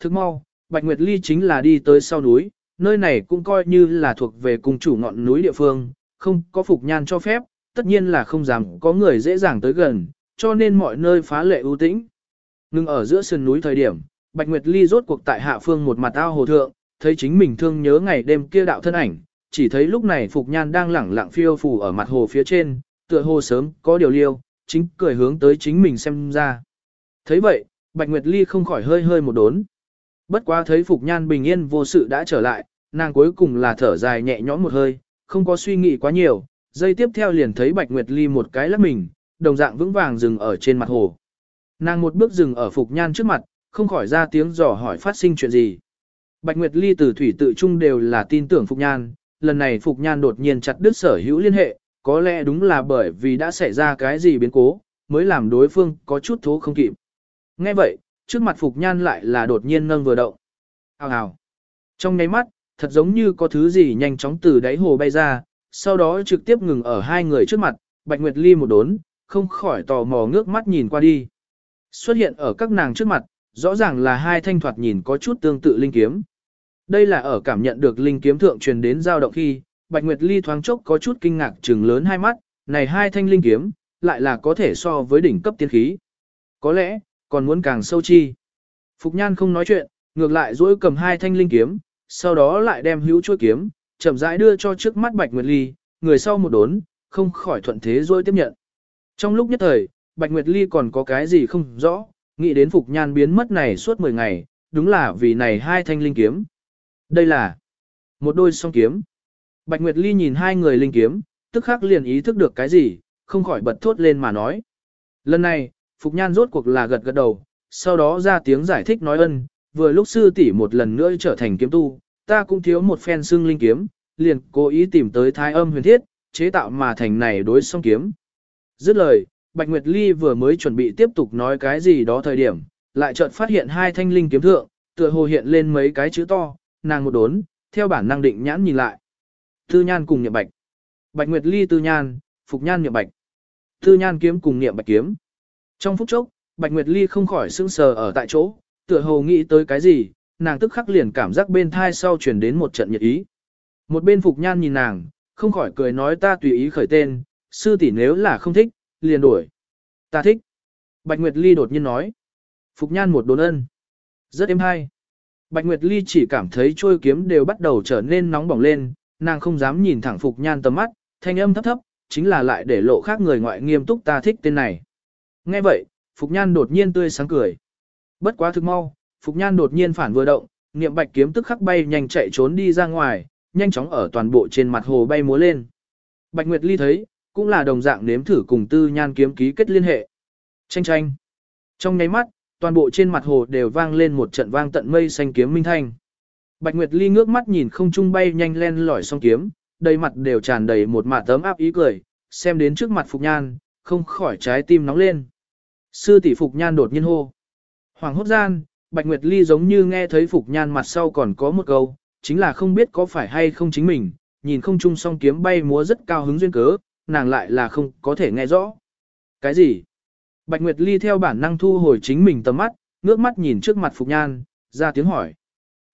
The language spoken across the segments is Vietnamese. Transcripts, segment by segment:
Thức mau, Bạch Nguyệt Ly chính là đi tới sau núi, nơi này cũng coi như là thuộc về cùng chủ ngọn núi địa phương, không có Phục Nhan cho phép, tất nhiên là không dám có người dễ dàng tới gần, cho nên mọi nơi phá lệ ưu tĩnh. Ngưng ở giữa sườn núi thời điểm, Bạch Nguyệt Ly rốt cuộc tại hạ phương một mặt ao hồ thượng, thấy chính mình thương nhớ ngày đêm kia đạo thân ảnh, chỉ thấy lúc này Phục Nhan đang lẳng lặng phiêu phù ở mặt hồ phía trên, tựa hồ sớm có điều liêu, chính cười hướng tới chính mình xem ra. thấy vậy, Bạch Nguyệt Ly không khỏi hơi hơi một đốn. Bất quá thấy Phục Nhan bình yên vô sự đã trở lại, nàng cuối cùng là thở dài nhẹ nhõm một hơi, không có suy nghĩ quá nhiều, giây tiếp theo liền thấy Bạch Nguyệt Ly một cái lắc mình, đồng dạng vững vàng dừng ở trên mặt hồ. Nàng một bước dừng ở Phục Nhan trước mặt, không khỏi ra tiếng dò hỏi phát sinh chuyện gì. Bạch Nguyệt Ly từ thủy tự trung đều là tin tưởng Phục Nhan, lần này Phục Nhan đột nhiên chặt đứt sở hữu liên hệ, có lẽ đúng là bởi vì đã xảy ra cái gì biến cố, mới làm đối phương có chút thố không kịp. Nghe vậy, trước mặt Phục Nhan lại là đột nhiên nâng vừa động. Hào hào. Trong nháy mắt, thật giống như có thứ gì nhanh chóng từ đáy hồ bay ra, sau đó trực tiếp ngừng ở hai người trước mặt, Bạch Nguyệt Ly một đốn, không khỏi tò mò ngước mắt nhìn qua đi. Xuất hiện ở các nàng trước mặt, rõ ràng là hai thanh thoạt nhìn có chút tương tự linh kiếm. Đây là ở cảm nhận được linh kiếm thượng truyền đến giao động khi, Bạch Nguyệt Ly thoáng chốc có chút kinh ngạc trừng lớn hai mắt, này hai thanh linh kiếm, lại là có thể so với đỉnh cấp tiên khí. Có lẽ, còn muốn càng sâu chi. Phục Nhan không nói chuyện, ngược lại duỗi cầm hai thanh linh kiếm, sau đó lại đem hữu chuôi kiếm, chậm rãi đưa cho trước mắt Bạch Nguyệt Ly, người sau một đốn, không khỏi thuận thế rồi tiếp nhận. Trong lúc nhất thời, Bạch Nguyệt Ly còn có cái gì không rõ, nghĩ đến Phục Nhan biến mất này suốt 10 ngày, đúng là vì này hai thanh linh kiếm. Đây là một đôi song kiếm. Bạch Nguyệt Ly nhìn hai người linh kiếm, tức khắc liền ý thức được cái gì, không khỏi bật thốt lên mà nói. Lần này, Phục Nhan rốt cuộc là gật gật đầu, sau đó ra tiếng giải thích nói ân, vừa lúc sư tỷ một lần nữa trở thành kiếm tu, ta cũng thiếu một phen xương linh kiếm, liền cố ý tìm tới thái âm huyền thiết, chế tạo mà thành này đối song kiếm. Dứt lời, Bạch Nguyệt Ly vừa mới chuẩn bị tiếp tục nói cái gì đó thời điểm, lại chợt phát hiện hai thanh linh kiếm thượng, tựa hồ hiện lên mấy cái chữ to, nàng một đốn, theo bản năng định nhãn nhìn lại. Tư Nhan cùng Niệm Bạch. Bạch Nguyệt Ly Tư Nhan, Phục Nhan Niệm Bạch. Tư Nhan kiếm cùng Niệm Bạch kiếm. Trong phút chốc, Bạch Nguyệt Ly không khỏi sững sờ ở tại chỗ, tựa hồ nghĩ tới cái gì, nàng tức khắc liền cảm giác bên thai sau truyền đến một trận nhiệt ý. Một bên Phục Nhan nhìn nàng, không khỏi cười nói ta tùy ý khởi tên, sư tỷ nếu là không thích, liền đổi. Ta thích. Bạch Nguyệt Ly đột nhiên nói. Phục Nhan một đốn ân. Rất êm hay. Bạch Nguyệt Ly chỉ cảm thấy trôi kiếm đều bắt đầu trở nên nóng bỏng lên, nàng không dám nhìn thẳng Phục Nhan tầm mắt, thanh âm thấp thấp, chính là lại để lộ khác người ngoại nghiêm túc ta thích tên này. Nghe vậy, Phục Nhan đột nhiên tươi sáng cười. Bất quá thực mau, Phục Nhan đột nhiên phản vừa động, niệm bạch kiếm tức khắc bay nhanh chạy trốn đi ra ngoài, nhanh chóng ở toàn bộ trên mặt hồ bay múa lên. Bạch Nguyệt Ly thấy, cũng là đồng dạng nếm thử cùng tư nhan kiếm ký kết liên hệ. Tranh tranh. Trong nháy mắt, toàn bộ trên mặt hồ đều vang lên một trận vang tận mây xanh kiếm minh thanh. Bạch Nguyệt Ly ngước mắt nhìn không trung bay nhanh len lỏi song kiếm, đầy mặt đều tràn đầy một mạt tấm áp ý cười, xem đến trước mặt Phục Nhan, không khỏi trái tim nóng lên. Sư tỷ Phục Nhan đột nhiên hô. Hoàng hốt gian, Bạch Nguyệt Ly giống như nghe thấy Phục Nhan mặt sau còn có một câu, chính là không biết có phải hay không chính mình, nhìn không chung song kiếm bay múa rất cao hứng duyên cớ, nàng lại là không có thể nghe rõ. Cái gì? Bạch Nguyệt Ly theo bản năng thu hồi chính mình tầm mắt, ngước mắt nhìn trước mặt Phục Nhan, ra tiếng hỏi.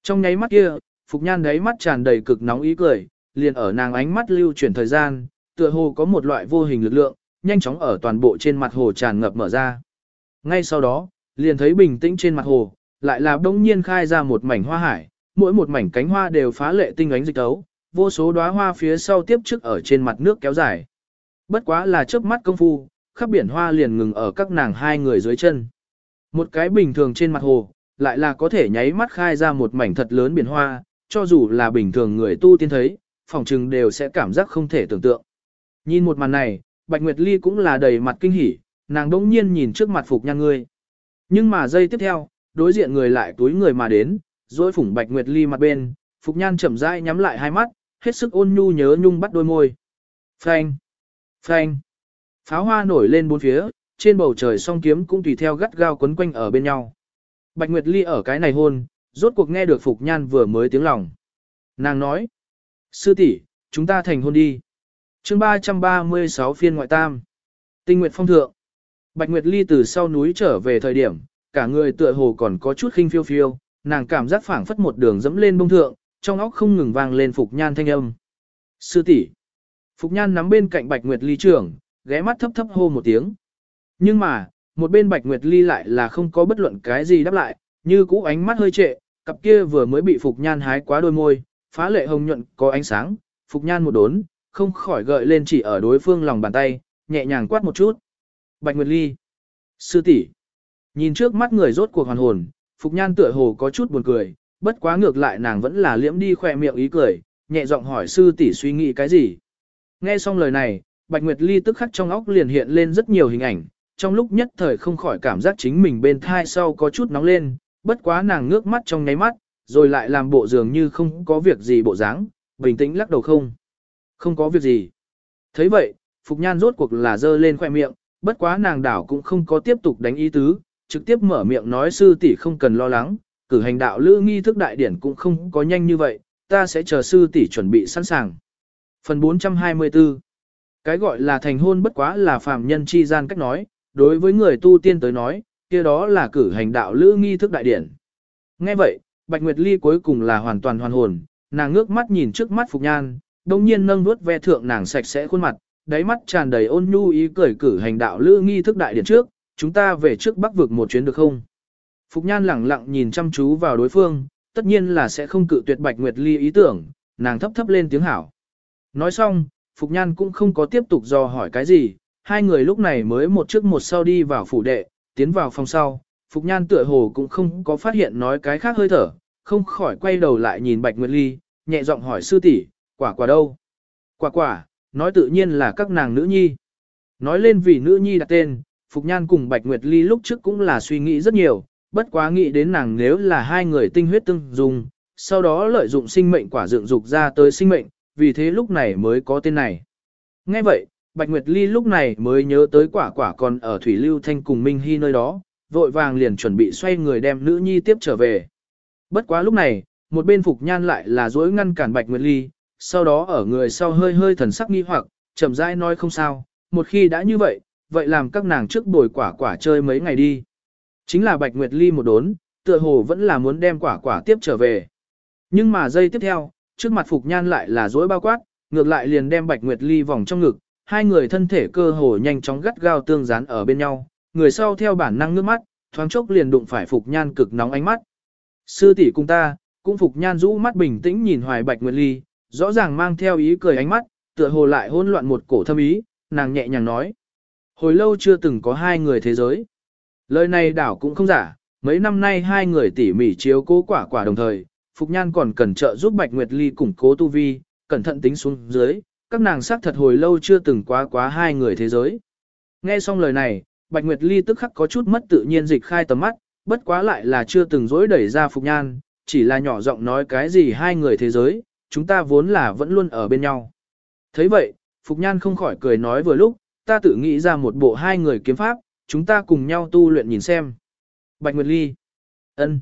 Trong nháy mắt kia, Phục Nhan đáy mắt tràn đầy cực nóng ý cười, liền ở nàng ánh mắt lưu chuyển thời gian, tựa hồ có một loại vô hình lực lượng, nhanh chóng ở toàn bộ trên mặt hồ tràn ngập mở ra. Ngay sau đó, liền thấy bình tĩnh trên mặt hồ, lại là đông nhiên khai ra một mảnh hoa hải, mỗi một mảnh cánh hoa đều phá lệ tinh ánh dịch tấu, vô số đóa hoa phía sau tiếp trước ở trên mặt nước kéo dài. Bất quá là trước mắt công phu, khắp biển hoa liền ngừng ở các nàng hai người dưới chân. Một cái bình thường trên mặt hồ, lại là có thể nháy mắt khai ra một mảnh thật lớn biển hoa, cho dù là bình thường người tu tiên thấy, phòng trừng đều sẽ cảm giác không thể tưởng tượng. Nhìn một màn này, Bạch Nguyệt Ly cũng là đầy mặt kinh hỉ, nàng đỗng nhiên nhìn trước mặt Phục Nhan ngươi. Nhưng mà giây tiếp theo, đối diện người lại túi người mà đến, rồi phủng Bạch Nguyệt Ly mặt bên, Phục Nhan chậm rãi nhắm lại hai mắt, hết sức ôn nhu nhớ nhung bắt đôi môi. Phanh! Phanh! Pháo hoa nổi lên bốn phía, trên bầu trời song kiếm cũng tùy theo gắt gao quấn quanh ở bên nhau. Bạch Nguyệt Ly ở cái này hôn, rốt cuộc nghe được Phục Nhan vừa mới tiếng lòng. Nàng nói, sư tỷ, chúng ta thành hôn đi. chương 336 phiên ngoại tam. Tinh Nguyệt Phong Thượng. Bạch Nguyệt Ly từ sau núi trở về thời điểm, cả người tựa hồ còn có chút khinh phiêu phiêu, nàng cảm giác phảng phất một đường dẫm lên bông thượng, trong óc không ngừng vang lên Phục Nhan thanh âm. Sư tỷ Phục Nhan nắm bên cạnh Bạch Nguyệt Ly trưởng, ghé mắt thấp thấp hô một tiếng. Nhưng mà, một bên Bạch Nguyệt Ly lại là không có bất luận cái gì đáp lại, như cũ ánh mắt hơi trệ, cặp kia vừa mới bị Phục Nhan hái quá đôi môi, phá lệ hồng nhuận có ánh sáng, Phục Nhan một đốn, không khỏi gợi lên chỉ ở đối phương lòng bàn tay, nhẹ nhàng quát một chút. Bạch Nguyệt Ly. Sư tỷ Nhìn trước mắt người rốt cuộc hoàn hồn, Phục Nhan tựa hồ có chút buồn cười, bất quá ngược lại nàng vẫn là liễm đi khỏe miệng ý cười, nhẹ giọng hỏi sư tỷ suy nghĩ cái gì. Nghe xong lời này, Bạch Nguyệt Ly tức khắc trong óc liền hiện lên rất nhiều hình ảnh, trong lúc nhất thời không khỏi cảm giác chính mình bên thai sau có chút nóng lên, bất quá nàng ngước mắt trong nháy mắt, rồi lại làm bộ dường như không có việc gì bộ dáng, bình tĩnh lắc đầu không. Không có việc gì. thấy vậy, Phục Nhan rốt cuộc là dơ lên khoẻ miệng, bất quá nàng đảo cũng không có tiếp tục đánh ý tứ, trực tiếp mở miệng nói sư tỷ không cần lo lắng, cử hành đạo lữ nghi thức đại điển cũng không có nhanh như vậy, ta sẽ chờ sư tỷ chuẩn bị sẵn sàng. Phần 424 Cái gọi là thành hôn bất quá là phàm nhân chi gian cách nói, đối với người tu tiên tới nói, kia đó là cử hành đạo lữ nghi thức đại điển. Nghe vậy, Bạch Nguyệt Ly cuối cùng là hoàn toàn hoàn hồn, nàng ngước mắt nhìn trước mắt Phục Nhan, đồng nhiên nâng nuốt ve thượng nàng sạch sẽ khuôn mặt, đáy mắt tràn đầy ôn nhu ý cười cử hành đạo lữ nghi thức đại điển trước, chúng ta về trước bắc vực một chuyến được không? Phục Nhan lẳng lặng nhìn chăm chú vào đối phương, tất nhiên là sẽ không cự tuyệt Bạch Nguyệt Ly ý tưởng, nàng thấp thấp lên tiếng hảo. Nói xong, Phục Nhan cũng không có tiếp tục dò hỏi cái gì, hai người lúc này mới một trước một sau đi vào phủ đệ, tiến vào phòng sau, Phục Nhan tựa hồ cũng không có phát hiện nói cái khác hơi thở, không khỏi quay đầu lại nhìn Bạch Nguyệt Ly, nhẹ giọng hỏi sư tỷ quả quả đâu? Quả quả, nói tự nhiên là các nàng nữ nhi. Nói lên vì nữ nhi đặt tên, Phục Nhan cùng Bạch Nguyệt Ly lúc trước cũng là suy nghĩ rất nhiều, bất quá nghĩ đến nàng nếu là hai người tinh huyết tương dùng, sau đó lợi dụng sinh mệnh quả dựng dục ra tới sinh mệnh, vì thế lúc này mới có tên này. Nghe vậy, Bạch Nguyệt Ly lúc này mới nhớ tới quả quả còn ở Thủy Lưu Thanh cùng Minh Hy nơi đó, vội vàng liền chuẩn bị xoay người đem nữ nhi tiếp trở về. Bất quá lúc này, một bên Phục Nhan lại là dối ngăn cản Bạch Nguyệt Ly, sau đó ở người sau hơi hơi thần sắc nghi hoặc, chậm rãi nói không sao, một khi đã như vậy, vậy làm các nàng trước bồi quả quả chơi mấy ngày đi. Chính là Bạch Nguyệt Ly một đốn, tựa hồ vẫn là muốn đem quả quả tiếp trở về. Nhưng mà giây tiếp theo, trước mặt Phục Nhan lại là dối bao quát, ngược lại liền đem Bạch Nguyệt Ly vòng trong ngực, hai người thân thể cơ hồ nhanh chóng gắt gao tương dán ở bên nhau, người sau theo bản năng nước mắt, thoáng chốc liền đụng phải Phục Nhan cực nóng ánh mắt. Sư tỷ cùng ta, cũng Phục Nhan rũ mắt bình tĩnh nhìn Hoài Bạch Nguyệt Ly, rõ ràng mang theo ý cười ánh mắt, tựa hồ lại hỗn loạn một cổ thâm ý, nàng nhẹ nhàng nói. Hồi lâu chưa từng có hai người thế giới. Lời này đảo cũng không giả, mấy năm nay hai người tỉ mỉ chiếu cố quả quả đồng thời, Phục Nhan còn cần trợ giúp Bạch Nguyệt Ly củng cố tu vi, cẩn thận tính xuống dưới, các nàng xác thật hồi lâu chưa từng quá quá hai người thế giới. Nghe xong lời này, Bạch Nguyệt Ly tức khắc có chút mất tự nhiên dịch khai tầm mắt, bất quá lại là chưa từng dối đẩy ra Phục Nhan, chỉ là nhỏ giọng nói cái gì hai người thế giới, chúng ta vốn là vẫn luôn ở bên nhau. thấy vậy, Phục Nhan không khỏi cười nói vừa lúc, ta tự nghĩ ra một bộ hai người kiếm pháp, chúng ta cùng nhau tu luyện nhìn xem. Bạch Nguyệt Ly ân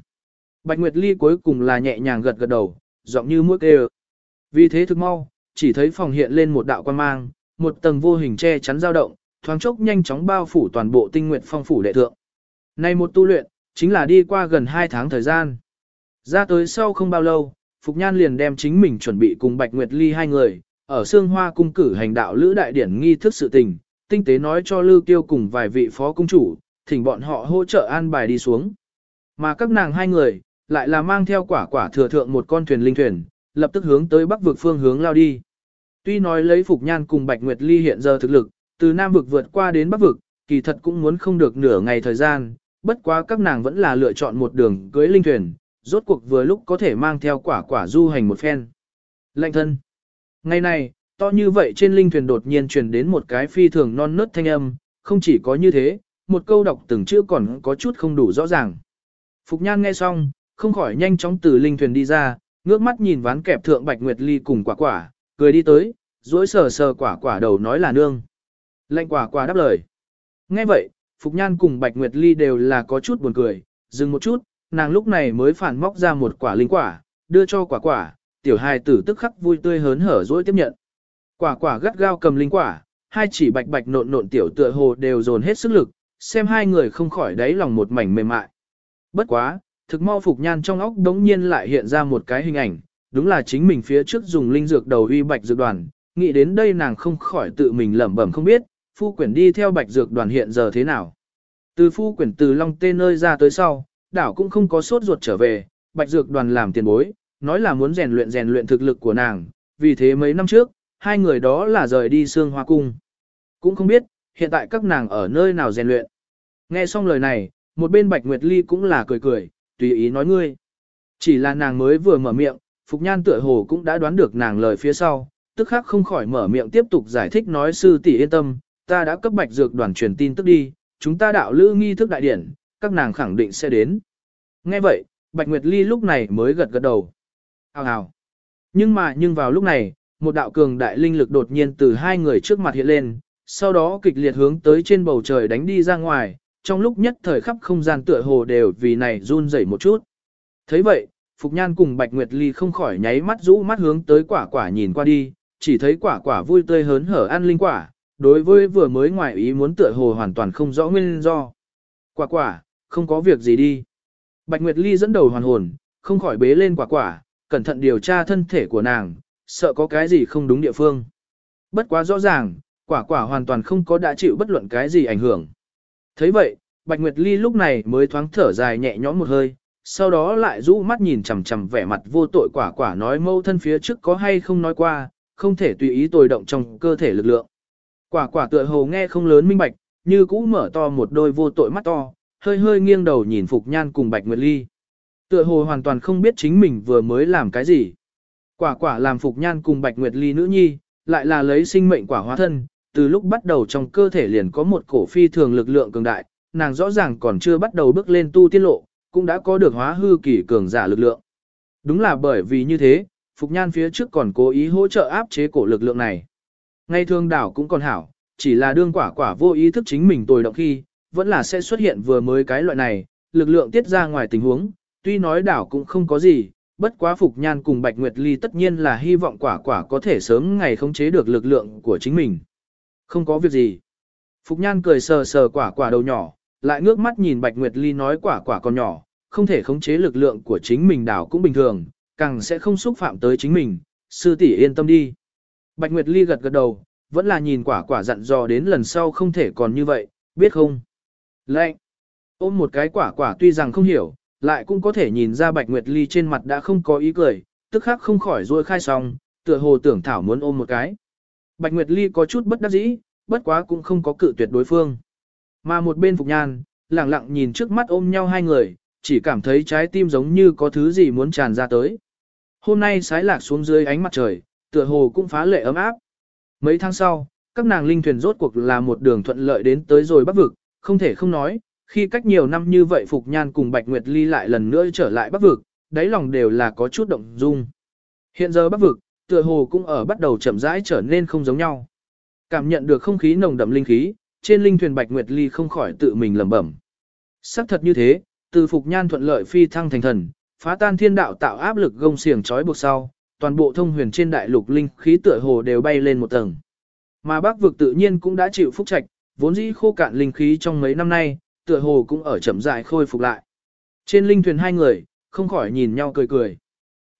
Bạch Nguyệt Ly cuối cùng là nhẹ nhàng gật gật đầu, giọng như mũi kêu. Vì thế thực mau, chỉ thấy phòng hiện lên một đạo quan mang, một tầng vô hình che chắn dao động, thoáng chốc nhanh chóng bao phủ toàn bộ tinh nguyện phong phủ đệ thượng. Này một tu luyện, chính là đi qua gần 2 tháng thời gian. Ra tới sau không bao lâu, Phục Nhan liền đem chính mình chuẩn bị cùng Bạch Nguyệt Ly hai người, ở Sương Hoa cung cử hành đạo lữ đại điển nghi thức sự tình, tinh tế nói cho Lưu Tiêu cùng vài vị phó cung chủ, thỉnh bọn họ hỗ trợ an bài đi xuống. Mà các nàng hai người, lại là mang theo quả quả thừa thượng một con thuyền linh thuyền, lập tức hướng tới bắc vực phương hướng lao đi. Tuy nói lấy Phục Nhan cùng Bạch Nguyệt Ly hiện giờ thực lực, từ Nam vực vượt qua đến Bắc vực, kỳ thật cũng muốn không được nửa ngày thời gian, bất quá các nàng vẫn là lựa chọn một đường cưới linh thuyền, rốt cuộc vừa lúc có thể mang theo quả quả du hành một phen. Lệnh thân. Ngày này, to như vậy trên linh thuyền đột nhiên truyền đến một cái phi thường non nớt thanh âm, không chỉ có như thế, một câu đọc từng chữ còn có chút không đủ rõ ràng. Phục Nhan nghe xong, không khỏi nhanh chóng từ linh thuyền đi ra, ngước mắt nhìn ván kẹp thượng Bạch Nguyệt Ly cùng quả quả, cười đi tới, duỗi sờ sờ quả quả đầu nói là nương. Lệnh quả quả đáp lời. Nghe vậy, Phục Nhan cùng Bạch Nguyệt Ly đều là có chút buồn cười, dừng một chút, nàng lúc này mới phản móc ra một quả linh quả, đưa cho quả quả, tiểu hài tử tức khắc vui tươi hớn hở dỗi tiếp nhận. Quả quả gắt gao cầm linh quả, hai chỉ bạch bạch nộn nộn tiểu tựa hồ đều dồn hết sức lực, xem hai người không khỏi đáy lòng một mảnh mềm mại. Bất quá, Thực mau Phục Nhan trong óc đống nhiên lại hiện ra một cái hình ảnh, đúng là chính mình phía trước dùng linh dược đầu uy bạch dược đoàn, nghĩ đến đây nàng không khỏi tự mình lẩm bẩm không biết, phu quyển đi theo bạch dược đoàn hiện giờ thế nào. Từ phu quyển từ Long Tê nơi ra tới sau, đảo cũng không có sốt ruột trở về, bạch dược đoàn làm tiền bối, nói là muốn rèn luyện rèn luyện thực lực của nàng, vì thế mấy năm trước, hai người đó là rời đi xương hoa cung. Cũng không biết, hiện tại các nàng ở nơi nào rèn luyện. Nghe xong lời này, một bên Bạch Nguyệt Ly cũng là cười cười, tùy ý nói ngươi. Chỉ là nàng mới vừa mở miệng, Phục Nhan tựa hồ cũng đã đoán được nàng lời phía sau, tức khắc không khỏi mở miệng tiếp tục giải thích nói sư tỷ yên tâm, ta đã cấp Bạch Dược đoàn truyền tin tức đi, chúng ta đạo lữ nghi thức đại điển, các nàng khẳng định sẽ đến. Nghe vậy, Bạch Nguyệt Ly lúc này mới gật gật đầu. Hào hào. Nhưng mà nhưng vào lúc này, một đạo cường đại linh lực đột nhiên từ hai người trước mặt hiện lên, sau đó kịch liệt hướng tới trên bầu trời đánh đi ra ngoài, trong lúc nhất thời khắp không gian tựa hồ đều vì này run rẩy một chút. thấy vậy, Phục Nhan cùng Bạch Nguyệt Ly không khỏi nháy mắt rũ mắt hướng tới quả quả nhìn qua đi, chỉ thấy quả quả vui tươi hớn hở ăn linh quả, đối với vừa mới ngoài ý muốn tựa hồ hoàn toàn không rõ nguyên do. Quả quả, không có việc gì đi. Bạch Nguyệt Ly dẫn đầu hoàn hồn, không khỏi bế lên quả quả, cẩn thận điều tra thân thể của nàng, sợ có cái gì không đúng địa phương. Bất quá rõ ràng, quả quả hoàn toàn không có đã chịu bất luận cái gì ảnh hưởng. thấy vậy, Bạch Nguyệt Ly lúc này mới thoáng thở dài nhẹ nhõm một hơi, sau đó lại rũ mắt nhìn chằm chằm vẻ mặt vô tội quả quả nói mâu thân phía trước có hay không nói qua, không thể tùy ý tồi động trong cơ thể lực lượng. Quả quả tựa hồ nghe không lớn minh bạch, như cũ mở to một đôi vô tội mắt to, hơi hơi nghiêng đầu nhìn Phục Nhan cùng Bạch Nguyệt Ly. Tựa hồ hoàn toàn không biết chính mình vừa mới làm cái gì. Quả quả làm Phục Nhan cùng Bạch Nguyệt Ly nữ nhi, lại là lấy sinh mệnh quả hóa thân, từ lúc bắt đầu trong cơ thể liền có một cổ phi thường lực lượng cường đại, nàng rõ ràng còn chưa bắt đầu bước lên tu tiên lộ, cũng đã có được hóa hư kỳ cường giả lực lượng. Đúng là bởi vì như thế, Phục Nhan phía trước còn cố ý hỗ trợ áp chế cổ lực lượng này. Ngay thường đảo cũng còn hảo, chỉ là đương quả quả vô ý thức chính mình tồi động khi, vẫn là sẽ xuất hiện vừa mới cái loại này, lực lượng tiết ra ngoài tình huống, tuy nói đảo cũng không có gì, bất quá Phục Nhan cùng Bạch Nguyệt Ly tất nhiên là hy vọng quả quả có thể sớm ngày khống chế được lực lượng của chính mình. Không có việc gì. Phục Nhan cười sờ sờ quả quả đầu nhỏ, lại ngước mắt nhìn Bạch Nguyệt Ly nói quả quả còn nhỏ, không thể khống chế lực lượng của chính mình đảo cũng bình thường, càng sẽ không xúc phạm tới chính mình, sư tỷ yên tâm đi. Bạch Nguyệt Ly gật gật đầu, vẫn là nhìn quả quả dặn dò đến lần sau không thể còn như vậy, biết không? Lệnh! Ôm một cái quả quả tuy rằng không hiểu, lại cũng có thể nhìn ra Bạch Nguyệt Ly trên mặt đã không có ý cười, tức khắc không khỏi ruôi khai xong, tựa hồ tưởng thảo muốn ôm một cái. Bạch Nguyệt Ly có chút bất đắc dĩ, bất quá cũng không có cự tuyệt đối phương. Mà một bên Phục Nhan, lặng lặng nhìn trước mắt ôm nhau hai người, chỉ cảm thấy trái tim giống như có thứ gì muốn tràn ra tới. Hôm nay sái lạc xuống dưới ánh mặt trời, tựa hồ cũng phá lệ ấm áp. Mấy tháng sau, các nàng linh thuyền rốt cuộc là một đường thuận lợi đến tới rồi bắc vực, không thể không nói, khi cách nhiều năm như vậy Phục Nhan cùng Bạch Nguyệt Ly lại lần nữa trở lại bắc vực, đáy lòng đều là có chút động dung. Hiện giờ bắc vực, tựa hồ cũng ở bắt đầu chậm rãi trở nên không giống nhau. Cảm nhận được không khí nồng đậm linh khí, trên linh thuyền Bạch Nguyệt Ly không khỏi tự mình lẩm bẩm. Sắc thật như thế, từ Phục Nhan thuận lợi phi thăng thành thần, phá tan thiên đạo tạo áp lực gông xiềng trói buộc sau, toàn bộ thông huyền trên đại lục linh khí tựa hồ đều bay lên một tầng. Mà Bắc vực tự nhiên cũng đã chịu phúc trạch, vốn dĩ khô cạn linh khí trong mấy năm nay, tựa hồ cũng ở chậm rãi khôi phục lại. Trên linh thuyền hai người, không khỏi nhìn nhau cười cười.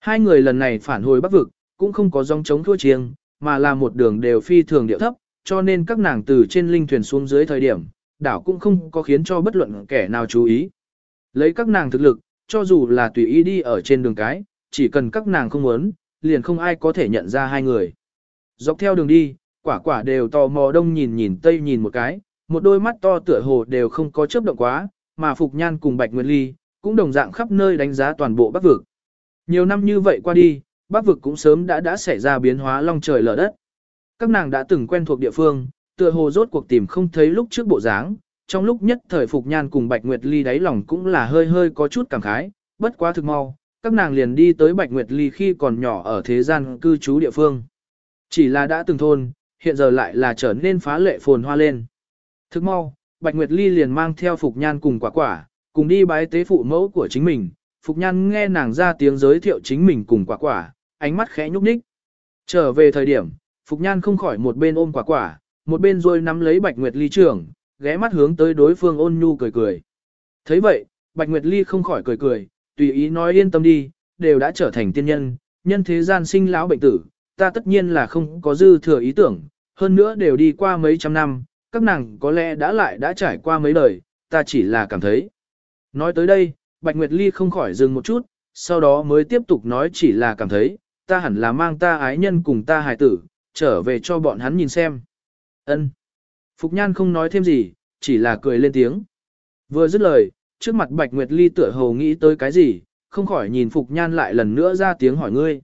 Hai người lần này phản hồi Bắc vực, cũng không có dòng chống thua chiêng, mà là một đường đều phi thường điệu thấp, cho nên các nàng từ trên linh thuyền xuống dưới thời điểm, đảo cũng không có khiến cho bất luận kẻ nào chú ý. Lấy các nàng thực lực, cho dù là tùy ý đi ở trên đường cái, chỉ cần các nàng không muốn, liền không ai có thể nhận ra hai người. Dọc theo đường đi, quả quả đều tò mò đông nhìn nhìn tây nhìn một cái, một đôi mắt to tựa hồ đều không có chớp động quá, mà Phục Nhan cùng Bạch Nguyệt Ly, cũng đồng dạng khắp nơi đánh giá toàn bộ Bắc vực. Nhiều năm như vậy qua đi, Bắc vực cũng sớm đã đã xảy ra biến hóa long trời lở đất. Các nàng đã từng quen thuộc địa phương, tựa hồ rốt cuộc tìm không thấy lúc trước bộ dáng, trong lúc nhất thời Phục Nhan cùng Bạch Nguyệt Ly đáy lòng cũng là hơi hơi có chút cảm khái, bất quá thực mau, các nàng liền đi tới Bạch Nguyệt Ly khi còn nhỏ ở thế gian cư trú địa phương. Chỉ là đã từng thôn, hiện giờ lại là trở nên phá lệ phồn hoa lên. Thức mau, Bạch Nguyệt Ly liền mang theo Phục Nhan cùng quả quả, cùng đi bái tế phụ mẫu của chính mình. Phục Nhan nghe nàng ra tiếng giới thiệu chính mình cùng quả quả, ánh mắt khẽ nhúc nhích. Trở về thời điểm, Phục Nhan không khỏi một bên ôm quả quả, một bên rồi nắm lấy Bạch Nguyệt Ly trưởng, ghé mắt hướng tới đối phương ôn nhu cười cười. thấy vậy, Bạch Nguyệt Ly không khỏi cười cười, tùy ý nói yên tâm đi, đều đã trở thành tiên nhân, nhân thế gian sinh lão bệnh tử, ta tất nhiên là không có dư thừa ý tưởng, hơn nữa đều đi qua mấy trăm năm, các nàng có lẽ đã lại đã trải qua mấy đời, ta chỉ là cảm thấy. Nói tới đây, Bạch Nguyệt Ly không khỏi dừng một chút, sau đó mới tiếp tục nói chỉ là cảm thấy, ta hẳn là mang ta ái nhân cùng ta hài tử, trở về cho bọn hắn nhìn xem. Ân. Phục Nhan không nói thêm gì, chỉ là cười lên tiếng. Vừa dứt lời, trước mặt Bạch Nguyệt Ly tựa hồ nghĩ tới cái gì, không khỏi nhìn Phục Nhan lại lần nữa ra tiếng hỏi ngươi.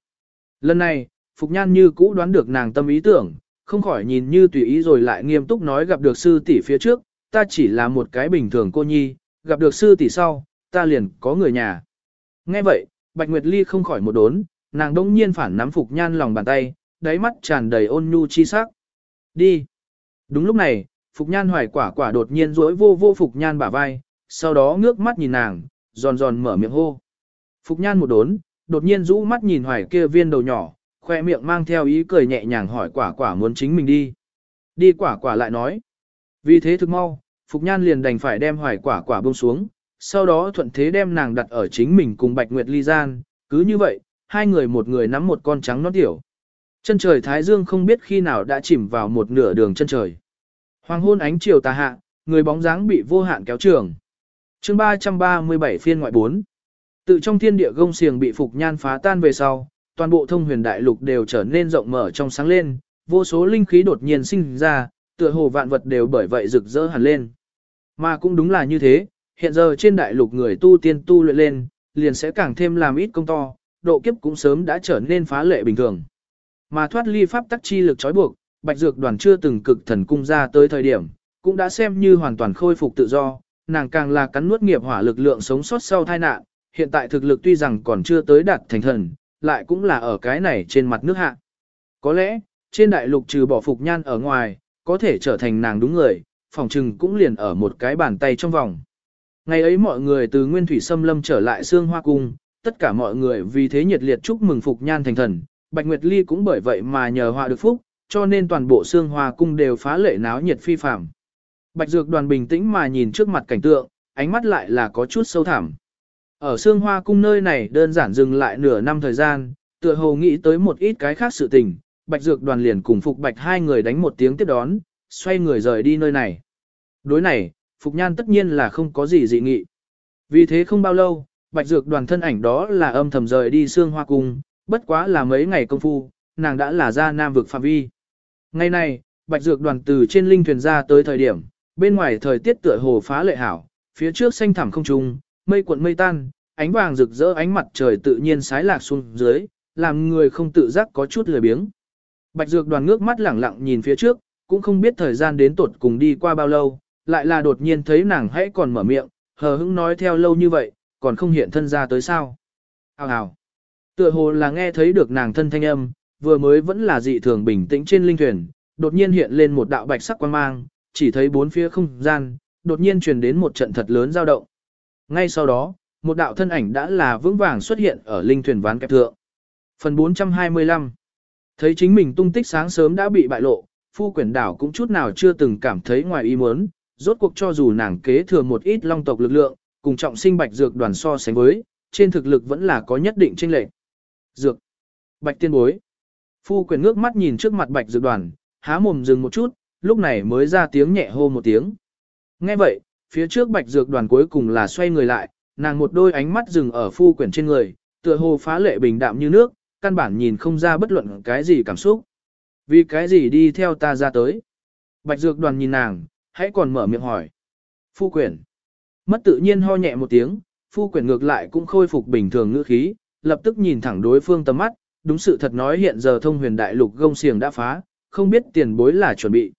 Lần này, Phục Nhan như cũ đoán được nàng tâm ý tưởng, không khỏi nhìn như tùy ý rồi lại nghiêm túc nói gặp được sư tỷ phía trước, ta chỉ là một cái bình thường cô nhi, gặp được sư tỷ sau, ta liền có người nhà. Nghe vậy, Bạch Nguyệt Ly không khỏi một đốn, nàng đông nhiên phản nắm Phục Nhan lòng bàn tay, đáy mắt tràn đầy ôn nhu chi sắc. Đi. Đúng lúc này, Phục Nhan hoài quả quả đột nhiên rỗi vô vô Phục Nhan bả vai, sau đó ngước mắt nhìn nàng, giòn giòn mở miệng hô. Phục Nhan một đốn, đột nhiên rũ mắt nhìn hoài kia viên đầu nhỏ, khoe miệng mang theo ý cười nhẹ nhàng hỏi quả quả muốn chính mình đi. Đi quả quả lại nói. Vì thế thực mau, Phục Nhan liền đành phải đem hoài quả quả buông xuống, sau đó thuận thế đem nàng đặt ở chính mình cùng Bạch Nguyệt Ly gian, cứ như vậy, hai người một người nắm một con trắng nó tiểu. Chân trời Thái Dương không biết khi nào đã chìm vào một nửa đường chân trời. Hoàng hôn ánh chiều tà hạ, người bóng dáng bị vô hạn kéo trường. chương 337 phiên ngoại 4. Tự trong thiên địa gông xiềng bị Phục Nhan phá tan về sau, toàn bộ thông huyền đại lục đều trở nên rộng mở trong sáng lên, vô số linh khí đột nhiên sinh ra, tựa hồ vạn vật đều bởi vậy rực rỡ hẳn lên. Mà cũng đúng là như thế, hiện giờ trên đại lục người tu tiên tu luyện lên, liền sẽ càng thêm làm ít công to, độ kiếp cũng sớm đã trở nên phá lệ bình thường. Mà thoát ly pháp tắc chi lực trói buộc, Bạch Dược đoàn chưa từng cực thần cung ra tới thời điểm, cũng đã xem như hoàn toàn khôi phục tự do, nàng càng là cắn nuốt nghiệp hỏa lực lượng sống sót sau tai nạn, hiện tại thực lực tuy rằng còn chưa tới đạt thành thần, lại cũng là ở cái này trên mặt nước hạ. Có lẽ, trên đại lục trừ bỏ phục nhan ở ngoài, có thể trở thành nàng đúng người, phòng trừng cũng liền ở một cái bàn tay trong vòng. Ngày ấy mọi người từ Nguyên Thủy Sâm Lâm trở lại Sương Hoa Cung, tất cả mọi người vì thế nhiệt liệt chúc mừng Phục Nhan thành thần, Bạch Nguyệt Ly cũng bởi vậy mà nhờ họa được phúc, cho nên toàn bộ Sương Hoa Cung đều phá lệ náo nhiệt phi phạm. Bạch Dược đoàn bình tĩnh mà nhìn trước mặt cảnh tượng, ánh mắt lại là có chút sâu thẳm. Ở Sương Hoa Cung nơi này đơn giản dừng lại nửa năm thời gian, tựa hồ nghĩ tới một ít cái khác sự tình, Bạch Dược đoàn liền cùng Phục Bạch hai người đánh một tiếng tiếp đón, xoay người rời đi nơi này. Đối này, Phục Nhan tất nhiên là không có gì dị nghị. Vì thế không bao lâu, Bạch Dược đoàn thân ảnh đó là âm thầm rời đi Sương Hoa Cung, bất quá là mấy ngày công phu, nàng đã là ra Nam vực phạm vi. Ngày này, Bạch Dược đoàn từ trên linh thuyền ra tới thời điểm, bên ngoài thời tiết tựa hồ phá lệ hảo, phía trước xanh thẳm không trung, mây cuộn mây tan, ánh vàng rực rỡ ánh mặt trời tự nhiên sái lạc xuống dưới, làm người không tự giác có chút lười biếng. Bạch Dược đoàn ngước mắt lẳng lặng nhìn phía trước, cũng không biết thời gian đến tột cùng đi qua bao lâu, lại là đột nhiên thấy nàng hãy còn mở miệng, hờ hững nói theo lâu như vậy, còn không hiện thân ra tới sao. Hào hào. Tựa hồ là nghe thấy được nàng thân thanh âm, vừa mới vẫn là dị thường bình tĩnh trên linh thuyền, đột nhiên hiện lên một đạo bạch sắc quan mang, chỉ thấy bốn phía không gian, đột nhiên truyền đến một trận thật lớn dao động. Ngay sau đó, một đạo thân ảnh đã là vững vàng xuất hiện ở linh thuyền ván kẹp thượng. Phần 425 Thấy chính mình tung tích sáng sớm đã bị bại lộ, phu quyển đảo cũng chút nào chưa từng cảm thấy ngoài ý muốn, rốt cuộc cho dù nàng kế thừa một ít long tộc lực lượng, cùng trọng sinh bạch dược đoàn so sánh với, trên thực lực vẫn là có nhất định chênh lệch. Dược. Bạch tiên bối. Phu Quyển ngước mắt nhìn trước mặt bạch dược đoàn, há mồm dừng một chút, lúc này mới ra tiếng nhẹ hô một tiếng. Nghe vậy, phía trước bạch dược đoàn cuối cùng là xoay người lại, nàng một đôi ánh mắt dừng ở phu quyển trên người, tựa hồ phá lệ bình đạm như nước, căn bản nhìn không ra bất luận cái gì cảm xúc. Vì cái gì đi theo ta ra tới? Bạch dược đoàn nhìn nàng, hãy còn mở miệng hỏi. Phu quyển. Mất tự nhiên ho nhẹ một tiếng, phu quyển ngược lại cũng khôi phục bình thường ngữ khí, lập tức nhìn thẳng đối phương tầm mắt, đúng sự thật nói hiện giờ thông huyền đại lục gông xiềng đã phá, không biết tiền bối là chuẩn bị.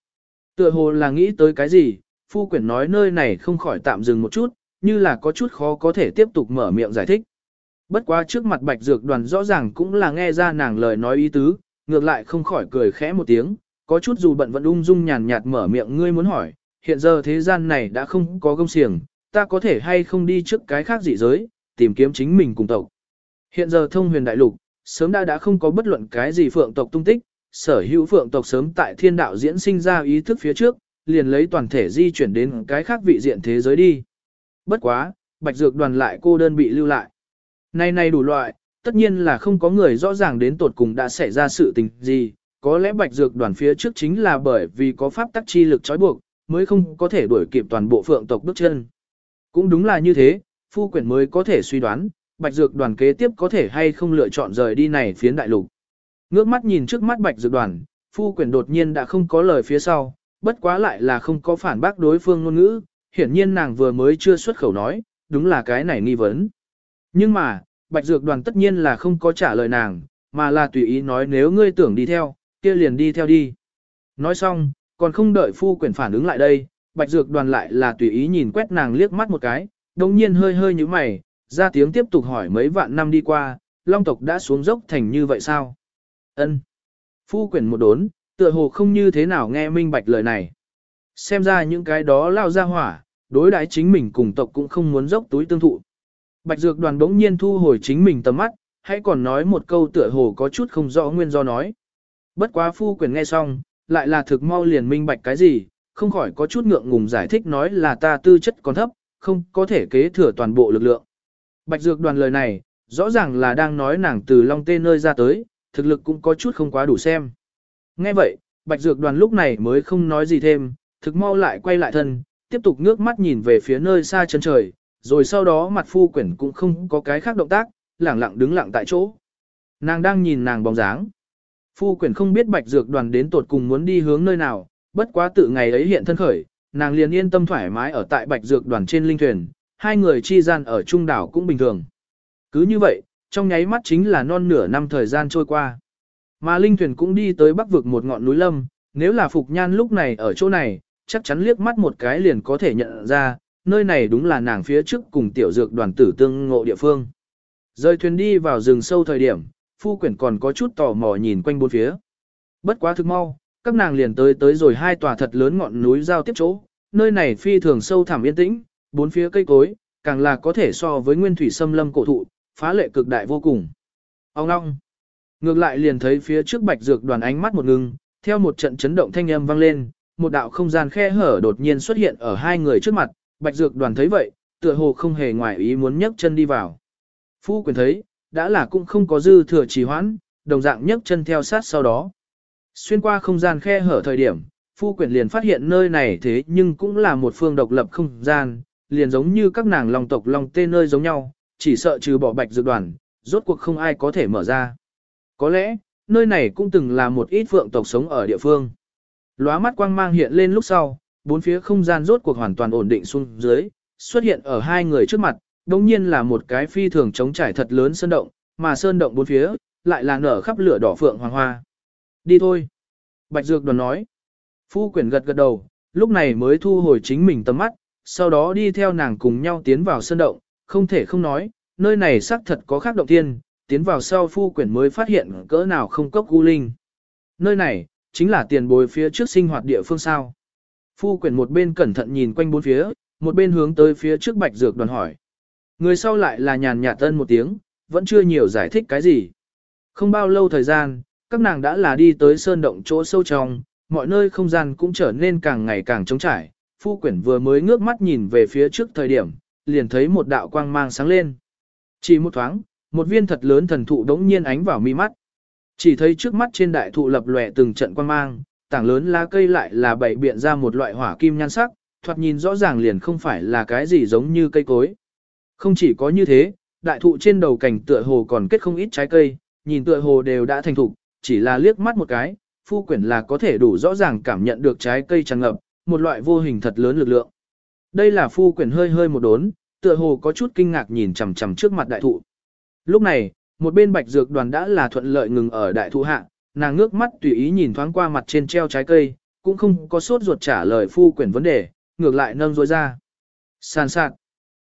Tựa hồ là nghĩ tới cái gì, phu quyển nói nơi này không khỏi tạm dừng một chút, như là có chút khó có thể tiếp tục mở miệng giải thích. Bất quá trước mặt bạch dược đoàn rõ ràng cũng là nghe ra nàng lời nói ý tứ, ngược lại không khỏi cười khẽ một tiếng, có chút dù bận vẫn ung dung nhàn nhạt mở miệng ngươi muốn hỏi, hiện giờ thế gian này đã không có gông xiềng, ta có thể hay không đi trước cái khác dị giới, tìm kiếm chính mình cùng tộc. Hiện giờ thông huyền đại lục, sớm đã đã không có bất luận cái gì phượng tộc tung tích, sở hữu phượng tộc sớm tại thiên đạo diễn sinh ra ý thức phía trước, liền lấy toàn thể di chuyển đến cái khác vị diện thế giới đi. Bất quá, bạch dược đoàn lại cô đơn bị lưu lại. Nay này đủ loại, tất nhiên là không có người rõ ràng đến tột cùng đã xảy ra sự tình gì, có lẽ bạch dược đoàn phía trước chính là bởi vì có pháp tắc chi lực trói buộc, mới không có thể đuổi kịp toàn bộ phượng tộc bước chân. Cũng đúng là như thế, phu quyển mới có thể suy đoán, bạch dược đoàn kế tiếp có thể hay không lựa chọn rời đi này phiến đại lục. Ngước mắt nhìn trước mắt bạch dược đoàn, phu quyển đột nhiên đã không có lời phía sau, bất quá lại là không có phản bác đối phương ngôn ngữ, hiển nhiên nàng vừa mới chưa xuất khẩu nói, đúng là cái này nghi vấn. Nhưng mà, bạch dược đoàn tất nhiên là không có trả lời nàng, mà là tùy ý nói nếu ngươi tưởng đi theo, kia liền đi theo đi. Nói xong, còn không đợi phu quyển phản ứng lại đây, bạch dược đoàn lại là tùy ý nhìn quét nàng liếc mắt một cái, đồng nhiên hơi hơi như mày, ra tiếng tiếp tục hỏi mấy vạn năm đi qua, long tộc đã xuống dốc thành như vậy sao? ân Phu quyển một đốn, tựa hồ không như thế nào nghe minh bạch lời này. Xem ra những cái đó lao ra hỏa, đối đãi chính mình cùng tộc cũng không muốn dốc túi tương thụ. Bạch dược đoàn bỗng nhiên thu hồi chính mình tầm mắt, hãy còn nói một câu tựa hồ có chút không rõ nguyên do nói. Bất quá phu quyền nghe xong, lại là thực mau liền minh bạch cái gì, không khỏi có chút ngượng ngùng giải thích nói là ta tư chất còn thấp, không có thể kế thừa toàn bộ lực lượng. Bạch dược đoàn lời này, rõ ràng là đang nói nàng từ Long Tê nơi ra tới, thực lực cũng có chút không quá đủ xem. Nghe vậy, bạch dược đoàn lúc này mới không nói gì thêm, thực mau lại quay lại thân, tiếp tục ngước mắt nhìn về phía nơi xa chân trời, rồi sau đó mặt phu quyển cũng không có cái khác động tác, lẳng lặng đứng lặng tại chỗ. Nàng đang nhìn nàng bóng dáng. Phu quyển không biết bạch dược đoàn đến tột cùng muốn đi hướng nơi nào, bất quá tự ngày ấy hiện thân khởi, nàng liền yên tâm thoải mái ở tại bạch dược đoàn trên linh thuyền, hai người chi gian ở trung đảo cũng bình thường. Cứ như vậy, trong nháy mắt chính là non nửa năm thời gian trôi qua. Mà linh thuyền cũng đi tới bắc vực một ngọn núi lâm, nếu là Phục Nhan lúc này ở chỗ này, chắc chắn liếc mắt một cái liền có thể nhận ra, nơi này đúng là nàng phía trước cùng tiểu dược đoàn tử tương ngộ địa phương. Rời thuyền đi vào rừng sâu thời điểm, phu quyển còn có chút tò mò nhìn quanh bốn phía. Bất quá thực mau, các nàng liền tới tới rồi hai tòa thật lớn ngọn núi giao tiếp chỗ, nơi này phi thường sâu thẳm yên tĩnh, bốn phía cây cối, càng là có thể so với nguyên thủy xâm lâm cổ thụ, phá lệ cực đại vô cùng. Ông long Ngược lại liền thấy phía trước bạch dược đoàn ánh mắt một ngừng, theo một trận chấn động thanh âm vang lên, một đạo không gian khe hở đột nhiên xuất hiện ở hai người trước mặt, bạch dược đoàn thấy vậy, tựa hồ không hề ngoài ý muốn nhấc chân đi vào. Phu quyền thấy, đã là cũng không có dư thừa trì hoãn, đồng dạng nhấc chân theo sát sau đó. Xuyên qua không gian khe hở thời điểm, phu quyền liền phát hiện nơi này thế nhưng cũng là một phương độc lập không gian, liền giống như các nàng lòng tộc lòng tê nơi giống nhau, chỉ sợ trừ bỏ bạch dược đoàn, rốt cuộc không ai có thể mở ra. Có lẽ, nơi này cũng từng là một ít phượng tộc sống ở địa phương. Lóa mắt quang mang hiện lên lúc sau, bốn phía không gian rốt cuộc hoàn toàn ổn định xuống dưới, xuất hiện ở hai người trước mặt, đồng nhiên là một cái phi thường chống trải thật lớn sơn động, mà sơn động bốn phía, lại là nở khắp lửa đỏ phượng hoàng hoa. Đi thôi. Bạch Dược đoàn nói. Phu quyển gật gật đầu, lúc này mới thu hồi chính mình tầm mắt, sau đó đi theo nàng cùng nhau tiến vào sơn động, không thể không nói, nơi này xác thật có khác động tiên tiến vào sau phu quyển mới phát hiện cỡ nào không cốc gu linh. Nơi này, chính là tiền bồi phía trước sinh hoạt địa phương sao. Phu quyển một bên cẩn thận nhìn quanh bốn phía, một bên hướng tới phía trước bạch dược đoàn hỏi. Người sau lại là nhàn nhạt tân một tiếng, vẫn chưa nhiều giải thích cái gì. Không bao lâu thời gian, các nàng đã là đi tới sơn động chỗ sâu trong, mọi nơi không gian cũng trở nên càng ngày càng trống trải. Phu quyển vừa mới ngước mắt nhìn về phía trước thời điểm, liền thấy một đạo quang mang sáng lên. Chỉ một thoáng, một viên thật lớn thần thụ đống nhiên ánh vào mi mắt. Chỉ thấy trước mắt trên đại thụ lập lòe từng trận quang mang, tảng lớn lá cây lại là bảy biện ra một loại hỏa kim nhan sắc, thoạt nhìn rõ ràng liền không phải là cái gì giống như cây cối. Không chỉ có như thế, đại thụ trên đầu cành tựa hồ còn kết không ít trái cây, nhìn tựa hồ đều đã thành thục, chỉ là liếc mắt một cái, phu quyển là có thể đủ rõ ràng cảm nhận được trái cây tràn ngập, một loại vô hình thật lớn lực lượng. Đây là phu quyển hơi hơi một đốn, tựa hồ có chút kinh ngạc nhìn chằm chằm trước mặt đại thụ. Lúc này, một bên bạch dược đoàn đã là thuận lợi ngừng ở đại thụ hạ, nàng ngước mắt tùy ý nhìn thoáng qua mặt trên treo trái cây, cũng không có sốt ruột trả lời phu quyển vấn đề, ngược lại nâng rối ra. Sàn sạt.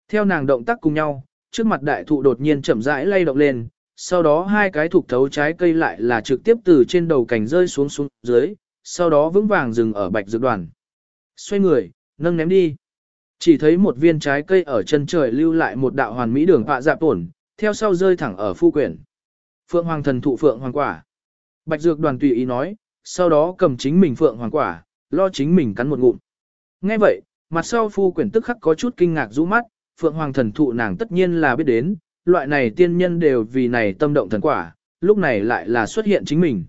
Theo nàng động tác cùng nhau, trước mặt đại thụ đột nhiên chậm rãi lay động lên, sau đó hai cái thục thấu trái cây lại là trực tiếp từ trên đầu cành rơi xuống xuống dưới, sau đó vững vàng dừng ở bạch dược đoàn. Xoay người, nâng ném đi. Chỉ thấy một viên trái cây ở chân trời lưu lại một đạo hoàn mỹ đường họa dạp tổn, theo sau rơi thẳng ở phu quyển. Phượng hoàng thần thụ phượng hoàng quả. Bạch dược đoàn tùy ý nói, sau đó cầm chính mình phượng hoàng quả, lo chính mình cắn một ngụm. Nghe vậy, mặt sau phu quyển tức khắc có chút kinh ngạc rũ mắt, phượng hoàng thần thụ nàng tất nhiên là biết đến, loại này tiên nhân đều vì này tâm động thần quả, lúc này lại là xuất hiện chính mình.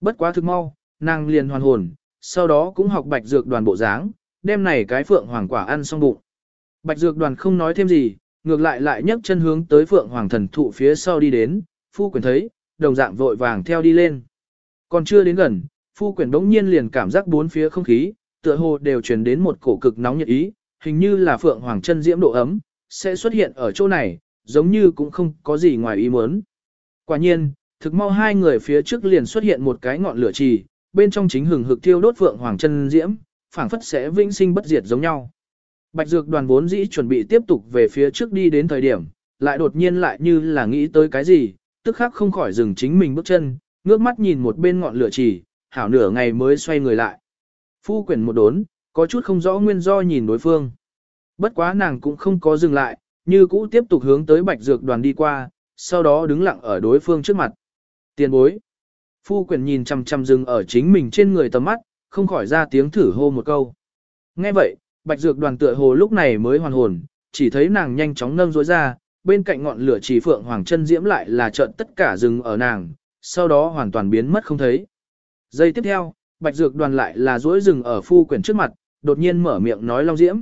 Bất quá thực mau, nàng liền hoàn hồn, sau đó cũng học bạch dược đoàn bộ dáng, đem này cái phượng hoàng quả ăn xong bụng. Bạch dược đoàn không nói thêm gì, ngược lại lại nhấc chân hướng tới phượng hoàng thần thụ phía sau đi đến, phu quyền thấy, đồng dạng vội vàng theo đi lên. Còn chưa đến gần, phu quyền đống nhiên liền cảm giác bốn phía không khí, tựa hồ đều truyền đến một cổ cực nóng nhiệt ý, hình như là phượng hoàng chân diễm độ ấm, sẽ xuất hiện ở chỗ này, giống như cũng không có gì ngoài ý muốn. Quả nhiên, thực mau hai người phía trước liền xuất hiện một cái ngọn lửa trì, bên trong chính hừng hực thiêu đốt phượng hoàng chân diễm, phảng phất sẽ vĩnh sinh bất diệt giống nhau. Bạch dược đoàn vốn dĩ chuẩn bị tiếp tục về phía trước đi đến thời điểm, lại đột nhiên lại như là nghĩ tới cái gì, tức khắc không khỏi dừng chính mình bước chân, ngước mắt nhìn một bên ngọn lửa chỉ, hảo nửa ngày mới xoay người lại. Phu quyển một đốn, có chút không rõ nguyên do nhìn đối phương. Bất quá nàng cũng không có dừng lại, như cũ tiếp tục hướng tới bạch dược đoàn đi qua, sau đó đứng lặng ở đối phương trước mặt. Tiền bối. Phu quyển nhìn chằm chằm dừng ở chính mình trên người tầm mắt, không khỏi ra tiếng thử hô một câu. Nghe vậy, bạch dược đoàn tựa hồ lúc này mới hoàn hồn, chỉ thấy nàng nhanh chóng nâng rối ra, bên cạnh ngọn lửa chỉ phượng hoàng chân diễm lại là trợn tất cả dừng ở nàng, sau đó hoàn toàn biến mất không thấy. Giây tiếp theo, bạch dược đoàn lại là rối rừng ở phu quyển trước mặt, đột nhiên mở miệng nói long diễm.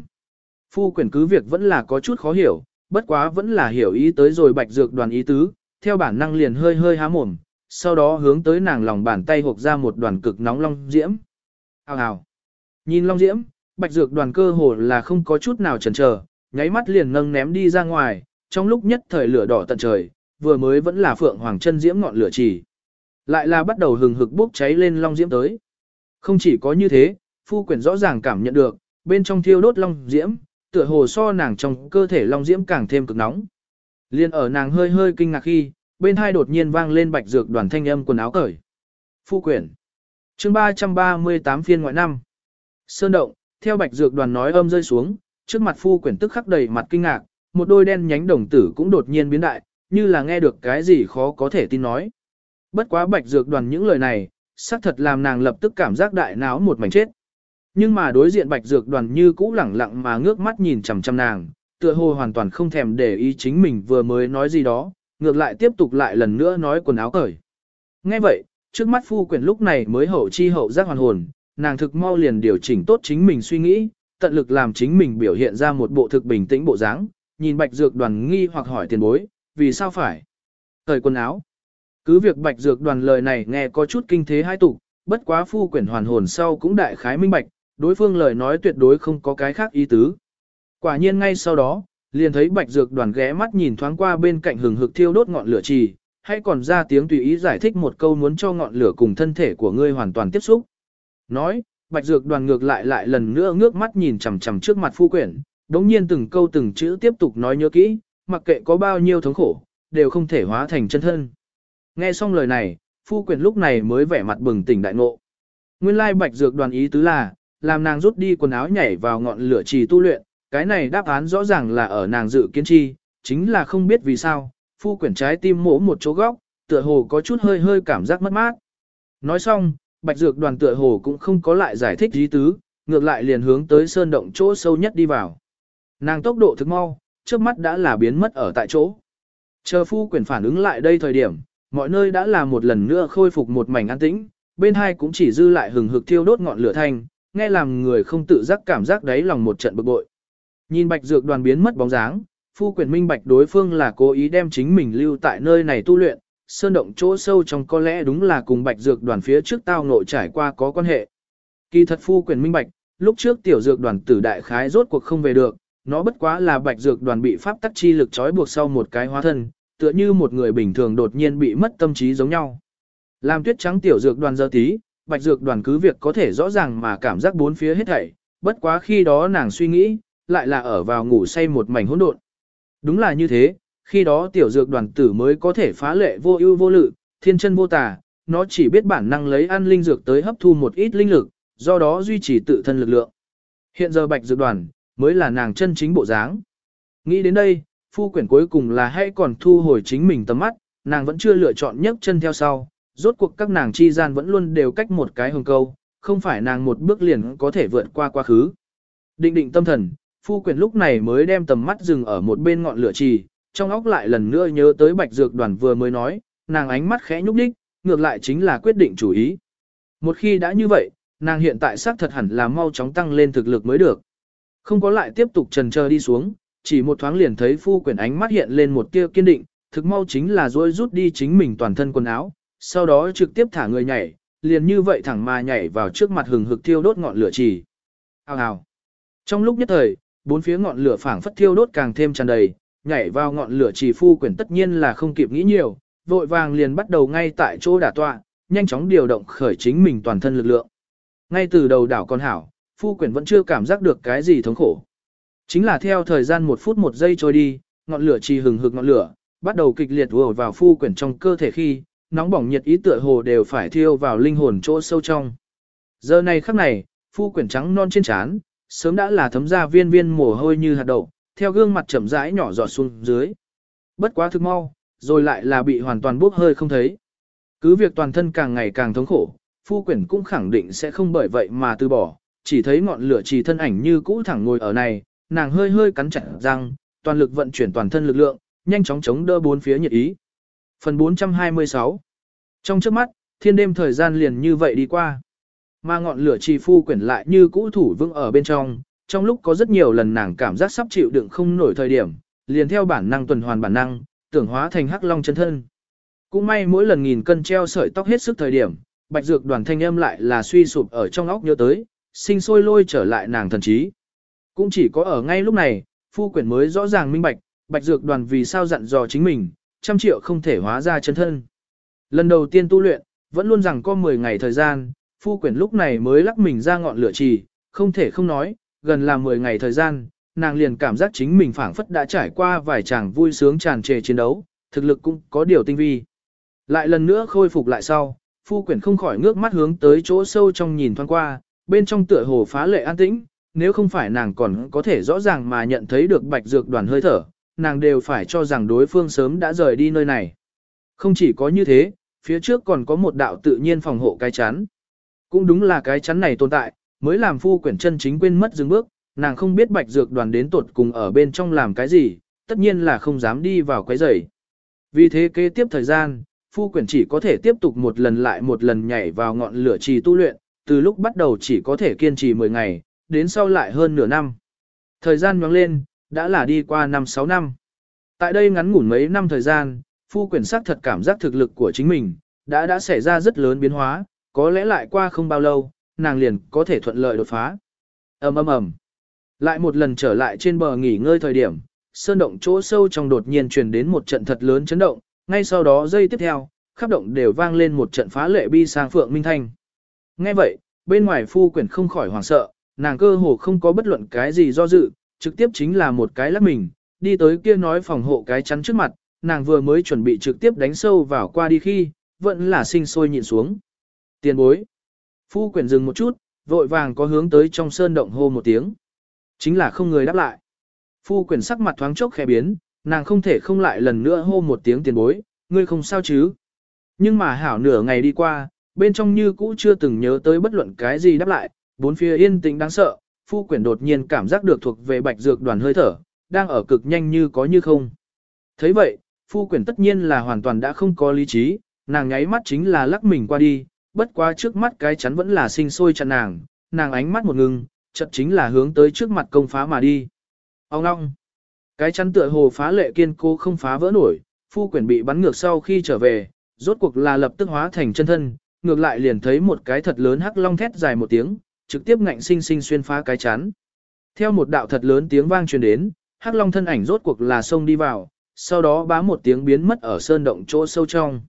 Phu quyển cứ việc vẫn là có chút khó hiểu, bất quá vẫn là hiểu ý tới rồi bạch dược đoàn ý tứ, theo bản năng liền hơi hơi há mồm, sau đó hướng tới nàng lòng bàn tay hộp ra một đoàn cực nóng long diễm. Hào hào. Nhìn long diễm, bạch dược đoàn cơ hồ là không có chút nào chần chờ, nháy mắt liền nâng ném đi ra ngoài, trong lúc nhất thời lửa đỏ tận trời, vừa mới vẫn là phượng hoàng chân diễm ngọn lửa chỉ. Lại là bắt đầu hừng hực bốc cháy lên long diễm tới. Không chỉ có như thế, phu quyển rõ ràng cảm nhận được, bên trong thiêu đốt long diễm, tựa hồ so nàng trong cơ thể long diễm càng thêm cực nóng. Liên ở nàng hơi hơi kinh ngạc khi, bên hai đột nhiên vang lên bạch dược đoàn thanh âm quần áo cởi. Phu quyển. Chương 338 phiên ngoại năm. Sơn động, theo bạch dược đoàn nói âm rơi xuống, trước mặt phu quyển tức khắc đầy mặt kinh ngạc, một đôi đen nhánh đồng tử cũng đột nhiên biến đại, như là nghe được cái gì khó có thể tin nói. Bất quá bạch dược đoàn những lời này, xác thật làm nàng lập tức cảm giác đại náo một mảnh chết. Nhưng mà đối diện bạch dược đoàn như cũ lẳng lặng mà ngước mắt nhìn chằm chằm nàng, tựa hồ hoàn toàn không thèm để ý chính mình vừa mới nói gì đó, ngược lại tiếp tục lại lần nữa nói quần áo cởi. Nghe vậy, trước mắt phu quyển lúc này mới hậu chi hậu giác hoàn hồn, nàng thực mau liền điều chỉnh tốt chính mình suy nghĩ, tận lực làm chính mình biểu hiện ra một bộ thực bình tĩnh bộ dáng, nhìn bạch dược đoàn nghi hoặc hỏi tiền bối, vì sao phải? Thời quần áo. Cứ việc bạch dược đoàn lời này nghe có chút kinh thế hai tục, bất quá phu quyển hoàn hồn sau cũng đại khái minh bạch, đối phương lời nói tuyệt đối không có cái khác ý tứ. Quả nhiên ngay sau đó, liền thấy bạch dược đoàn ghé mắt nhìn thoáng qua bên cạnh hừng hực thiêu đốt ngọn lửa trì, hay còn ra tiếng tùy ý giải thích một câu muốn cho ngọn lửa cùng thân thể của ngươi hoàn toàn tiếp xúc. Nói, bạch dược đoàn ngược lại lại lần nữa ngước mắt nhìn chằm chằm trước mặt phu quyển, đống nhiên từng câu từng chữ tiếp tục nói nhớ kỹ, mặc kệ có bao nhiêu thống khổ, đều không thể hóa thành chân thân. Nghe xong lời này, phu quyển lúc này mới vẻ mặt bừng tỉnh đại ngộ. Nguyên lai bạch dược đoàn ý tứ là, làm nàng rút đi quần áo nhảy vào ngọn lửa trì tu luyện, cái này đáp án rõ ràng là ở nàng dự kiến chi, chính là không biết vì sao, phu quyển trái tim mổ một chỗ góc, tựa hồ có chút hơi hơi cảm giác mất mát. Nói xong, bạch dược đoàn tựa hồ cũng không có lại giải thích ý tứ, ngược lại liền hướng tới sơn động chỗ sâu nhất đi vào. Nàng tốc độ thực mau, trước mắt đã là biến mất ở tại chỗ. Chờ phu quyển phản ứng lại đây thời điểm, mọi nơi đã là một lần nữa khôi phục một mảnh an tĩnh, bên hai cũng chỉ dư lại hừng hực thiêu đốt ngọn lửa thanh, nghe làm người không tự giác cảm giác đáy lòng một trận bực bội. Nhìn bạch dược đoàn biến mất bóng dáng, phu quyền minh bạch đối phương là cố ý đem chính mình lưu tại nơi này tu luyện, sơn động chỗ sâu trong có lẽ đúng là cùng bạch dược đoàn phía trước tao nội trải qua có quan hệ. Kỳ thật phu quyền minh bạch, lúc trước tiểu dược đoàn tử đại khái rốt cuộc không về được, nó bất quá là bạch dược đoàn bị pháp tắc chi lực trói buộc sau một cái hóa thân, tựa như một người bình thường đột nhiên bị mất tâm trí giống nhau. Làm tuyết trắng tiểu dược đoàn giờ tí, bạch dược đoàn cứ việc có thể rõ ràng mà cảm giác bốn phía hết thảy, bất quá khi đó nàng suy nghĩ, lại là ở vào ngủ say một mảnh hỗn độn. Đúng là như thế, khi đó tiểu dược đoàn tử mới có thể phá lệ vô ưu vô lự, thiên chân vô tà, nó chỉ biết bản năng lấy ăn linh dược tới hấp thu một ít linh lực, do đó duy trì tự thân lực lượng. Hiện giờ bạch dược đoàn, mới là nàng chân chính bộ dáng. Nghĩ đến đây, phu quyển cuối cùng là hãy còn thu hồi chính mình tầm mắt, nàng vẫn chưa lựa chọn nhấc chân theo sau, rốt cuộc các nàng chi gian vẫn luôn đều cách một cái hồng câu, không phải nàng một bước liền có thể vượt qua quá khứ. Định định tâm thần, phu quyển lúc này mới đem tầm mắt dừng ở một bên ngọn lửa trì, trong óc lại lần nữa nhớ tới bạch dược đoàn vừa mới nói, nàng ánh mắt khẽ nhúc đích, ngược lại chính là quyết định chủ ý. Một khi đã như vậy, nàng hiện tại xác thật hẳn là mau chóng tăng lên thực lực mới được. Không có lại tiếp tục trần chờ đi xuống, chỉ một thoáng liền thấy phu quyển ánh mắt hiện lên một tia kiên định, thực mau chính là dối rút đi chính mình toàn thân quần áo, sau đó trực tiếp thả người nhảy, liền như vậy thẳng mà nhảy vào trước mặt hừng hực thiêu đốt ngọn lửa trì. Hào hào. Trong lúc nhất thời, bốn phía ngọn lửa phảng phất thiêu đốt càng thêm tràn đầy, nhảy vào ngọn lửa trì phu quyển tất nhiên là không kịp nghĩ nhiều, vội vàng liền bắt đầu ngay tại chỗ đả tọa, nhanh chóng điều động khởi chính mình toàn thân lực lượng. Ngay từ đầu đảo con hảo, phu quyển vẫn chưa cảm giác được cái gì thống khổ. Chính là theo thời gian một phút một giây trôi đi, ngọn lửa trì hừng hực ngọn lửa, bắt đầu kịch liệt ùa vào phu quyển trong cơ thể khi, nóng bỏng nhiệt ý tựa hồ đều phải thiêu vào linh hồn chỗ sâu trong. Giờ này khắc này, phu quyển trắng non trên trán, sớm đã là thấm ra viên viên mồ hôi như hạt đậu, theo gương mặt chậm rãi nhỏ giọt xuống dưới. Bất quá thực mau, rồi lại là bị hoàn toàn bốc hơi không thấy. Cứ việc toàn thân càng ngày càng thống khổ, phu quyển cũng khẳng định sẽ không bởi vậy mà từ bỏ, chỉ thấy ngọn lửa trì thân ảnh như cũ thẳng ngồi ở này, nàng hơi hơi cắn chặt răng, toàn lực vận chuyển toàn thân lực lượng, nhanh chóng chống đỡ bốn phía nhiệt ý. Phần 426 Trong trước mắt, thiên đêm thời gian liền như vậy đi qua. Mà ngọn lửa trì phu quyển lại như cũ thủ vững ở bên trong, trong lúc có rất nhiều lần nàng cảm giác sắp chịu đựng không nổi thời điểm, liền theo bản năng tuần hoàn bản năng, tưởng hóa thành hắc long chân thân. Cũng may mỗi lần nghìn cân treo sợi tóc hết sức thời điểm, bạch dược đoàn thanh âm lại là suy sụp ở trong óc nhớ tới, sinh sôi lôi trở lại nàng thần trí. Cũng chỉ có ở ngay lúc này, phu quyển mới rõ ràng minh bạch, bạch dược đoàn vì sao dặn dò chính mình, trăm triệu không thể hóa ra chân thân. Lần đầu tiên tu luyện, vẫn luôn rằng có 10 ngày thời gian, phu quyển lúc này mới lắc mình ra ngọn lửa trì, không thể không nói, gần là 10 ngày thời gian, nàng liền cảm giác chính mình phảng phất đã trải qua vài chàng vui sướng tràn trề chiến đấu, thực lực cũng có điều tinh vi. Lại lần nữa khôi phục lại sau, phu quyển không khỏi ngước mắt hướng tới chỗ sâu trong nhìn thoáng qua, bên trong tựa hồ phá lệ an tĩnh, nếu không phải nàng còn có thể rõ ràng mà nhận thấy được bạch dược đoàn hơi thở, nàng đều phải cho rằng đối phương sớm đã rời đi nơi này. Không chỉ có như thế, phía trước còn có một đạo tự nhiên phòng hộ cái chắn. Cũng đúng là cái chắn này tồn tại, mới làm phu quyển chân chính quên mất dừng bước, nàng không biết bạch dược đoàn đến tột cùng ở bên trong làm cái gì, tất nhiên là không dám đi vào quấy rầy. Vì thế kế tiếp thời gian, phu quyển chỉ có thể tiếp tục một lần lại một lần nhảy vào ngọn lửa trì tu luyện, từ lúc bắt đầu chỉ có thể kiên trì 10 ngày, đến sau lại hơn nửa năm. Thời gian nhoáng lên, đã là đi qua 5-6 năm. Tại đây ngắn ngủn mấy năm thời gian, phu quyển sắc thật cảm giác thực lực của chính mình, đã đã xảy ra rất lớn biến hóa, có lẽ lại qua không bao lâu, nàng liền có thể thuận lợi đột phá. ầm ầm ầm. Lại một lần trở lại trên bờ nghỉ ngơi thời điểm, sơn động chỗ sâu trong đột nhiên truyền đến một trận thật lớn chấn động, ngay sau đó giây tiếp theo, khắp động đều vang lên một trận phá lệ bi sang phượng minh thanh. Nghe vậy, bên ngoài phu quyển không khỏi hoảng sợ, nàng cơ hồ không có bất luận cái gì do dự, trực tiếp chính là một cái lắc mình, đi tới kia nói phòng hộ cái chắn trước mặt, nàng vừa mới chuẩn bị trực tiếp đánh sâu vào qua đi khi, vẫn là sinh sôi nhịn xuống. Tiền bối. Phu quyển dừng một chút, vội vàng có hướng tới trong sơn động hô một tiếng. Chính là không người đáp lại. Phu quyển sắc mặt thoáng chốc khẽ biến, nàng không thể không lại lần nữa hô một tiếng tiền bối, ngươi không sao chứ. Nhưng mà hảo nửa ngày đi qua, bên trong như cũ chưa từng nhớ tới bất luận cái gì đáp lại, bốn phía yên tĩnh đáng sợ, phu quyển đột nhiên cảm giác được thuộc về bạch dược đoàn hơi thở, đang ở cực nhanh như có như không. thấy vậy, phu quyển tất nhiên là hoàn toàn đã không có lý trí, nàng nháy mắt chính là lắc mình qua đi, bất quá trước mắt cái chắn vẫn là sinh sôi chặn nàng, nàng ánh mắt một ngừng, chật chính là hướng tới trước mặt công phá mà đi. Ông long cái chắn tựa hồ phá lệ kiên cố không phá vỡ nổi, phu quyển bị bắn ngược sau khi trở về, rốt cuộc là lập tức hóa thành chân thân, ngược lại liền thấy một cái thật lớn hắc long thét dài một tiếng, trực tiếp ngạnh sinh sinh xuyên phá cái chắn. Theo một đạo thật lớn tiếng vang truyền đến, hắc long thân ảnh rốt cuộc là xông đi vào, sau đó bá một tiếng biến mất ở sơn động chỗ sâu trong.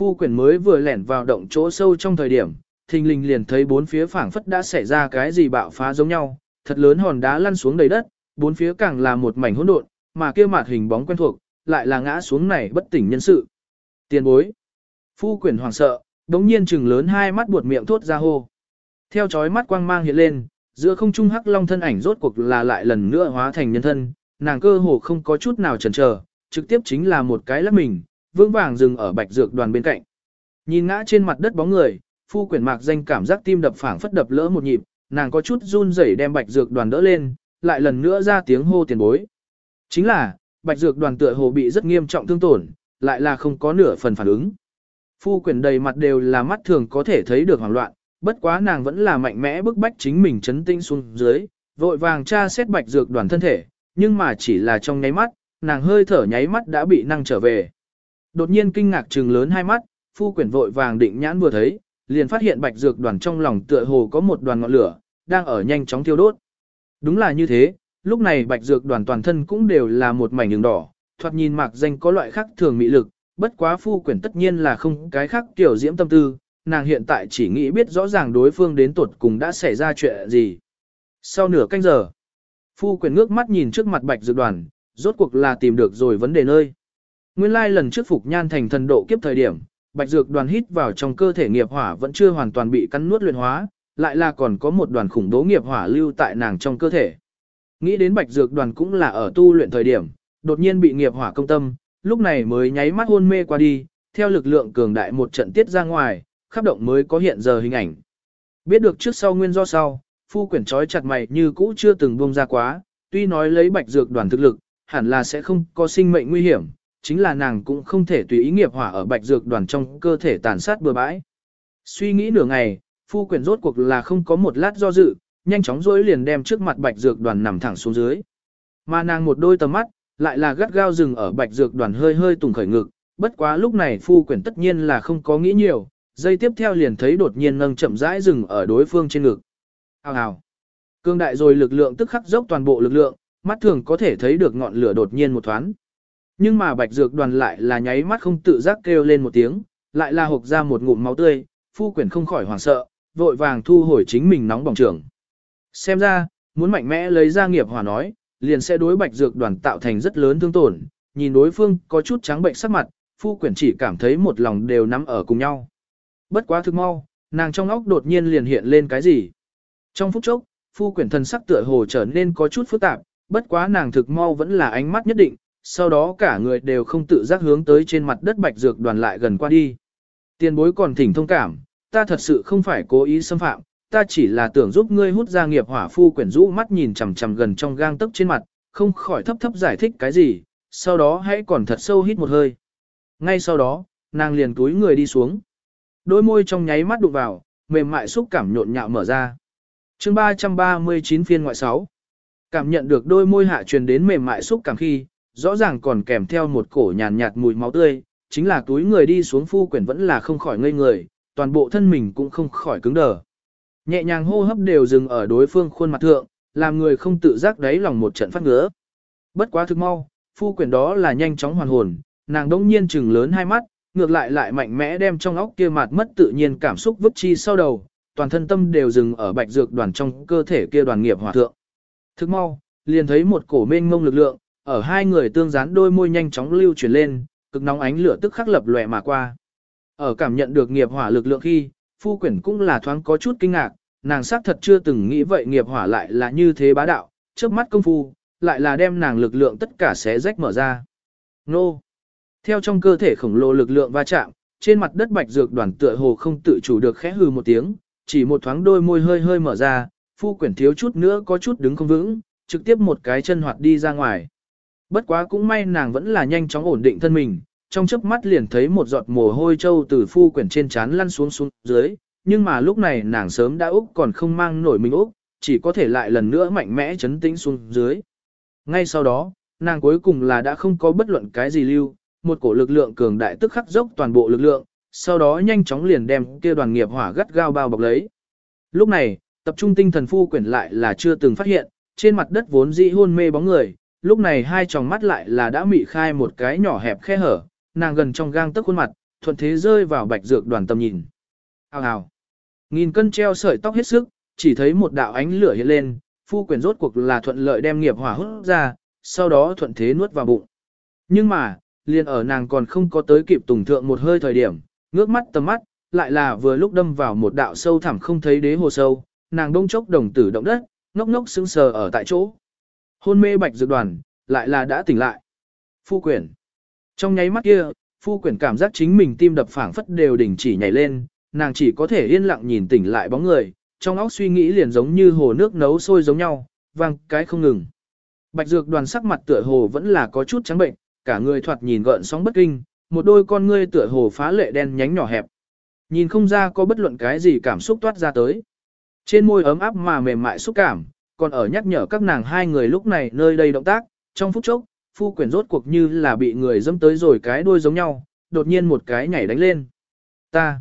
Phu quyển mới vừa lẻn vào động chỗ sâu trong thời điểm, thình lình liền thấy bốn phía phảng phất đã xảy ra cái gì bạo phá giống nhau, thật lớn hòn đá lăn xuống đầy đất, bốn phía càng là một mảnh hỗn độn, mà kia mặt hình bóng quen thuộc, lại là ngã xuống này bất tỉnh nhân sự. Tiền bối. Phu quyển hoảng sợ, đống nhiên trừng lớn hai mắt buột miệng thốt ra hô. Theo chói mắt quang mang hiện lên, giữa không trung hắc long thân ảnh rốt cuộc là lại lần nữa hóa thành nhân thân, nàng cơ hồ không có chút nào chần chờ, trực tiếp chính là một cái lắc mình, vững vàng dừng ở bạch dược đoàn bên cạnh. Nhìn ngã trên mặt đất bóng người, phu quyển mạc danh cảm giác tim đập phảng phất đập lỡ một nhịp, nàng có chút run rẩy đem bạch dược đoàn đỡ lên, lại lần nữa ra tiếng hô tiền bối. Chính là, bạch dược đoàn tựa hồ bị rất nghiêm trọng thương tổn, lại là không có nửa phần phản ứng. Phu quyển đầy mặt đều là mắt thường có thể thấy được hoảng loạn, bất quá nàng vẫn là mạnh mẽ bức bách chính mình chấn tinh xuống dưới, vội vàng tra xét bạch dược đoàn thân thể, nhưng mà chỉ là trong nháy mắt, nàng hơi thở nháy mắt đã bị năng trở về. Đột nhiên kinh ngạc trừng lớn hai mắt, phu quyển vội vàng định nhãn vừa thấy, liền phát hiện bạch dược đoàn trong lòng tựa hồ có một đoàn ngọn lửa, đang ở nhanh chóng thiêu đốt. Đúng là như thế, lúc này bạch dược đoàn toàn thân cũng đều là một mảnh đường đỏ, thoạt nhìn mạc danh có loại khác thường mỹ lực, bất quá phu quyển tất nhiên là không cái khác tiểu diễm tâm tư, nàng hiện tại chỉ nghĩ biết rõ ràng đối phương đến tuột cùng đã xảy ra chuyện gì. Sau nửa canh giờ, phu quyển ngước mắt nhìn trước mặt bạch dược đoàn, rốt cuộc là tìm được rồi vấn đề nơi. Nguyên lai lần trước phục nhan thành thần độ kiếp thời điểm, bạch dược đoàn hít vào trong cơ thể nghiệp hỏa vẫn chưa hoàn toàn bị cắn nuốt luyện hóa, lại là còn có một đoàn khủng bố nghiệp hỏa lưu tại nàng trong cơ thể. Nghĩ đến bạch dược đoàn cũng là ở tu luyện thời điểm, đột nhiên bị nghiệp hỏa công tâm, lúc này mới nháy mắt hôn mê qua đi, theo lực lượng cường đại một trận tiết ra ngoài, khắp động mới có hiện giờ hình ảnh. Biết được trước sau nguyên do sau, phu quyển trói chặt mày như cũ chưa từng buông ra quá, tuy nói lấy bạch dược đoàn thực lực, hẳn là sẽ không có sinh mệnh nguy hiểm, chính là nàng cũng không thể tùy ý nghiệp hỏa ở bạch dược đoàn trong cơ thể tàn sát bừa bãi. Suy nghĩ nửa ngày, phu quyển rốt cuộc là không có một lát do dự, nhanh chóng dối liền đem trước mặt bạch dược đoàn nằm thẳng xuống dưới. Mà nàng một đôi tầm mắt, lại là gắt gao rừng ở bạch dược đoàn hơi hơi tùng khởi ngực, bất quá lúc này phu quyển tất nhiên là không có nghĩ nhiều, dây tiếp theo liền thấy đột nhiên nâng chậm rãi rừng ở đối phương trên ngực. Hào hào. Cương đại rồi lực lượng tức khắc dốc toàn bộ lực lượng, mắt thường có thể thấy được ngọn lửa đột nhiên một thoáng. Nhưng mà bạch dược đoàn lại là nháy mắt không tự giác kêu lên một tiếng, lại là hộc ra một ngụm máu tươi, phu quyển không khỏi hoảng sợ, vội vàng thu hồi chính mình nóng bỏng trưởng. Xem ra, muốn mạnh mẽ lấy ra nghiệp hòa nói, liền sẽ đối bạch dược đoàn tạo thành rất lớn thương tổn, nhìn đối phương có chút trắng bệnh sắc mặt, phu quyển chỉ cảm thấy một lòng đều nắm ở cùng nhau. Bất quá thực mau, nàng trong óc đột nhiên liền hiện lên cái gì. Trong phút chốc, phu quyển thần sắc tựa hồ trở nên có chút phức tạp, bất quá nàng thực mau vẫn là ánh mắt nhất định, sau đó cả người đều không tự giác hướng tới trên mặt đất bạch dược đoàn lại gần qua đi. Tiền bối còn thỉnh thông cảm, ta thật sự không phải cố ý xâm phạm, ta chỉ là tưởng giúp ngươi hút ra nghiệp hỏa phu quyển rũ mắt nhìn chằm chằm gần trong gang tấc trên mặt, không khỏi thấp thấp giải thích cái gì, sau đó hãy còn thật sâu hít một hơi. Ngay sau đó, nàng liền túi người đi xuống. Đôi môi trong nháy mắt đụng vào, mềm mại xúc cảm nhộn nhạo mở ra. chương 339 phiên ngoại 6. Cảm nhận được đôi môi hạ truyền đến mềm mại xúc cảm khi, rõ ràng còn kèm theo một cổ nhàn nhạt, mùi máu tươi, chính là túi người đi xuống phu quyển vẫn là không khỏi ngây người, toàn bộ thân mình cũng không khỏi cứng đờ. Nhẹ nhàng hô hấp đều dừng ở đối phương khuôn mặt thượng, làm người không tự giác đáy lòng một trận phát ngứa. Bất quá thực mau, phu quyển đó là nhanh chóng hoàn hồn, nàng đông nhiên trừng lớn hai mắt, ngược lại lại mạnh mẽ đem trong óc kia mặt mất tự nhiên cảm xúc vứt chi sau đầu, toàn thân tâm đều dừng ở bạch dược đoàn trong cơ thể kia đoàn nghiệp hòa thượng. Thức mau, liền thấy một cổ mênh ngông lực lượng, ở hai người tương dán đôi môi nhanh chóng lưu chuyển lên, cực nóng ánh lửa tức khắc lập lòe mà qua. Ở cảm nhận được nghiệp hỏa lực lượng khi, phu quyển cũng là thoáng có chút kinh ngạc, nàng xác thật chưa từng nghĩ vậy nghiệp hỏa lại là như thế bá đạo, trước mắt công phu, lại là đem nàng lực lượng tất cả xé rách mở ra. Nô! Theo trong cơ thể khổng lồ lực lượng va chạm, trên mặt đất bạch dược đoàn tựa hồ không tự chủ được khẽ hừ một tiếng, chỉ một thoáng đôi môi hơi hơi mở ra, phu quyển thiếu chút nữa có chút đứng không vững, trực tiếp một cái chân hoạt đi ra ngoài. Bất quá cũng may nàng vẫn là nhanh chóng ổn định thân mình, trong chớp mắt liền thấy một giọt mồ hôi trâu từ phu quyển trên trán lăn xuống xuống dưới, nhưng mà lúc này nàng sớm đã úc còn không mang nổi mình úc, chỉ có thể lại lần nữa mạnh mẽ chấn tĩnh xuống dưới. Ngay sau đó, nàng cuối cùng là đã không có bất luận cái gì lưu, một cổ lực lượng cường đại tức khắc dốc toàn bộ lực lượng, sau đó nhanh chóng liền đem kia đoàn nghiệp hỏa gắt gao bao bọc lấy. Lúc này, tập trung tinh thần phu quyển lại là chưa từng phát hiện, trên mặt đất vốn dĩ hôn mê bóng người, lúc này hai tròng mắt lại là đã mị khai một cái nhỏ hẹp khe hở, nàng gần trong gang tấc khuôn mặt, thuận thế rơi vào bạch dược đoàn tầm nhìn. Hào hào. Nghìn cân treo sợi tóc hết sức, chỉ thấy một đạo ánh lửa hiện lên, phu quyền rốt cuộc là thuận lợi đem nghiệp hỏa hút ra, sau đó thuận thế nuốt vào bụng. Nhưng mà, liền ở nàng còn không có tới kịp tùng thượng một hơi thời điểm, ngước mắt tầm mắt, lại là vừa lúc đâm vào một đạo sâu thẳm không thấy đế hồ sâu, nàng đông chốc đồng tử động đất, ngốc ngốc sững sờ ở tại chỗ. Hôn mê bạch dược đoàn, lại là đã tỉnh lại. Phu quyển. Trong nháy mắt kia, phu quyển cảm giác chính mình tim đập phảng phất đều đình chỉ nhảy lên, nàng chỉ có thể yên lặng nhìn tỉnh lại bóng người, trong óc suy nghĩ liền giống như hồ nước nấu sôi giống nhau, vang cái không ngừng. Bạch dược đoàn sắc mặt tựa hồ vẫn là có chút trắng bệnh, cả người thoạt nhìn gợn sóng bất kinh, một đôi con ngươi tựa hồ phá lệ đen nhánh nhỏ hẹp. Nhìn không ra có bất luận cái gì cảm xúc toát ra tới. Trên môi ấm áp mà mềm mại xúc cảm, còn ở nhắc nhở các nàng hai người lúc này nơi đây động tác, trong phút chốc, phu quyển rốt cuộc như là bị người dâm tới rồi cái đuôi giống nhau, đột nhiên một cái nhảy đánh lên. Ta,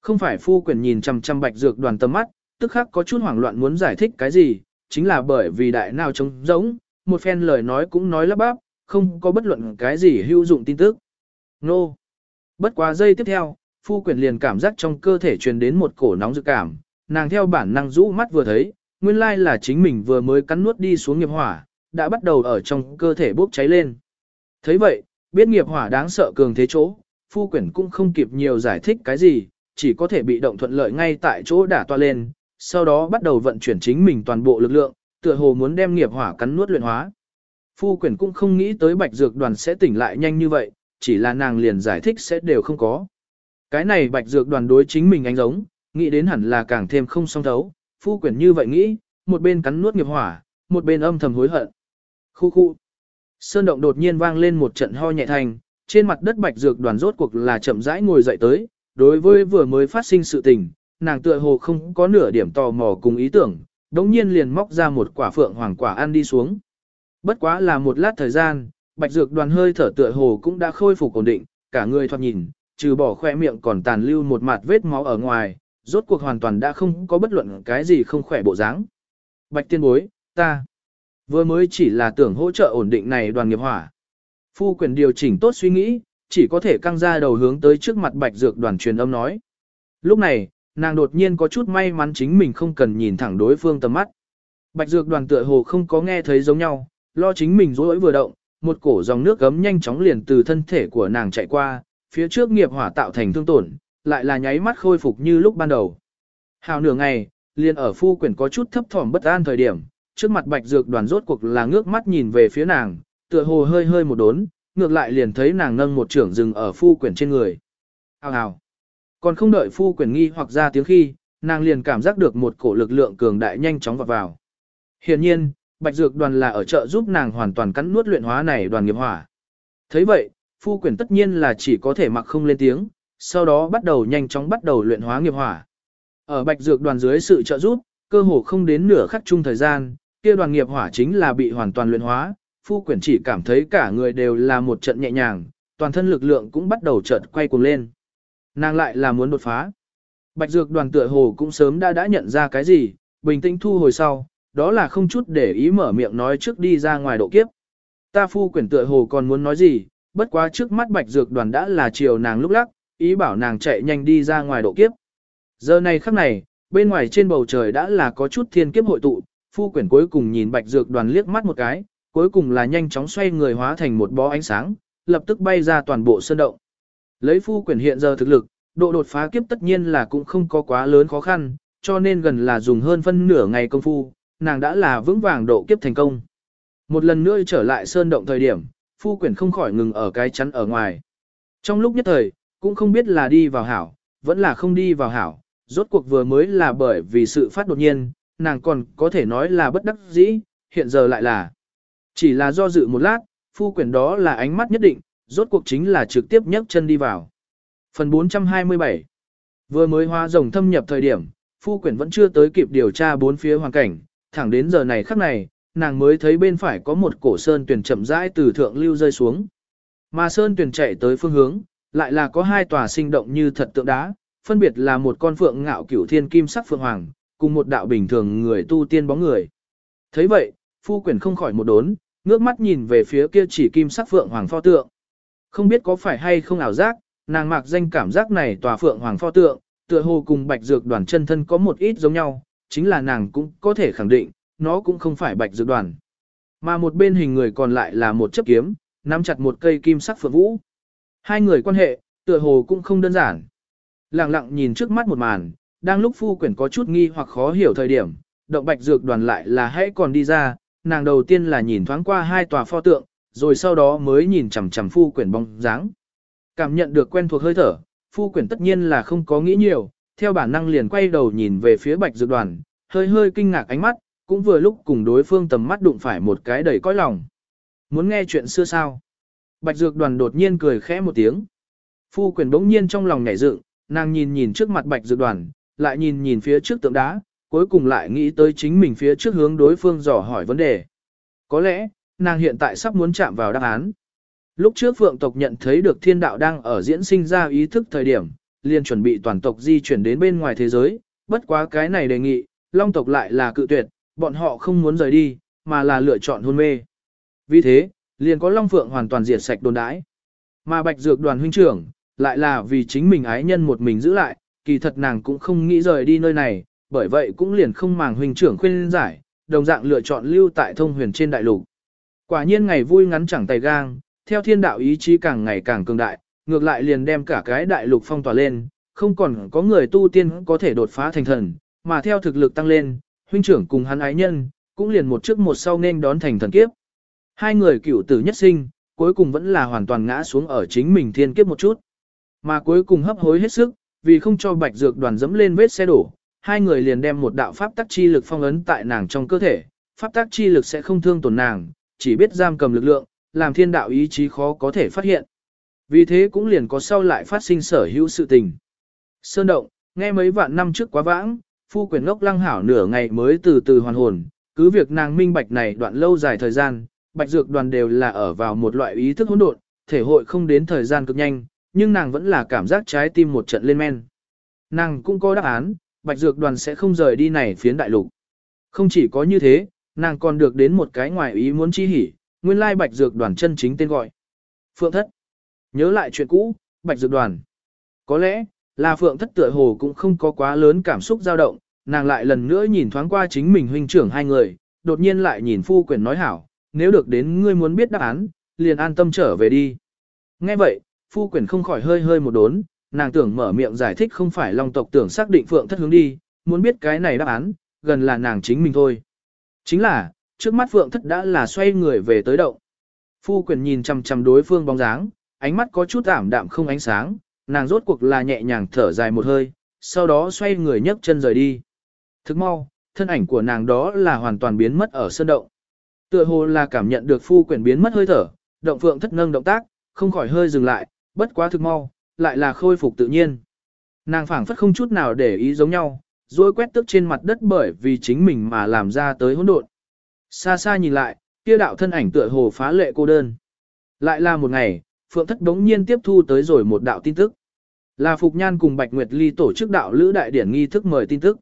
không phải phu quyển nhìn chằm chằm bạch dược đoàn tâm mắt, tức khắc có chút hoảng loạn muốn giải thích cái gì, chính là bởi vì đại nào trống giống, một phen lời nói cũng nói lắp bắp, không có bất luận cái gì hữu dụng tin tức. Nô! Bất quá giây tiếp theo, phu quyển liền cảm giác trong cơ thể truyền đến một cổ nóng dự cảm, nàng theo bản năng rũ mắt vừa thấy, nguyên lai là chính mình vừa mới cắn nuốt đi xuống nghiệp hỏa, đã bắt đầu ở trong cơ thể bốc cháy lên. thấy vậy, biết nghiệp hỏa đáng sợ cường thế chỗ, phu quyển cũng không kịp nhiều giải thích cái gì, chỉ có thể bị động thuận lợi ngay tại chỗ đả toa lên, sau đó bắt đầu vận chuyển chính mình toàn bộ lực lượng, tựa hồ muốn đem nghiệp hỏa cắn nuốt luyện hóa. Phu quyển cũng không nghĩ tới bạch dược đoàn sẽ tỉnh lại nhanh như vậy, chỉ là nàng liền giải thích sẽ đều không có. Cái này bạch dược đoàn đối chính mình ánh giống, nghĩ đến hẳn là càng thêm không song thấu, phu quyển như vậy nghĩ, một bên cắn nuốt nghiệp hỏa, một bên âm thầm hối hận. Khu khu. Sơn động đột nhiên vang lên một trận ho nhẹ thành, trên mặt đất bạch dược đoàn rốt cuộc là chậm rãi ngồi dậy tới, đối với vừa mới phát sinh sự tình, nàng tựa hồ không có nửa điểm tò mò cùng ý tưởng, đống nhiên liền móc ra một quả phượng hoàng quả ăn đi xuống. Bất quá là một lát thời gian, bạch dược đoàn hơi thở tựa hồ cũng đã khôi phục ổn định, cả người thoạt nhìn, trừ bỏ khoe miệng còn tàn lưu một mặt vết máu ở ngoài, rốt cuộc hoàn toàn đã không có bất luận cái gì không khỏe bộ dáng. Bạch tiên bối, ta vừa mới chỉ là tưởng hỗ trợ ổn định này đoàn nghiệp hỏa. Phu quyền điều chỉnh tốt suy nghĩ, chỉ có thể căng ra đầu hướng tới trước mặt bạch dược đoàn truyền âm nói. Lúc này, nàng đột nhiên có chút may mắn chính mình không cần nhìn thẳng đối phương tầm mắt. Bạch dược đoàn tựa hồ không có nghe thấy giống nhau, lo chính mình rối vừa động, một cổ dòng nước gấm nhanh chóng liền từ thân thể của nàng chạy qua, phía trước nghiệp hỏa tạo thành thương tổn, lại là nháy mắt khôi phục như lúc ban đầu. Hào nửa ngày, liền ở phu quyển có chút thấp thỏm bất an thời điểm, trước mặt bạch dược đoàn rốt cuộc là ngước mắt nhìn về phía nàng, tựa hồ hơi hơi một đốn, ngược lại liền thấy nàng nâng một trưởng rừng ở phu quyển trên người. Hào hào. Còn không đợi phu quyển nghi hoặc ra tiếng khi, nàng liền cảm giác được một cổ lực lượng cường đại nhanh chóng vọt vào. Hiện nhiên, bạch dược đoàn là ở chợ giúp nàng hoàn toàn cắn nuốt luyện hóa này đoàn nghiệp hỏa. thấy vậy, phu quyển tất nhiên là chỉ có thể mặc không lên tiếng, sau đó bắt đầu nhanh chóng bắt đầu luyện hóa nghiệp hỏa. Ở bạch dược đoàn dưới sự trợ giúp, cơ hồ không đến nửa khắc chung thời gian, kia đoàn nghiệp hỏa chính là bị hoàn toàn luyện hóa, phu quyển chỉ cảm thấy cả người đều là một trận nhẹ nhàng, toàn thân lực lượng cũng bắt đầu chợt quay cuồng lên. Nàng lại là muốn đột phá. Bạch dược đoàn tựa hồ cũng sớm đã đã nhận ra cái gì, bình tĩnh thu hồi sau, đó là không chút để ý mở miệng nói trước đi ra ngoài độ kiếp. Ta phu quyển tựa hồ còn muốn nói gì, bất quá trước mắt bạch dược đoàn đã là chiều nàng lúc lắc, ý bảo nàng chạy nhanh đi ra ngoài độ kiếp. Giờ này khắc này, bên ngoài trên bầu trời đã là có chút thiên kiếp hội tụ, phu quyển cuối cùng nhìn bạch dược đoàn liếc mắt một cái, cuối cùng là nhanh chóng xoay người hóa thành một bó ánh sáng, lập tức bay ra toàn bộ sơn động. Lấy phu quyển hiện giờ thực lực, độ đột phá kiếp tất nhiên là cũng không có quá lớn khó khăn, cho nên gần là dùng hơn phân nửa ngày công phu, nàng đã là vững vàng độ kiếp thành công. Một lần nữa trở lại sơn động thời điểm, phu quyển không khỏi ngừng ở cái chắn ở ngoài. Trong lúc nhất thời, cũng không biết là đi vào hảo, vẫn là không đi vào hảo, rốt cuộc vừa mới là bởi vì sự phát đột nhiên, nàng còn có thể nói là bất đắc dĩ, hiện giờ lại là. Chỉ là do dự một lát, phu quyển đó là ánh mắt nhất định, rốt cuộc chính là trực tiếp nhấc chân đi vào. Phần 427 Vừa mới hoa rồng thâm nhập thời điểm, phu quyển vẫn chưa tới kịp điều tra bốn phía hoàn cảnh, thẳng đến giờ này khắc này, nàng mới thấy bên phải có một cổ sơn tuyển chậm rãi từ thượng lưu rơi xuống. Mà sơn tuyển chạy tới phương hướng, lại là có hai tòa sinh động như thật tượng đá, phân biệt là một con phượng ngạo cửu thiên kim sắc phượng hoàng, cùng một đạo bình thường người tu tiên bóng người. thấy vậy, phu quyển không khỏi một đốn, ngước mắt nhìn về phía kia chỉ kim sắc phượng hoàng pho tượng. Không biết có phải hay không ảo giác, nàng mạc danh cảm giác này tòa phượng hoàng pho tượng, tựa hồ cùng bạch dược đoàn chân thân có một ít giống nhau, chính là nàng cũng có thể khẳng định, nó cũng không phải bạch dược đoàn. Mà một bên hình người còn lại là một chấp kiếm, nắm chặt một cây kim sắc phượng vũ. Hai người quan hệ, tựa hồ cũng không đơn giản. Lặng lặng nhìn trước mắt một màn, đang lúc phu quyển có chút nghi hoặc khó hiểu thời điểm, động bạch dược đoàn lại là hãy còn đi ra, nàng đầu tiên là nhìn thoáng qua hai tòa pho tượng, rồi sau đó mới nhìn chằm chằm phu quyển bóng dáng. Cảm nhận được quen thuộc hơi thở, phu quyển tất nhiên là không có nghĩ nhiều, theo bản năng liền quay đầu nhìn về phía bạch dược đoàn, hơi hơi kinh ngạc ánh mắt, cũng vừa lúc cùng đối phương tầm mắt đụng phải một cái đầy cõi lòng. Muốn nghe chuyện xưa sao? Bạch Dược đoàn đột nhiên cười khẽ một tiếng. Phu quyền bỗng nhiên trong lòng nhảy dựng, nàng nhìn nhìn trước mặt Bạch Dược đoàn, lại nhìn nhìn phía trước tượng đá, cuối cùng lại nghĩ tới chính mình phía trước hướng đối phương dò hỏi vấn đề. Có lẽ, nàng hiện tại sắp muốn chạm vào đáp án. Lúc trước Phượng tộc nhận thấy được thiên đạo đang ở diễn sinh ra ý thức thời điểm, liền chuẩn bị toàn tộc di chuyển đến bên ngoài thế giới, bất quá cái này đề nghị, Long tộc lại là cự tuyệt, bọn họ không muốn rời đi, mà là lựa chọn hôn mê. Vì thế, liền có Long Phượng hoàn toàn diệt sạch đồn đãi. Mà Bạch Dược đoàn huynh trưởng, lại là vì chính mình ái nhân một mình giữ lại, kỳ thật nàng cũng không nghĩ rời đi nơi này, bởi vậy cũng liền không màng huynh trưởng khuyên giải, đồng dạng lựa chọn lưu tại thông huyền trên đại lục. Quả nhiên ngày vui ngắn chẳng tay gang, theo thiên đạo ý chí càng ngày càng cường đại, ngược lại liền đem cả cái đại lục phong tỏa lên, không còn có người tu tiên có thể đột phá thành thần, mà theo thực lực tăng lên, huynh trưởng cùng hắn ái nhân, cũng liền một trước một sau nên đón thành thần kiếp. Hai người cựu tử nhất sinh, cuối cùng vẫn là hoàn toàn ngã xuống ở chính mình thiên kiếp một chút. Mà cuối cùng hấp hối hết sức, vì không cho bạch dược đoàn dẫm lên vết xe đổ, hai người liền đem một đạo pháp tắc chi lực phong ấn tại nàng trong cơ thể, pháp tắc chi lực sẽ không thương tổn nàng, chỉ biết giam cầm lực lượng, làm thiên đạo ý chí khó có thể phát hiện. Vì thế cũng liền có sau lại phát sinh sở hữu sự tình. Sơn động, nghe mấy vạn năm trước quá vãng, phu quyền ngốc lăng hảo nửa ngày mới từ từ hoàn hồn, cứ việc nàng minh bạch này đoạn lâu dài thời gian, bạch dược đoàn đều là ở vào một loại ý thức hỗn độn, thể hội không đến thời gian cực nhanh, nhưng nàng vẫn là cảm giác trái tim một trận lên men. Nàng cũng có đáp án, bạch dược đoàn sẽ không rời đi này phiến đại lục. Không chỉ có như thế, nàng còn được đến một cái ngoài ý muốn chi hỉ, nguyên lai bạch dược đoàn chân chính tên gọi. Phượng thất. Nhớ lại chuyện cũ, bạch dược đoàn. Có lẽ, là phượng thất tựa hồ cũng không có quá lớn cảm xúc dao động, nàng lại lần nữa nhìn thoáng qua chính mình huynh trưởng hai người, đột nhiên lại nhìn phu quyền nói hảo, nếu được đến ngươi muốn biết đáp án, liền an tâm trở về đi. Nghe vậy, phu quyền không khỏi hơi hơi một đốn, nàng tưởng mở miệng giải thích không phải long tộc tưởng xác định phượng thất hướng đi, muốn biết cái này đáp án, gần là nàng chính mình thôi. Chính là, trước mắt phượng thất đã là xoay người về tới động. Phu quyền nhìn chằm chằm đối phương bóng dáng, ánh mắt có chút ảm đạm không ánh sáng, nàng rốt cuộc là nhẹ nhàng thở dài một hơi, sau đó xoay người nhấc chân rời đi. Thức mau, thân ảnh của nàng đó là hoàn toàn biến mất ở sơn động. Tựa hồ là cảm nhận được phu quyển biến mất hơi thở, động phượng thất nâng động tác, không khỏi hơi dừng lại, bất quá thực mau, lại là khôi phục tự nhiên. Nàng phảng phất không chút nào để ý giống nhau, rồi quét tức trên mặt đất bởi vì chính mình mà làm ra tới hỗn độn. Xa xa nhìn lại, kia đạo thân ảnh tựa hồ phá lệ cô đơn. Lại là một ngày, Phượng Thất đống nhiên tiếp thu tới rồi một đạo tin tức. Là Phục Nhan cùng Bạch Nguyệt Ly tổ chức đạo lữ đại điển nghi thức mời tin tức.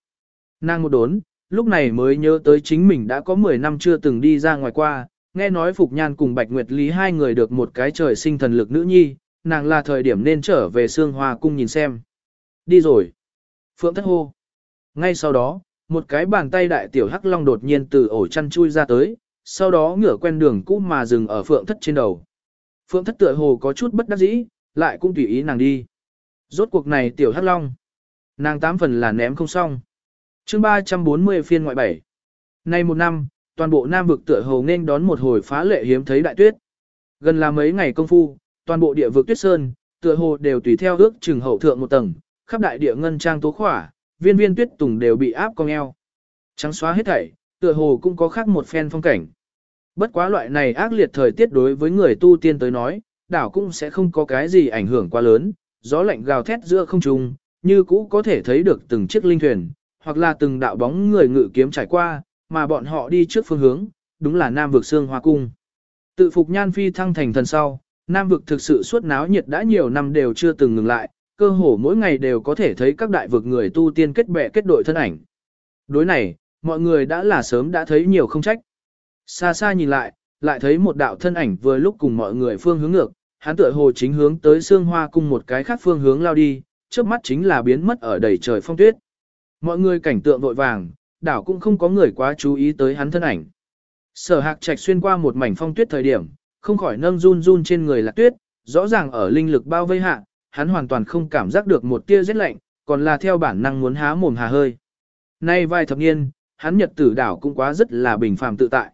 Nàng một đốn, lúc này mới nhớ tới chính mình đã có 10 năm chưa từng đi ra ngoài qua, nghe nói Phục Nhan cùng Bạch Nguyệt Lý hai người được một cái trời sinh thần lực nữ nhi, nàng là thời điểm nên trở về Sương Hoa cung nhìn xem. Đi rồi. Phượng thất hô. Ngay sau đó, một cái bàn tay đại tiểu hắc long đột nhiên từ ổ chăn chui ra tới, sau đó ngửa quen đường cũ mà dừng ở Phượng thất trên đầu. Phượng thất tựa hồ có chút bất đắc dĩ, lại cũng tùy ý nàng đi. Rốt cuộc này tiểu hắc long. Nàng tám phần là ném không xong chương 340 phiên ngoại bảy. Nay một năm, toàn bộ Nam vực tựa hồ nên đón một hồi phá lệ hiếm thấy đại tuyết. Gần là mấy ngày công phu, toàn bộ địa vực tuyết sơn, tựa hồ đều tùy theo ước chừng hậu thượng một tầng, khắp đại địa ngân trang tố khỏa, viên viên tuyết tùng đều bị áp cong eo. Trắng xóa hết thảy, tựa hồ cũng có khác một phen phong cảnh. Bất quá loại này ác liệt thời tiết đối với người tu tiên tới nói, đảo cũng sẽ không có cái gì ảnh hưởng quá lớn, gió lạnh gào thét giữa không trung, như cũ có thể thấy được từng chiếc linh thuyền, hoặc là từng đạo bóng người ngự kiếm trải qua, mà bọn họ đi trước phương hướng, đúng là Nam vực Sương Hoa Cung. Tự phục nhan phi thăng thành thần sau, Nam vực thực sự suốt náo nhiệt đã nhiều năm đều chưa từng ngừng lại, cơ hồ mỗi ngày đều có thể thấy các đại vực người tu tiên kết bè kết đội thân ảnh. Đối này, mọi người đã là sớm đã thấy nhiều không trách. Xa xa nhìn lại, lại thấy một đạo thân ảnh vừa lúc cùng mọi người phương hướng ngược, hắn tựa hồ chính hướng tới xương hoa cung một cái khác phương hướng lao đi, trước mắt chính là biến mất ở đầy trời phong tuyết. Mọi người cảnh tượng vội vàng, đảo cũng không có người quá chú ý tới hắn thân ảnh. Sở hạc trạch xuyên qua một mảnh phong tuyết thời điểm, không khỏi nâng run run trên người là tuyết, rõ ràng ở linh lực bao vây hạ, hắn hoàn toàn không cảm giác được một tia rét lạnh, còn là theo bản năng muốn há mồm hà hơi. Nay vài thập niên, hắn nhật tử đảo cũng quá rất là bình phàm tự tại.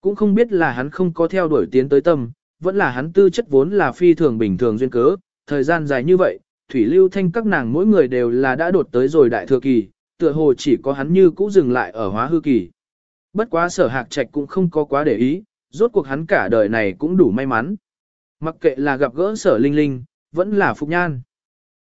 Cũng không biết là hắn không có theo đuổi tiến tới tâm, vẫn là hắn tư chất vốn là phi thường bình thường duyên cớ, thời gian dài như vậy, thủy lưu thanh các nàng mỗi người đều là đã đột tới rồi đại thừa kỳ, tựa hồ chỉ có hắn như cũ dừng lại ở hóa hư kỳ. Bất quá sở hạc trạch cũng không có quá để ý, rốt cuộc hắn cả đời này cũng đủ may mắn. Mặc kệ là gặp gỡ sở linh linh, vẫn là phục nhan.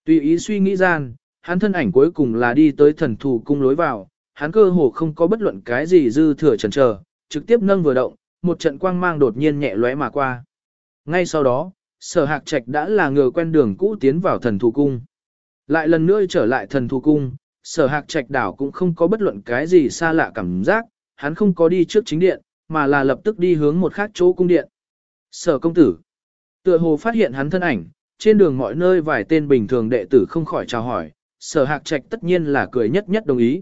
Tùy ý suy nghĩ gian, hắn thân ảnh cuối cùng là đi tới thần thủ cung lối vào, hắn cơ hồ không có bất luận cái gì dư thừa chần chờ, trực tiếp nâng vừa động, một trận quang mang đột nhiên nhẹ lóe mà qua. Ngay sau đó, sở hạc trạch đã là ngờ quen đường cũ tiến vào thần thủ cung. Lại lần nữa trở lại thần thủ cung, sở hạc trạch đảo cũng không có bất luận cái gì xa lạ cảm giác, hắn không có đi trước chính điện, mà là lập tức đi hướng một khác chỗ cung điện. Sở công tử, tựa hồ phát hiện hắn thân ảnh, trên đường mọi nơi vài tên bình thường đệ tử không khỏi chào hỏi, sở hạc trạch tất nhiên là cười nhất nhất đồng ý.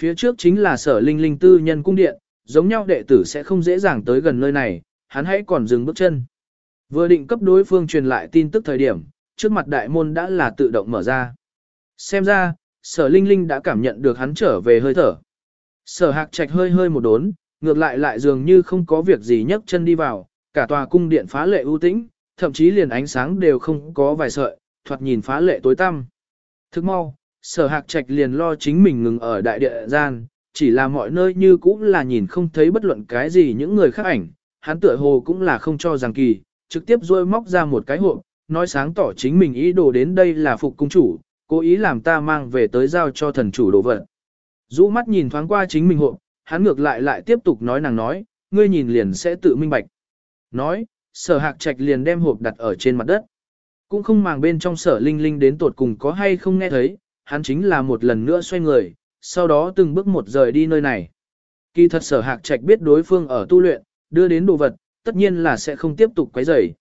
Phía trước chính là sở linh linh tư nhân cung điện, giống nhau đệ tử sẽ không dễ dàng tới gần nơi này, hắn hãy còn dừng bước chân. Vừa định cấp đối phương truyền lại tin tức thời điểm, trước mặt đại môn đã là tự động mở ra. Xem ra, sở linh linh đã cảm nhận được hắn trở về hơi thở. Sở hạc trạch hơi hơi một đốn, ngược lại lại dường như không có việc gì nhấc chân đi vào, cả tòa cung điện phá lệ ưu tĩnh, thậm chí liền ánh sáng đều không có vài sợi, thoạt nhìn phá lệ tối tăm. Thức mau, sở hạc trạch liền lo chính mình ngừng ở đại địa gian, chỉ là mọi nơi như cũng là nhìn không thấy bất luận cái gì những người khác ảnh, hắn tựa hồ cũng là không cho rằng kỳ, trực tiếp rôi móc ra một cái hộp, nói sáng tỏ chính mình ý đồ đến đây là phục cung chủ, cố ý làm ta mang về tới giao cho thần chủ đồ vật. Dũ mắt nhìn thoáng qua chính mình hộp, hắn ngược lại lại tiếp tục nói nàng nói, ngươi nhìn liền sẽ tự minh bạch. Nói, sở hạc trạch liền đem hộp đặt ở trên mặt đất. Cũng không màng bên trong sở linh linh đến tột cùng có hay không nghe thấy, hắn chính là một lần nữa xoay người, sau đó từng bước một rời đi nơi này. Kỳ thật sở hạc trạch biết đối phương ở tu luyện, đưa đến đồ vật, tất nhiên là sẽ không tiếp tục quấy rầy.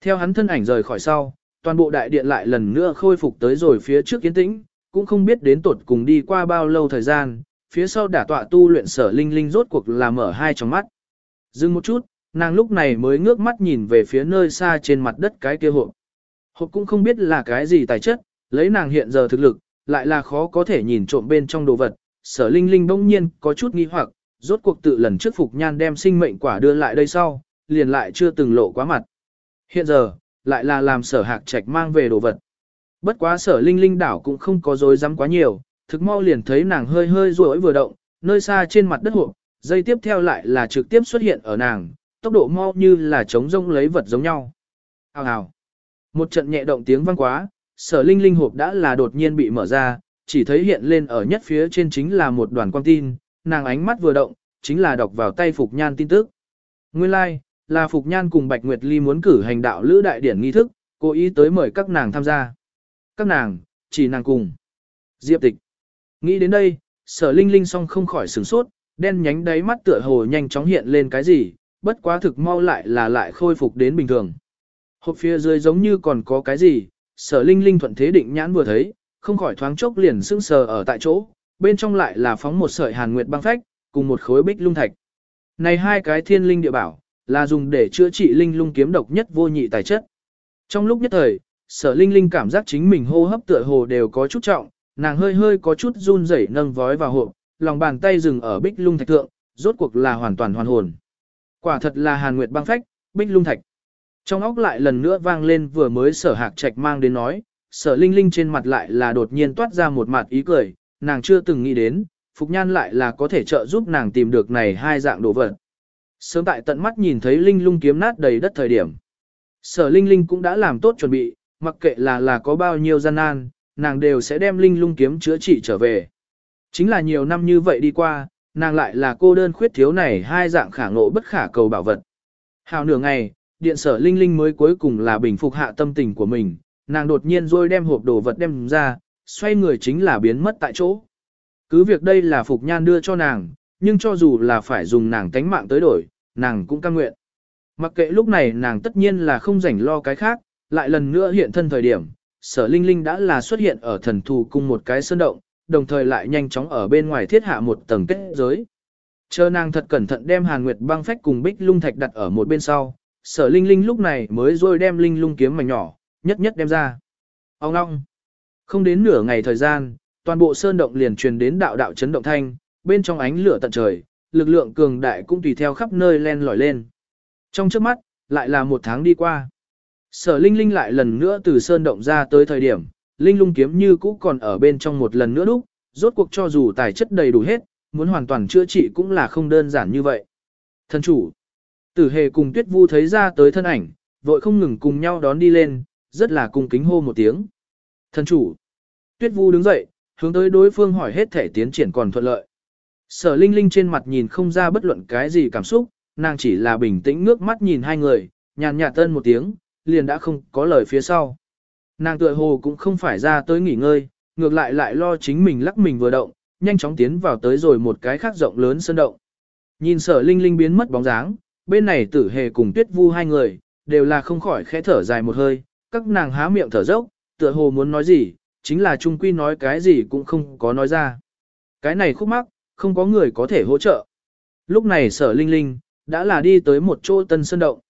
Theo hắn thân ảnh rời khỏi sau, toàn bộ đại điện lại lần nữa khôi phục tới rồi phía trước kiến tĩnh, cũng không biết đến tột cùng đi qua bao lâu thời gian, phía sau đả tọa tu luyện sở linh linh rốt cuộc là mở hai trong mắt. Dừng một chút, nàng lúc này mới ngước mắt nhìn về phía nơi xa trên mặt đất cái kia hộp. Hộp cũng không biết là cái gì tài chất, lấy nàng hiện giờ thực lực, lại là khó có thể nhìn trộm bên trong đồ vật. Sở Linh Linh bỗng nhiên có chút nghi hoặc, rốt cuộc tự lần trước Phục Nhan đem sinh mệnh quả đưa lại đây sau, liền lại chưa từng lộ quá mặt. Hiện giờ, lại là làm sở hạc trạch mang về đồ vật. Bất quá sở Linh Linh đảo cũng không có dối rắm quá nhiều, thực mau liền thấy nàng hơi hơi rối vừa động, nơi xa trên mặt đất hộp, dây tiếp theo lại là trực tiếp xuất hiện ở nàng, tốc độ mau như là chống rông lấy vật giống nhau. Hào hào. Một trận nhẹ động tiếng vang quá, sở linh linh hộp đã là đột nhiên bị mở ra, chỉ thấy hiện lên ở nhất phía trên chính là một đoàn quang tin, nàng ánh mắt vừa động, chính là đọc vào tay Phục Nhan tin tức. Nguyên lai, like, là Phục Nhan cùng Bạch Nguyệt Ly muốn cử hành đạo lữ đại điển nghi thức, cố ý tới mời các nàng tham gia. Các nàng, chỉ nàng cùng. Diệp tịch. Nghĩ đến đây, sở linh linh song không khỏi sửng sốt, đen nhánh đáy mắt tựa hồ nhanh chóng hiện lên cái gì, bất quá thực mau lại là lại khôi phục đến bình thường. Hộp phía dưới giống như còn có cái gì, sở linh linh thuận thế định nhãn vừa thấy, không khỏi thoáng chốc liền sững sờ ở tại chỗ, bên trong lại là phóng một sợi hàn nguyệt băng phách, cùng một khối bích lung thạch. Này hai cái thiên linh địa bảo, là dùng để chữa trị linh lung kiếm độc nhất vô nhị tài chất. Trong lúc nhất thời, sở linh linh cảm giác chính mình hô hấp tựa hồ đều có chút trọng, nàng hơi hơi có chút run rẩy nâng vói vào hộp, lòng bàn tay dừng ở bích lung thạch thượng, rốt cuộc là hoàn toàn hoàn hồn. Quả thật là hàn nguyệt băng phách, bích lung thạch. Trong óc lại lần nữa vang lên vừa mới sở hạc trạch mang đến nói, sở linh linh trên mặt lại là đột nhiên toát ra một mặt ý cười, nàng chưa từng nghĩ đến, Phục Nhan lại là có thể trợ giúp nàng tìm được này hai dạng đồ vật. Sớm tại tận mắt nhìn thấy linh lung kiếm nát đầy đất thời điểm. Sở linh linh cũng đã làm tốt chuẩn bị, mặc kệ là là có bao nhiêu gian nan, nàng đều sẽ đem linh lung kiếm chữa trị trở về. Chính là nhiều năm như vậy đi qua, nàng lại là cô đơn khuyết thiếu này hai dạng khả ngộ bất khả cầu bảo vật. Hào nửa ngày, điện sở linh linh mới cuối cùng là bình phục hạ tâm tình của mình, nàng đột nhiên rồi đem hộp đồ vật đem ra, xoay người chính là biến mất tại chỗ. Cứ việc đây là phục nhan đưa cho nàng, nhưng cho dù là phải dùng nàng tánh mạng tới đổi, nàng cũng cam nguyện. Mặc kệ lúc này nàng tất nhiên là không rảnh lo cái khác, lại lần nữa hiện thân thời điểm, sở linh linh đã là xuất hiện ở thần thù cung một cái sơn động, đồng thời lại nhanh chóng ở bên ngoài thiết hạ một tầng kết giới. Chờ nàng thật cẩn thận đem hàn nguyệt băng phách cùng bích lung thạch đặt ở một bên sau, sở linh linh lúc này mới rồi đem linh lung kiếm mảnh nhỏ, nhất nhất đem ra. Ông ong, Không đến nửa ngày thời gian, toàn bộ sơn động liền truyền đến đạo đạo chấn động thanh, bên trong ánh lửa tận trời, lực lượng cường đại cũng tùy theo khắp nơi len lỏi lên. Trong trước mắt, lại là một tháng đi qua. Sở Linh Linh lại lần nữa từ sơn động ra tới thời điểm, Linh lung kiếm như cũ còn ở bên trong một lần nữa đúc, rốt cuộc cho dù tài chất đầy đủ hết, muốn hoàn toàn chữa trị cũng là không đơn giản như vậy. Thần chủ, tử hề cùng tuyết vu thấy ra tới thân ảnh, vội không ngừng cùng nhau đón đi lên, rất là cung kính hô một tiếng. Thần chủ, tuyết vu đứng dậy, hướng tới đối phương hỏi hết thể tiến triển còn thuận lợi. Sở Linh Linh trên mặt nhìn không ra bất luận cái gì cảm xúc, nàng chỉ là bình tĩnh ngước mắt nhìn hai người, nhàn nhạt tân một tiếng, liền đã không có lời phía sau. Nàng tựa hồ cũng không phải ra tới nghỉ ngơi, ngược lại lại lo chính mình lắc mình vừa động, nhanh chóng tiến vào tới rồi một cái khác rộng lớn sân động. Nhìn sở linh linh biến mất bóng dáng, bên này tử hề cùng tuyết vu hai người, đều là không khỏi khẽ thở dài một hơi, các nàng há miệng thở dốc, tựa hồ muốn nói gì, chính là trung quy nói cái gì cũng không có nói ra. Cái này khúc mắc, không có người có thể hỗ trợ. Lúc này sở linh linh, đã là đi tới một chỗ tân sơn động.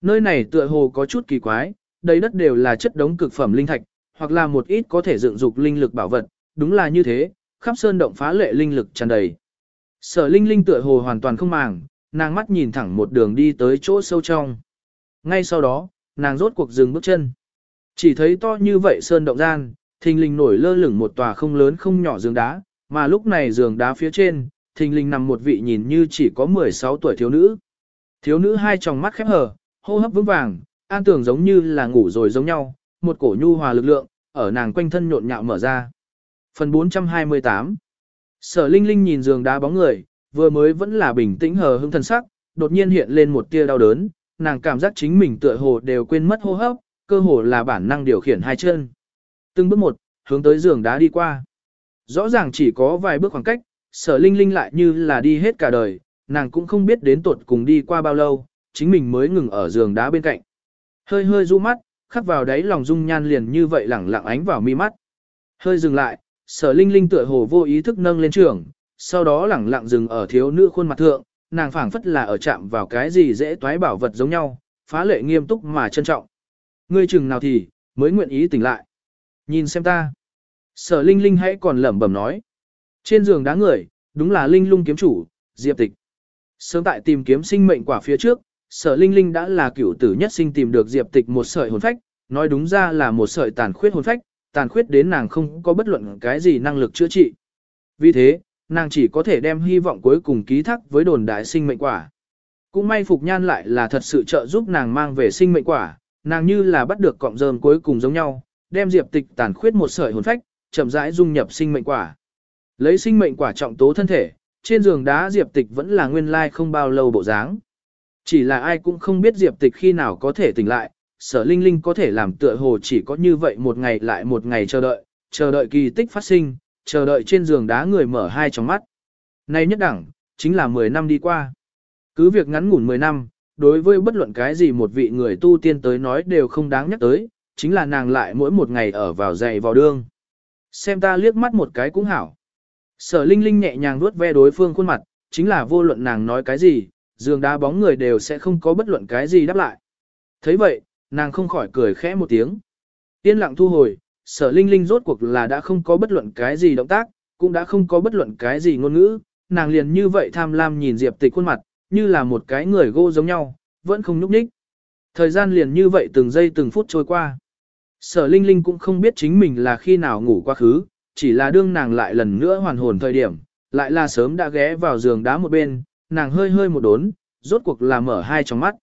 Nơi này tựa hồ có chút kỳ quái, đầy đất đều là chất đống cực phẩm linh thạch, hoặc là một ít có thể dựng dục linh lực bảo vật, đúng là như thế, khắp sơn động phá lệ linh lực tràn đầy. Sở linh linh tựa hồ hoàn toàn không màng, nàng mắt nhìn thẳng một đường đi tới chỗ sâu trong. Ngay sau đó, nàng rốt cuộc dừng bước chân. Chỉ thấy to như vậy sơn động gian, thình lình nổi lơ lửng một tòa không lớn không nhỏ giường đá, mà lúc này giường đá phía trên, thình lình nằm một vị nhìn như chỉ có 16 tuổi thiếu nữ. Thiếu nữ hai tròng mắt khép hờ, hô hấp vững vàng, an tưởng giống như là ngủ rồi giống nhau, một cổ nhu hòa lực lượng, ở nàng quanh thân nhộn nhạo mở ra. Phần 428 Sở Linh Linh nhìn giường đá bóng người, vừa mới vẫn là bình tĩnh hờ hững thân sắc, đột nhiên hiện lên một tia đau đớn, nàng cảm giác chính mình tựa hồ đều quên mất hô hấp, cơ hồ là bản năng điều khiển hai chân. Từng bước một, hướng tới giường đá đi qua. Rõ ràng chỉ có vài bước khoảng cách, sở linh linh lại như là đi hết cả đời, nàng cũng không biết đến tuột cùng đi qua bao lâu, chính mình mới ngừng ở giường đá bên cạnh. Hơi hơi du mắt, khắc vào đáy lòng dung nhan liền như vậy lẳng lặng ánh vào mi mắt. Hơi dừng lại, sở linh linh tựa hồ vô ý thức nâng lên trường, sau đó lẳng lặng dừng ở thiếu nữ khuôn mặt thượng, nàng phảng phất là ở chạm vào cái gì dễ toái bảo vật giống nhau, phá lệ nghiêm túc mà trân trọng. Ngươi chừng nào thì, mới nguyện ý tỉnh lại. Nhìn xem ta. Sở Linh Linh hãy còn lẩm bẩm nói. Trên giường đá người, đúng là Linh lung kiếm chủ, Diệp Tịch. Sớm tại tìm kiếm sinh mệnh quả phía trước, Sở Linh Linh đã là cửu tử nhất sinh tìm được Diệp Tịch một sợi hồn phách, nói đúng ra là một sợi tàn khuyết hồn phách, tàn khuyết đến nàng không có bất luận cái gì năng lực chữa trị. Vì thế, nàng chỉ có thể đem hy vọng cuối cùng ký thác với đồn đại sinh mệnh quả. Cũng may Phục Nhan lại là thật sự trợ giúp nàng mang về sinh mệnh quả, nàng như là bắt được cọng rơm cuối cùng giống nhau, đem Diệp Tịch tàn khuyết một sợi hồn phách, chậm rãi dung nhập sinh mệnh quả. Lấy sinh mệnh quả trọng tố thân thể, trên giường đá Diệp Tịch vẫn là nguyên lai không bao lâu bộ dáng. Chỉ là ai cũng không biết Diệp Tịch khi nào có thể tỉnh lại, sở linh linh có thể làm tựa hồ chỉ có như vậy một ngày lại một ngày chờ đợi, chờ đợi kỳ tích phát sinh, chờ đợi trên giường đá người mở hai tròng mắt. Nay nhất đẳng, chính là 10 năm đi qua. Cứ việc ngắn ngủn 10 năm, đối với bất luận cái gì một vị người tu tiên tới nói đều không đáng nhắc tới, chính là nàng lại mỗi một ngày ở vào dạy vào đương. Xem ta liếc mắt một cái cũng hảo. Sở Linh Linh nhẹ nhàng vuốt ve đối phương khuôn mặt, chính là vô luận nàng nói cái gì, giường đá bóng người đều sẽ không có bất luận cái gì đáp lại. thấy vậy, nàng không khỏi cười khẽ một tiếng. Yên lặng thu hồi, sở Linh Linh rốt cuộc là đã không có bất luận cái gì động tác, cũng đã không có bất luận cái gì ngôn ngữ, nàng liền như vậy tham lam nhìn Diệp Tịch khuôn mặt, như là một cái người gô giống nhau, vẫn không nhúc nhích. Thời gian liền như vậy từng giây từng phút trôi qua. Sở Linh Linh cũng không biết chính mình là khi nào ngủ quá khứ, chỉ là đương nàng lại lần nữa hoàn hồn thời điểm, lại là sớm đã ghé vào giường đá một bên, nàng hơi hơi một đốn, rốt cuộc là mở hai tròng mắt.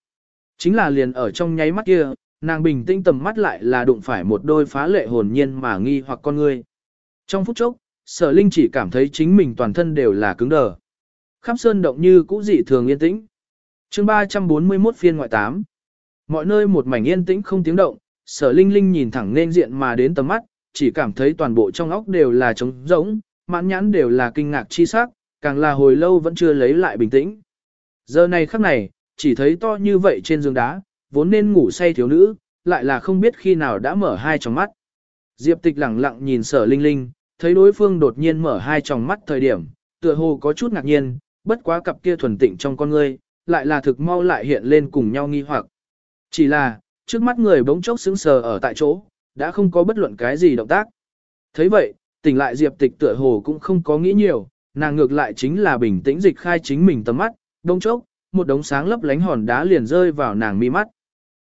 Chính là liền ở trong nháy mắt kia, nàng bình tĩnh tầm mắt lại là đụng phải một đôi phá lệ hồn nhiên mà nghi hoặc con người. Trong phút chốc, sở linh chỉ cảm thấy chính mình toàn thân đều là cứng đờ. Khắp sơn động như cũ dị thường yên tĩnh. chương 341 phiên ngoại 8. Mọi nơi một mảnh yên tĩnh không tiếng động, sở linh linh nhìn thẳng nên diện mà đến tầm mắt, chỉ cảm thấy toàn bộ trong óc đều là trống rỗng, mãn nhãn đều là kinh ngạc chi sắc, càng là hồi lâu vẫn chưa lấy lại bình tĩnh. Giờ này khắc này, chỉ thấy to như vậy trên giường đá, vốn nên ngủ say thiếu nữ, lại là không biết khi nào đã mở hai tròng mắt. Diệp tịch lặng lặng nhìn sở linh linh, thấy đối phương đột nhiên mở hai tròng mắt thời điểm, tựa hồ có chút ngạc nhiên, bất quá cặp kia thuần tịnh trong con ngươi, lại là thực mau lại hiện lên cùng nhau nghi hoặc. Chỉ là, trước mắt người bỗng chốc sững sờ ở tại chỗ, đã không có bất luận cái gì động tác. thấy vậy, tỉnh lại Diệp Tịch tựa hồ cũng không có nghĩ nhiều, nàng ngược lại chính là bình tĩnh dịch khai chính mình tầm mắt, bỗng chốc, một đống sáng lấp lánh hòn đá liền rơi vào nàng mi mắt.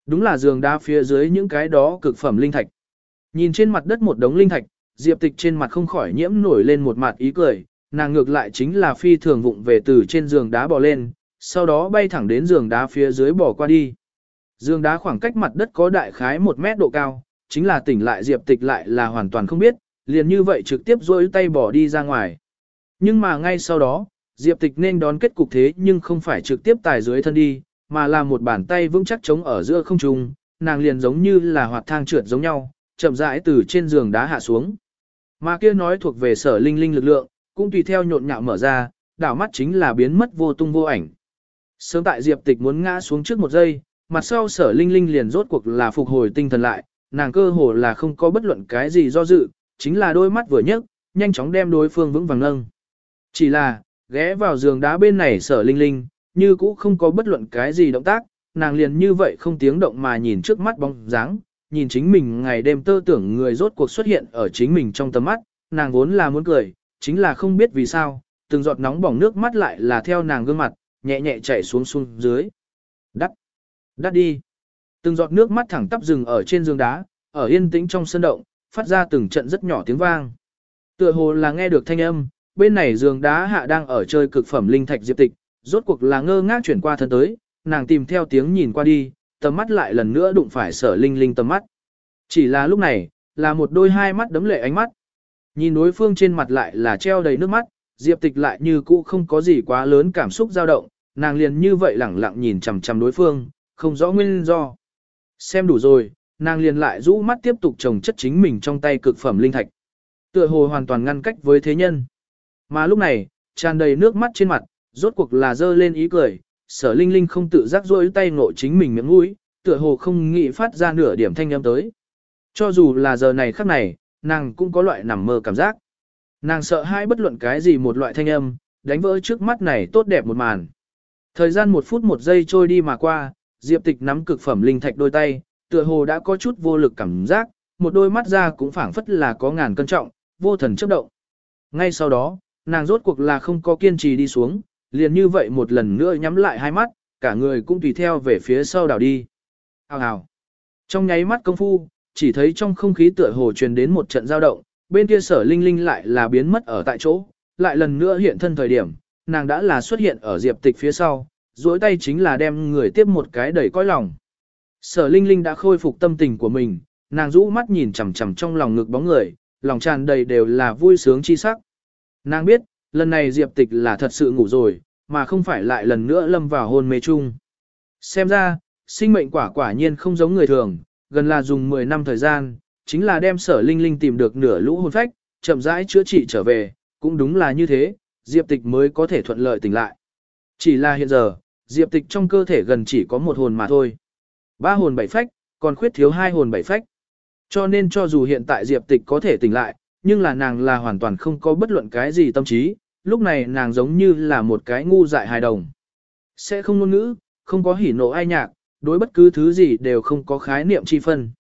Đúng là giường đá phía dưới những cái đó cực phẩm linh thạch. Nhìn trên mặt đất một đống linh thạch, Diệp Tịch trên mặt không khỏi nhiễm nổi lên một mặt ý cười, nàng ngược lại chính là phi thường vụng về từ trên giường đá bò lên, sau đó bay thẳng đến giường đá phía dưới bò qua đi. Giường đá khoảng cách mặt đất có đại khái 1 mét độ cao, chính là tỉnh lại Diệp Tịch lại là hoàn toàn không biết, liền như vậy trực tiếp rôi tay bỏ đi ra ngoài. Nhưng mà ngay sau đó, Diệp Tịch nên đón kết cục thế nhưng không phải trực tiếp tài dưới thân đi, mà là một bàn tay vững chắc chống ở giữa không trung, nàng liền giống như là hoạt thang trượt giống nhau, chậm rãi từ trên giường đá hạ xuống. Mà kia nói thuộc về sở linh linh lực lượng, cũng tùy theo nhộn nhạo mở ra, đảo mắt chính là biến mất vô tung vô ảnh. Sớm tại Diệp Tịch muốn ngã xuống trước một giây, mặt sau sở linh linh liền rốt cuộc là phục hồi tinh thần lại, nàng cơ hồ là không có bất luận cái gì do dự, chính là đôi mắt vừa nhấc, nhanh chóng đem đối phương vững vàng nâng. Chỉ là, ghé vào giường đá bên này sở linh linh, như cũ không có bất luận cái gì động tác, nàng liền như vậy không tiếng động mà nhìn trước mắt bóng dáng, nhìn chính mình ngày đêm tơ tưởng người rốt cuộc xuất hiện ở chính mình trong tầm mắt, nàng vốn là muốn cười, chính là không biết vì sao, từng giọt nóng bỏng nước mắt lại là theo nàng gương mặt, nhẹ nhẹ chảy xuống xuống dưới. Đắt, đắt đi. Từng giọt nước mắt thẳng tắp rừng ở trên giường đá, ở yên tĩnh trong sân động, phát ra từng trận rất nhỏ tiếng vang. Tựa hồ là nghe được thanh âm, bên này giường đá hạ đang ở chơi cực phẩm linh thạch diệp tịch, rốt cuộc là ngơ ngác chuyển qua thân tới, nàng tìm theo tiếng nhìn qua đi, tầm mắt lại lần nữa đụng phải sở linh linh tầm mắt. Chỉ là lúc này, là một đôi hai mắt đấm lệ ánh mắt. Nhìn đối phương trên mặt lại là treo đầy nước mắt, Diệp Tịch lại như cũ không có gì quá lớn cảm xúc dao động, nàng liền như vậy lẳng lặng nhìn chằm chằm đối phương, không rõ nguyên do. Xem đủ rồi, nàng liền lại rũ mắt tiếp tục trồng chất chính mình trong tay cực phẩm linh thạch. Tựa hồ hoàn toàn ngăn cách với thế nhân. Mà lúc này, tràn đầy nước mắt trên mặt, rốt cuộc là dơ lên ý cười, sở linh linh không tự giác rỗi tay ngộ chính mình miệng mũi, tựa hồ không nghĩ phát ra nửa điểm thanh âm tới. Cho dù là giờ này khắc này, nàng cũng có loại nằm mơ cảm giác. Nàng sợ hai bất luận cái gì một loại thanh âm, đánh vỡ trước mắt này tốt đẹp một màn. Thời gian một phút một giây trôi đi mà qua, Diệp Tịch nắm cực phẩm linh thạch đôi tay, tựa hồ đã có chút vô lực cảm giác, một đôi mắt ra cũng phảng phất là có ngàn cân trọng, vô thần chấp động. Ngay sau đó, nàng rốt cuộc là không có kiên trì đi xuống, liền như vậy một lần nữa nhắm lại hai mắt, cả người cũng tùy theo về phía sau đảo đi. Hào hào. Trong nháy mắt công phu, chỉ thấy trong không khí tựa hồ truyền đến một trận dao động, bên kia sở linh linh lại là biến mất ở tại chỗ, lại lần nữa hiện thân thời điểm, nàng đã là xuất hiện ở diệp tịch phía sau, duỗi tay chính là đem người tiếp một cái đẩy coi lòng. Sở linh linh đã khôi phục tâm tình của mình, nàng rũ mắt nhìn chằm chằm trong lòng ngực bóng người, lòng tràn đầy đều là vui sướng chi sắc. Nàng biết, lần này diệp tịch là thật sự ngủ rồi, mà không phải lại lần nữa lâm vào hôn mê chung. Xem ra, sinh mệnh quả quả nhiên không giống người thường, gần là dùng 10 năm thời gian, chính là đem sở linh linh tìm được nửa lũ hồn phách, chậm rãi chữa trị trở về, cũng đúng là như thế, Diệp Tịch mới có thể thuận lợi tỉnh lại. Chỉ là hiện giờ, Diệp Tịch trong cơ thể gần chỉ có một hồn mà thôi. Ba hồn bảy phách, còn khuyết thiếu hai hồn bảy phách. Cho nên cho dù hiện tại Diệp Tịch có thể tỉnh lại, nhưng là nàng là hoàn toàn không có bất luận cái gì tâm trí, lúc này nàng giống như là một cái ngu dại hài đồng. Sẽ không ngôn ngữ, không có hỉ nộ ai nhạc, đối bất cứ thứ gì đều không có khái niệm chi phân.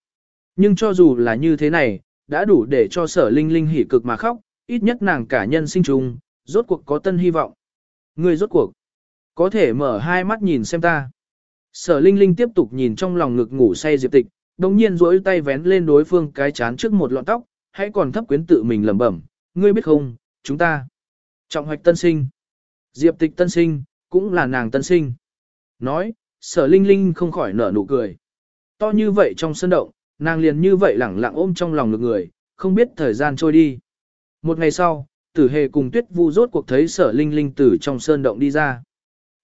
Nhưng cho dù là như thế này, đã đủ để cho sở linh linh hỉ cực mà khóc, ít nhất nàng cả nhân sinh trùng, rốt cuộc có tân hy vọng. Người rốt cuộc, có thể mở hai mắt nhìn xem ta. Sở linh linh tiếp tục nhìn trong lòng ngực ngủ say diệp tịch, đồng nhiên duỗi tay vén lên đối phương cái chán trước một lọn tóc, hãy còn thấp quyến tự mình lẩm bẩm, ngươi biết không, chúng ta. Trọng hoạch tân sinh. Diệp tịch tân sinh, cũng là nàng tân sinh. Nói, sở linh linh không khỏi nở nụ cười. To như vậy trong sân động, nàng liền như vậy lẳng lặng ôm trong lòng ngực người, không biết thời gian trôi đi. Một ngày sau, tử hề cùng tuyết vu rốt cuộc thấy sở linh linh từ trong sơn động đi ra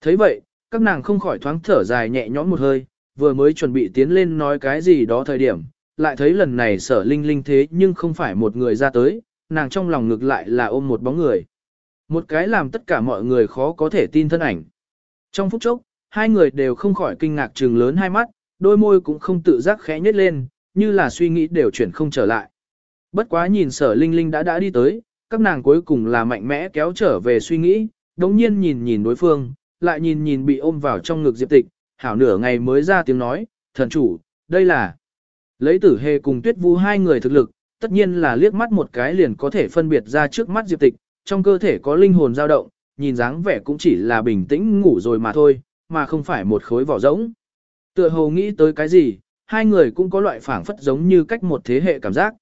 thấy vậy, các nàng không khỏi thoáng thở dài nhẹ nhõm một hơi, vừa mới chuẩn bị tiến lên nói cái gì đó thời điểm, lại thấy lần này sở linh linh thế nhưng không phải một người ra tới, nàng trong lòng ngược lại là ôm một bóng người. Một cái làm tất cả mọi người khó có thể tin thân ảnh. Trong phút chốc, hai người đều không khỏi kinh ngạc trừng lớn hai mắt, đôi môi cũng không tự giác khẽ nhếch lên, như là suy nghĩ đều chuyển không trở lại. Bất quá nhìn sở linh linh đã đã đi tới, các nàng cuối cùng là mạnh mẽ kéo trở về suy nghĩ, đống nhiên nhìn nhìn đối phương, lại nhìn nhìn bị ôm vào trong ngực diệp tịch, hảo nửa ngày mới ra tiếng nói, thần chủ, đây là lấy tử hề cùng tuyết vu hai người thực lực, tất nhiên là liếc mắt một cái liền có thể phân biệt ra trước mắt diệp tịch, trong cơ thể có linh hồn dao động, nhìn dáng vẻ cũng chỉ là bình tĩnh ngủ rồi mà thôi, mà không phải một khối vỏ rỗng. Tựa hồ nghĩ tới cái gì, hai người cũng có loại phảng phất giống như cách một thế hệ cảm giác.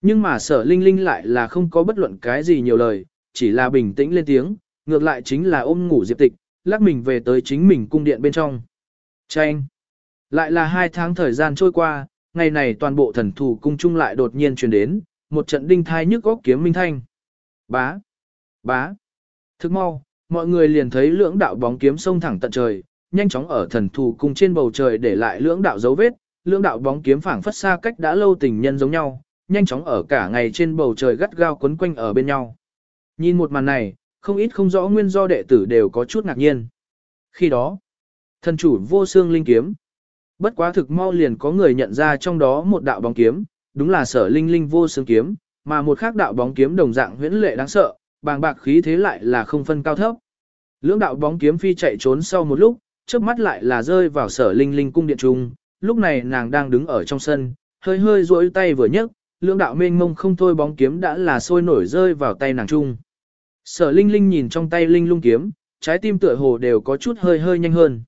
Nhưng mà sở linh linh lại là không có bất luận cái gì nhiều lời, chỉ là bình tĩnh lên tiếng, ngược lại chính là ôm ngủ Diệp Tịch, lắc mình về tới chính mình cung điện bên trong. Chanh! Lại là hai tháng thời gian trôi qua, ngày này toàn bộ thần thủ cung trung lại đột nhiên truyền đến, một trận đinh thai nhức góc kiếm minh thanh. Bá! Bá! Thức mau, mọi người liền thấy lưỡng đạo bóng kiếm sông thẳng tận trời, nhanh chóng ở thần thủ cung trên bầu trời để lại lưỡng đạo dấu vết, lưỡng đạo bóng kiếm phảng phất xa cách đã lâu tình nhân giống nhau, nhanh chóng ở cả ngày trên bầu trời gắt gao quấn quanh ở bên nhau. Nhìn một màn này, không ít không rõ nguyên do đệ tử đều có chút ngạc nhiên. Khi đó, thần chủ vô xương linh kiếm. Bất quá thực mau liền có người nhận ra trong đó một đạo bóng kiếm, đúng là sở linh linh vô xương kiếm, mà một khác đạo bóng kiếm đồng dạng huyễn lệ đáng sợ, bàng bạc khí thế lại là không phân cao thấp. Lưỡng đạo bóng kiếm phi chạy trốn sau một lúc, chớp mắt lại là rơi vào sở linh linh cung điện trung, lúc này nàng đang đứng ở trong sân, hơi hơi duỗi tay vừa nhấc, lưỡng đạo mênh mông không thôi bóng kiếm đã là sôi nổi rơi vào tay nàng trung. Sở Linh Linh nhìn trong tay Linh lung kiếm, trái tim tựa hồ đều có chút hơi hơi nhanh hơn.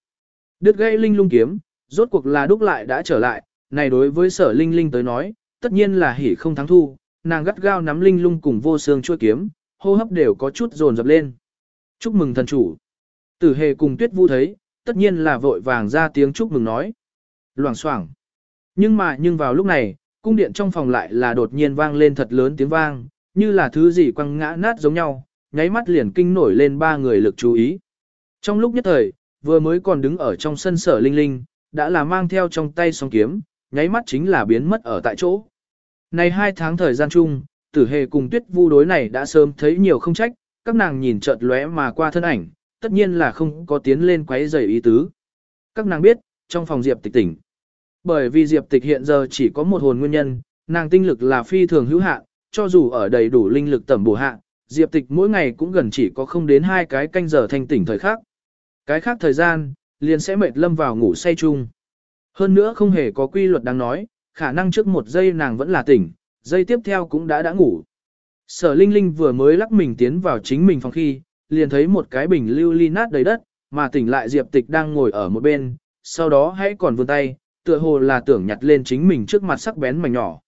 Đứt gãy Linh lung kiếm, rốt cuộc là đúc lại đã trở lại, này đối với sở Linh Linh tới nói, tất nhiên là hỉ không thắng thu, nàng gắt gao nắm Linh lung cùng vô xương chuôi kiếm, hô hấp đều có chút dồn dập lên. Chúc mừng thần chủ. Tử hề cùng tuyết vu thấy, tất nhiên là vội vàng ra tiếng chúc mừng nói. Loảng xoảng. Nhưng mà nhưng vào lúc này, cung điện trong phòng lại là đột nhiên vang lên thật lớn tiếng vang, như là thứ gì quăng ngã nát giống nhau, nháy mắt liền kinh nổi lên ba người lực chú ý. Trong lúc nhất thời, vừa mới còn đứng ở trong sân sở linh linh, đã là mang theo trong tay song kiếm, nháy mắt chính là biến mất ở tại chỗ. Này hai tháng thời gian chung, tử hề cùng tuyết vu đối này đã sớm thấy nhiều không trách, các nàng nhìn chợt lóe mà qua thân ảnh, tất nhiên là không có tiến lên quấy rầy ý tứ. Các nàng biết, trong phòng Diệp tịch tỉnh. Bởi vì Diệp tịch hiện giờ chỉ có một hồn nguyên nhân, nàng tinh lực là phi thường hữu hạn, cho dù ở đầy đủ linh lực tẩm bổ hạ, Diệp Tịch mỗi ngày cũng gần chỉ có không đến hai cái canh giờ thanh tỉnh thời khác. Cái khác thời gian, liền sẽ mệt lâm vào ngủ say chung. Hơn nữa không hề có quy luật đáng nói, khả năng trước một giây nàng vẫn là tỉnh, giây tiếp theo cũng đã đã ngủ. Sở Linh Linh vừa mới lắc mình tiến vào chính mình phòng khi, liền thấy một cái bình lưu ly nát đầy đất, mà tỉnh lại Diệp Tịch đang ngồi ở một bên, sau đó hãy còn vươn tay, tựa hồ là tưởng nhặt lên chính mình trước mặt sắc bén mảnh nhỏ.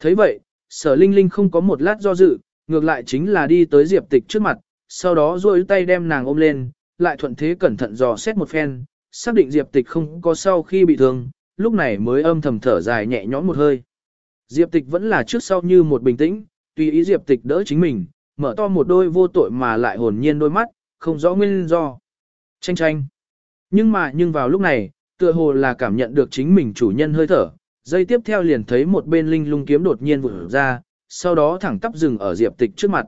thấy vậy, sở Linh Linh không có một lát do dự, ngược lại chính là đi tới Diệp Tịch trước mặt, sau đó duỗi tay đem nàng ôm lên, lại thuận thế cẩn thận dò xét một phen, xác định Diệp Tịch không có sau khi bị thương, lúc này mới âm thầm thở dài nhẹ nhõm một hơi. Diệp Tịch vẫn là trước sau như một bình tĩnh, tùy ý Diệp Tịch đỡ chính mình, mở to một đôi vô tội mà lại hồn nhiên đôi mắt, không rõ nguyên do. Tranh tranh. Nhưng mà nhưng vào lúc này, tựa hồ là cảm nhận được chính mình chủ nhân hơi thở, dây tiếp theo liền thấy một bên linh lung kiếm đột nhiên vụt ra, sau đó thẳng tắp dừng ở Diệp Tịch trước mặt.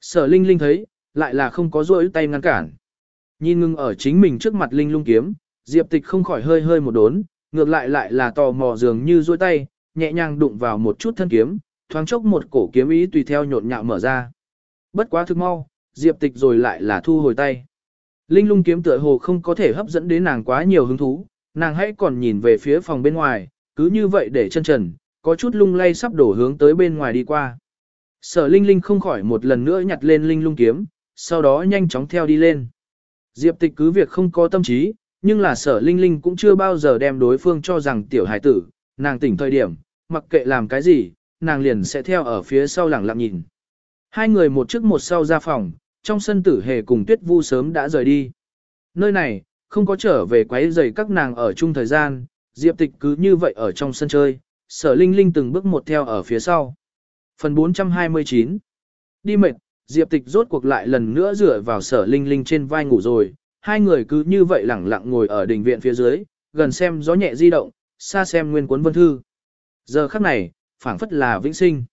Sở Linh Linh thấy, lại là không có rỗi tay ngăn cản. Nhìn ngưng ở chính mình trước mặt Linh lung kiếm, Diệp Tịch không khỏi hơi hơi một đốn, ngược lại lại là tò mò dường như rỗi tay, nhẹ nhàng đụng vào một chút thân kiếm, thoáng chốc một cổ kiếm ý tùy theo nhộn nhạo mở ra. Bất quá thực mau, Diệp Tịch rồi lại là thu hồi tay. Linh lung kiếm tựa hồ không có thể hấp dẫn đến nàng quá nhiều hứng thú, nàng hãy còn nhìn về phía phòng bên ngoài, cứ như vậy để chân trần, có chút lung lay sắp đổ hướng tới bên ngoài đi qua. Sở Linh Linh không khỏi một lần nữa nhặt lên Linh lung kiếm, sau đó nhanh chóng theo đi lên. Diệp tịch cứ việc không có tâm trí, nhưng là sở Linh Linh cũng chưa bao giờ đem đối phương cho rằng tiểu hải tử, nàng tỉnh thời điểm, mặc kệ làm cái gì, nàng liền sẽ theo ở phía sau lẳng lặng nhìn. Hai người một trước một sau ra phòng, trong sân tử hề cùng tuyết vu sớm đã rời đi. Nơi này, không có trở về quấy rầy các nàng ở chung thời gian, Diệp tịch cứ như vậy ở trong sân chơi, sở linh linh từng bước một theo ở phía sau. Phần 429 Đi mệt, Diệp Tịch rốt cuộc lại lần nữa dựa vào sở linh linh trên vai ngủ rồi, hai người cứ như vậy lẳng lặng ngồi ở đỉnh viện phía dưới, gần xem gió nhẹ di động, xa xem nguyên cuốn vân thư. Giờ khắc này, phảng phất là vĩnh sinh.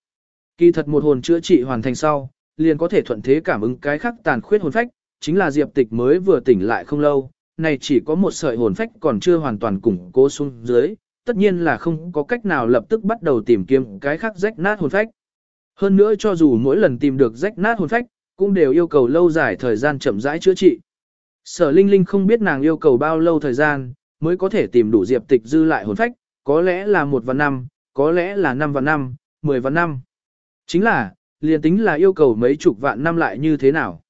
Kỳ thật một hồn chữa trị hoàn thành sau, liền có thể thuận thế cảm ứng cái khắc tàn khuyết hồn phách, chính là Diệp Tịch mới vừa tỉnh lại không lâu, này chỉ có một sợi hồn phách còn chưa hoàn toàn củng cố xuống dưới, tất nhiên là không có cách nào lập tức bắt đầu tìm kiếm cái khác rách nát hồn phách. Hơn nữa cho dù mỗi lần tìm được rách nát hồn phách, cũng đều yêu cầu lâu dài thời gian chậm rãi chữa trị. Sở Linh Linh không biết nàng yêu cầu bao lâu thời gian, mới có thể tìm đủ diệp tịch dư lại hồn phách, có lẽ là một và năm, có lẽ là năm và năm, mười và năm. Chính là, liền tính là yêu cầu mấy chục vạn năm lại như thế nào.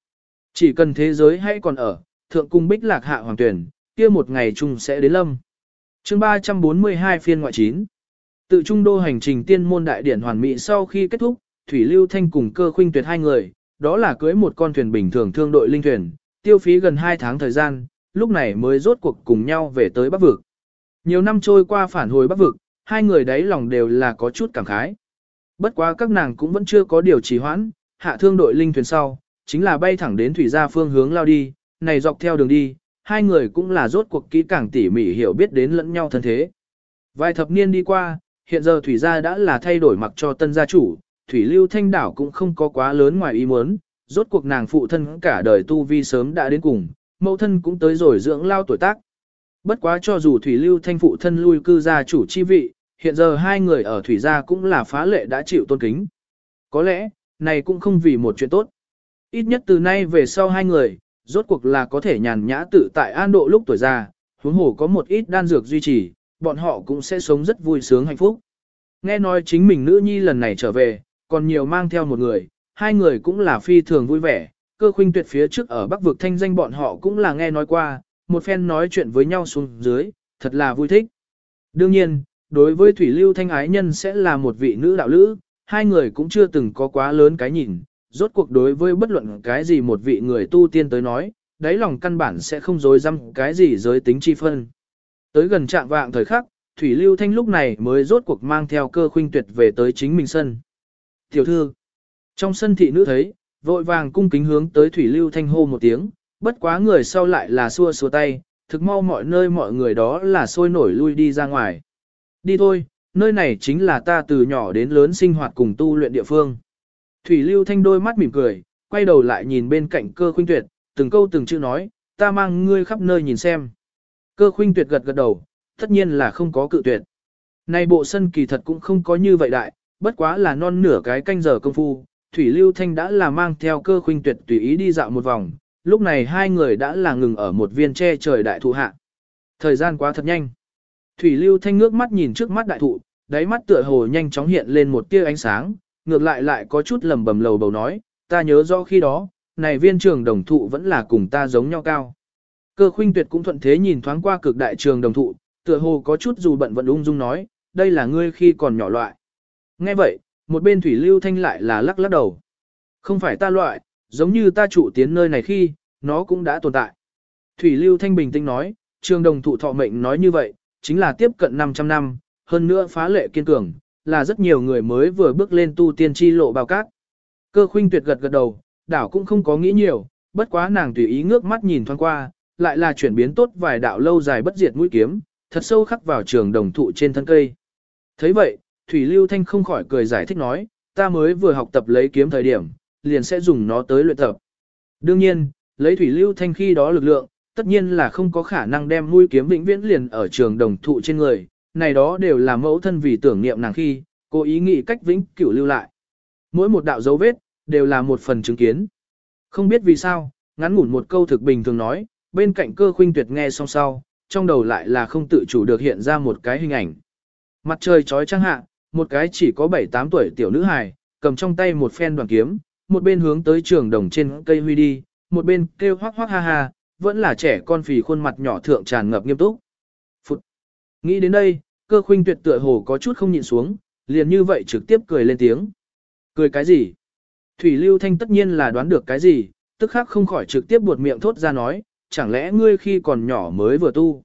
Chỉ cần thế giới hay còn ở, thượng cung bích lạc hạ hoàng tuyển, kia một ngày chung sẽ đến lâm chương 342 phiên ngoại 9 Tự trung đô hành trình tiên môn đại điển hoàn mỹ sau khi kết thúc, Thủy Lưu Thanh cùng cơ khuynh tuyệt hai người, đó là cưới một con thuyền bình thường thương đội linh thuyền, tiêu phí gần 2 tháng thời gian, lúc này mới rốt cuộc cùng nhau về tới Bắc Vực. Nhiều năm trôi qua phản hồi Bắc Vực, hai người đấy lòng đều là có chút cảm khái. Bất quá các nàng cũng vẫn chưa có điều trì hoãn, hạ thương đội linh thuyền sau, chính là bay thẳng đến thủy gia phương hướng lao đi, này dọc theo đường đi, hai người cũng là rốt cuộc kỹ càng tỉ mỉ hiểu biết đến lẫn nhau thân thế. Vài thập niên đi qua, hiện giờ thủy gia đã là thay đổi mặc cho tân gia chủ, thủy lưu thanh đảo cũng không có quá lớn ngoài ý muốn, rốt cuộc nàng phụ thân cả đời tu vi sớm đã đến cùng, mẫu thân cũng tới rồi dưỡng lao tuổi tác. Bất quá cho dù thủy lưu thanh phụ thân lui cư gia chủ chi vị, hiện giờ hai người ở thủy gia cũng là phá lệ đã chịu tôn kính. Có lẽ, này cũng không vì một chuyện tốt. Ít nhất từ nay về sau hai người, rốt cuộc là có thể nhàn nhã tự tại an độ lúc tuổi già, huống hồ có một ít đan dược duy trì, bọn họ cũng sẽ sống rất vui sướng hạnh phúc. Nghe nói chính mình nữ nhi lần này trở về, còn nhiều mang theo một người, hai người cũng là phi thường vui vẻ, cơ khuynh tuyệt phía trước ở bắc vực thanh danh bọn họ cũng là nghe nói qua, một phen nói chuyện với nhau xuống dưới, thật là vui thích. Đương nhiên, đối với Thủy Lưu Thanh ái nhân sẽ là một vị nữ đạo lữ, hai người cũng chưa từng có quá lớn cái nhìn, rốt cuộc đối với bất luận cái gì một vị người tu tiên tới nói, đáy lòng căn bản sẽ không dối dăm cái gì giới tính chi phân. Tới gần trạng vạng thời khắc, Thủy Lưu Thanh lúc này mới rốt cuộc mang theo cơ khuynh tuyệt về tới chính mình sân. Tiểu thư, trong sân thị nữ thấy, vội vàng cung kính hướng tới Thủy Lưu Thanh hô một tiếng, bất quá người sau lại là xua xua tay, thực mau mọi nơi mọi người đó là sôi nổi lui đi ra ngoài. Đi thôi, nơi này chính là ta từ nhỏ đến lớn sinh hoạt cùng tu luyện địa phương. Thủy Lưu Thanh đôi mắt mỉm cười, quay đầu lại nhìn bên cạnh cơ khuynh tuyệt, từng câu từng chữ nói, ta mang ngươi khắp nơi nhìn xem. Cơ khuynh tuyệt gật gật đầu, tất nhiên là không có cự tuyệt. Nay bộ sân kỳ thật cũng không có như vậy đại, bất quá là non nửa cái canh giờ công phu, Thủy Lưu Thanh đã là mang theo cơ khuynh tuyệt tùy ý đi dạo một vòng, lúc này hai người đã là ngừng ở một viên tre trời đại thụ hạ. Thời gian quá thật nhanh. Thủy Lưu Thanh ngước mắt nhìn trước mắt đại thụ, đáy mắt tựa hồ nhanh chóng hiện lên một tia ánh sáng, ngược lại lại có chút lầm bầm lầu bầu nói, ta nhớ rõ khi đó, này viên trường đồng thụ vẫn là cùng ta giống nhau cao. Cơ khuynh tuyệt cũng thuận thế nhìn thoáng qua cực đại trường đồng thụ, tựa hồ có chút dù bận vẫn ung dung nói, đây là ngươi khi còn nhỏ loại. Nghe vậy, một bên thủy lưu thanh lại là lắc lắc đầu. Không phải ta loại, giống như ta trụ tiến nơi này khi, nó cũng đã tồn tại. Thủy lưu thanh bình tĩnh nói, trường đồng thụ thọ mệnh nói như vậy, chính là tiếp cận 500 năm, hơn nữa phá lệ kiên cường, là rất nhiều người mới vừa bước lên tu tiên chi lộ bao cát. Cơ khuynh tuyệt gật gật đầu, đảo cũng không có nghĩ nhiều, bất quá nàng tùy ý ngước mắt nhìn thoáng qua, lại là chuyển biến tốt vài đạo lâu dài bất diệt mũi kiếm, thật sâu khắc vào trường đồng thụ trên thân cây. thấy vậy, Thủy Lưu Thanh không khỏi cười giải thích nói, ta mới vừa học tập lấy kiếm thời điểm, liền sẽ dùng nó tới luyện tập. Đương nhiên, lấy Thủy Lưu Thanh khi đó lực lượng, tất nhiên là không có khả năng đem mũi kiếm vĩnh viễn liền ở trường đồng thụ trên người, này đó đều là mẫu thân vì tưởng niệm nàng khi, cố ý nghĩ cách vĩnh cửu lưu lại. Mỗi một đạo dấu vết, đều là một phần chứng kiến. Không biết vì sao, ngắn ngủn một câu thực bình thường nói, bên cạnh cơ khuynh tuyệt nghe xong sau, trong đầu lại là không tự chủ được hiện ra một cái hình ảnh. Mặt trời trói trăng hạ, một cái chỉ có 7-8 tuổi tiểu nữ hài, cầm trong tay một phen đoàn kiếm, một bên hướng tới trường đồng trên cây huy đi, một bên kêu hoác hoác ha ha, vẫn là trẻ con phì khuôn mặt nhỏ thượng tràn ngập nghiêm túc. Nghĩ đến đây, cơ khuynh tuyệt tựa hồ có chút không nhịn xuống, liền như vậy trực tiếp cười lên tiếng. Cười cái gì? Thủy Lưu Thanh tất nhiên là đoán được cái gì, tức khắc không khỏi trực tiếp buột miệng thốt ra nói, chẳng lẽ ngươi khi còn nhỏ mới vừa tu.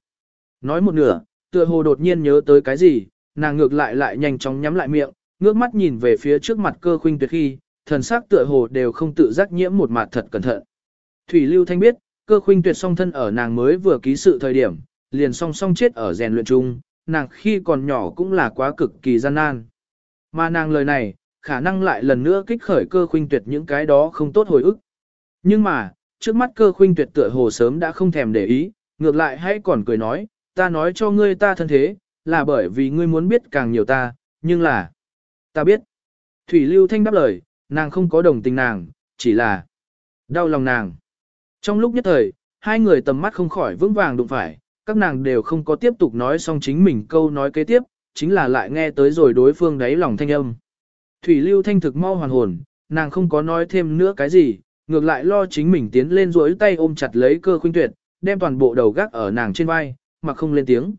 Nói một nửa, tựa hồ đột nhiên nhớ tới cái gì, nàng ngược lại lại nhanh chóng nhắm lại miệng, ngước mắt nhìn về phía trước mặt cơ khuynh tuyệt khi, thần sắc tựa hồ đều không tự giác nhiễm một mặt thật cẩn thận. Thủy Lưu Thanh biết, cơ khuynh tuyệt song thân ở nàng mới vừa ký sự thời điểm, liền song song chết ở rèn luyện chung, nàng khi còn nhỏ cũng là quá cực kỳ gian nan. Mà nàng lời này, khả năng lại lần nữa kích khởi cơ khuynh tuyệt những cái đó không tốt hồi ức. Nhưng mà, trước mắt cơ khuynh tuyệt tựa hồ sớm đã không thèm để ý, ngược lại hãy còn cười nói, ta nói cho ngươi ta thân thế, là bởi vì ngươi muốn biết càng nhiều ta, nhưng là, ta biết. Thủy Lưu Thanh đáp lời, nàng không có đồng tình nàng, chỉ là đau lòng nàng. Trong lúc nhất thời, hai người tầm mắt không khỏi vững vàng đụng phải, các nàng đều không có tiếp tục nói xong chính mình câu nói kế tiếp, chính là lại nghe tới rồi đối phương đáy lòng thanh âm. Thủy Lưu Thanh thực mau hoàn hồn, nàng không có nói thêm nữa cái gì, ngược lại lo chính mình tiến lên rỗi tay ôm chặt lấy cơ khuynh tuyệt, đem toàn bộ đầu gác ở nàng trên vai, mà không lên tiếng.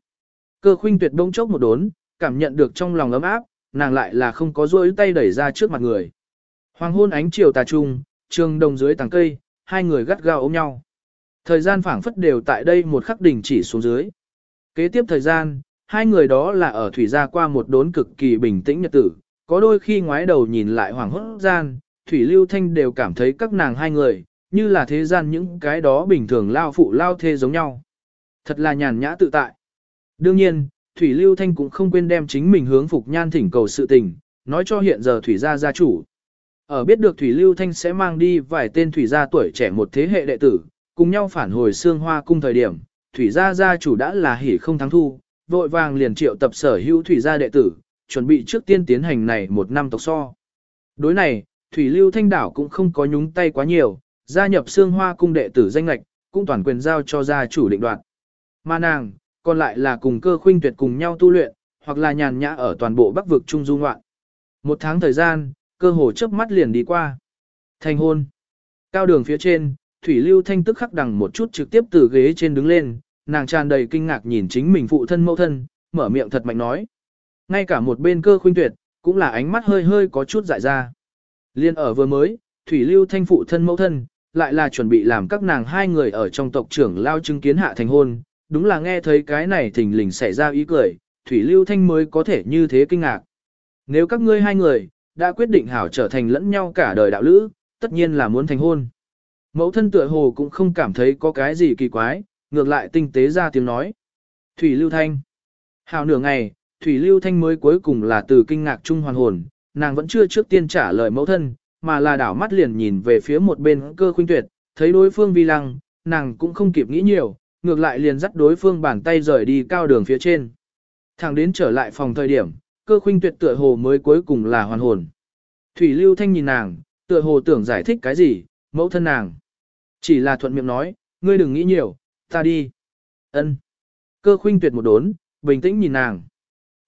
Cơ khuynh tuyệt bỗng chốc một đốn, cảm nhận được trong lòng ấm áp, nàng lại là không có rỗi tay đẩy ra trước mặt người. Hoàng hôn ánh chiều tà trung, trường đồng dưới tàng cây, hai người gắt gao ôm nhau. Thời gian phảng phất đều tại đây một khắc đỉnh chỉ xuống dưới. Kế tiếp thời gian, hai người đó là ở thủy gia qua một đốn cực kỳ bình tĩnh nhật tử, có đôi khi ngoái đầu nhìn lại hoàng hốt gian, thủy lưu thanh đều cảm thấy các nàng hai người, như là thế gian những cái đó bình thường lao phụ lao thê giống nhau. Thật là nhàn nhã tự tại. Đương nhiên, Thủy Lưu Thanh cũng không quên đem chính mình hướng Phục Nhan thỉnh cầu sự tình, nói cho hiện giờ Thủy gia gia chủ. Ở biết được Thủy Lưu Thanh sẽ mang đi vài tên Thủy gia tuổi trẻ một thế hệ đệ tử, cùng nhau phản hồi xương hoa cung thời điểm, Thủy gia gia chủ đã là hỉ không thắng thu, vội vàng liền triệu tập sở hữu Thủy gia đệ tử, chuẩn bị trước tiên tiến hành này một năm tộc so. Đối này, Thủy Lưu Thanh đảo cũng không có nhúng tay quá nhiều, gia nhập xương hoa cung đệ tử danh lạch, cũng toàn quyền giao cho gia chủ định đoạt. Mà nàng, còn lại là cùng cơ khuynh tuyệt cùng nhau tu luyện, hoặc là nhàn nhã ở toàn bộ bắc vực trung du ngoạn. Một tháng thời gian, cơ hồ chớp mắt liền đi qua. Thành hôn. Cao đường phía trên, Thủy Lưu Thanh tức khắc đằng một chút trực tiếp từ ghế trên đứng lên, nàng tràn đầy kinh ngạc nhìn chính mình phụ thân mẫu thân, mở miệng thật mạnh nói. Ngay cả một bên cơ khuynh tuyệt, cũng là ánh mắt hơi hơi có chút dại ra. Liên ở vừa mới, Thủy Lưu Thanh phụ thân mẫu thân, lại là chuẩn bị làm các nàng hai người ở trong tộc trưởng lao chứng kiến hạ thành hôn, đúng là nghe thấy cái này thình lình xảy ra ý cười, Thủy Lưu Thanh mới có thể như thế kinh ngạc. Nếu các ngươi hai người, đã quyết định hảo trở thành lẫn nhau cả đời đạo lữ, tất nhiên là muốn thành hôn. Mẫu thân tựa hồ cũng không cảm thấy có cái gì kỳ quái, ngược lại tinh tế ra tiếng nói. Thủy Lưu Thanh. hào nửa ngày, Thủy Lưu Thanh mới cuối cùng là từ kinh ngạc trung hoàn hồn, nàng vẫn chưa trước tiên trả lời mẫu thân, mà là đảo mắt liền nhìn về phía một bên cơ khuynh tuyệt, thấy đối phương vi lăng, nàng cũng không kịp nghĩ nhiều, ngược lại liền dắt đối phương bàn tay rời đi cao đường phía trên. Thẳng đến trở lại phòng thời điểm, cơ khuynh tuyệt tựa hồ mới cuối cùng là hoàn hồn. Thủy Lưu Thanh nhìn nàng, tựa hồ tưởng giải thích cái gì, mẫu thân nàng. Chỉ là thuận miệng nói, ngươi đừng nghĩ nhiều, ta đi. Ân. Cơ khuynh tuyệt một đốn, bình tĩnh nhìn nàng.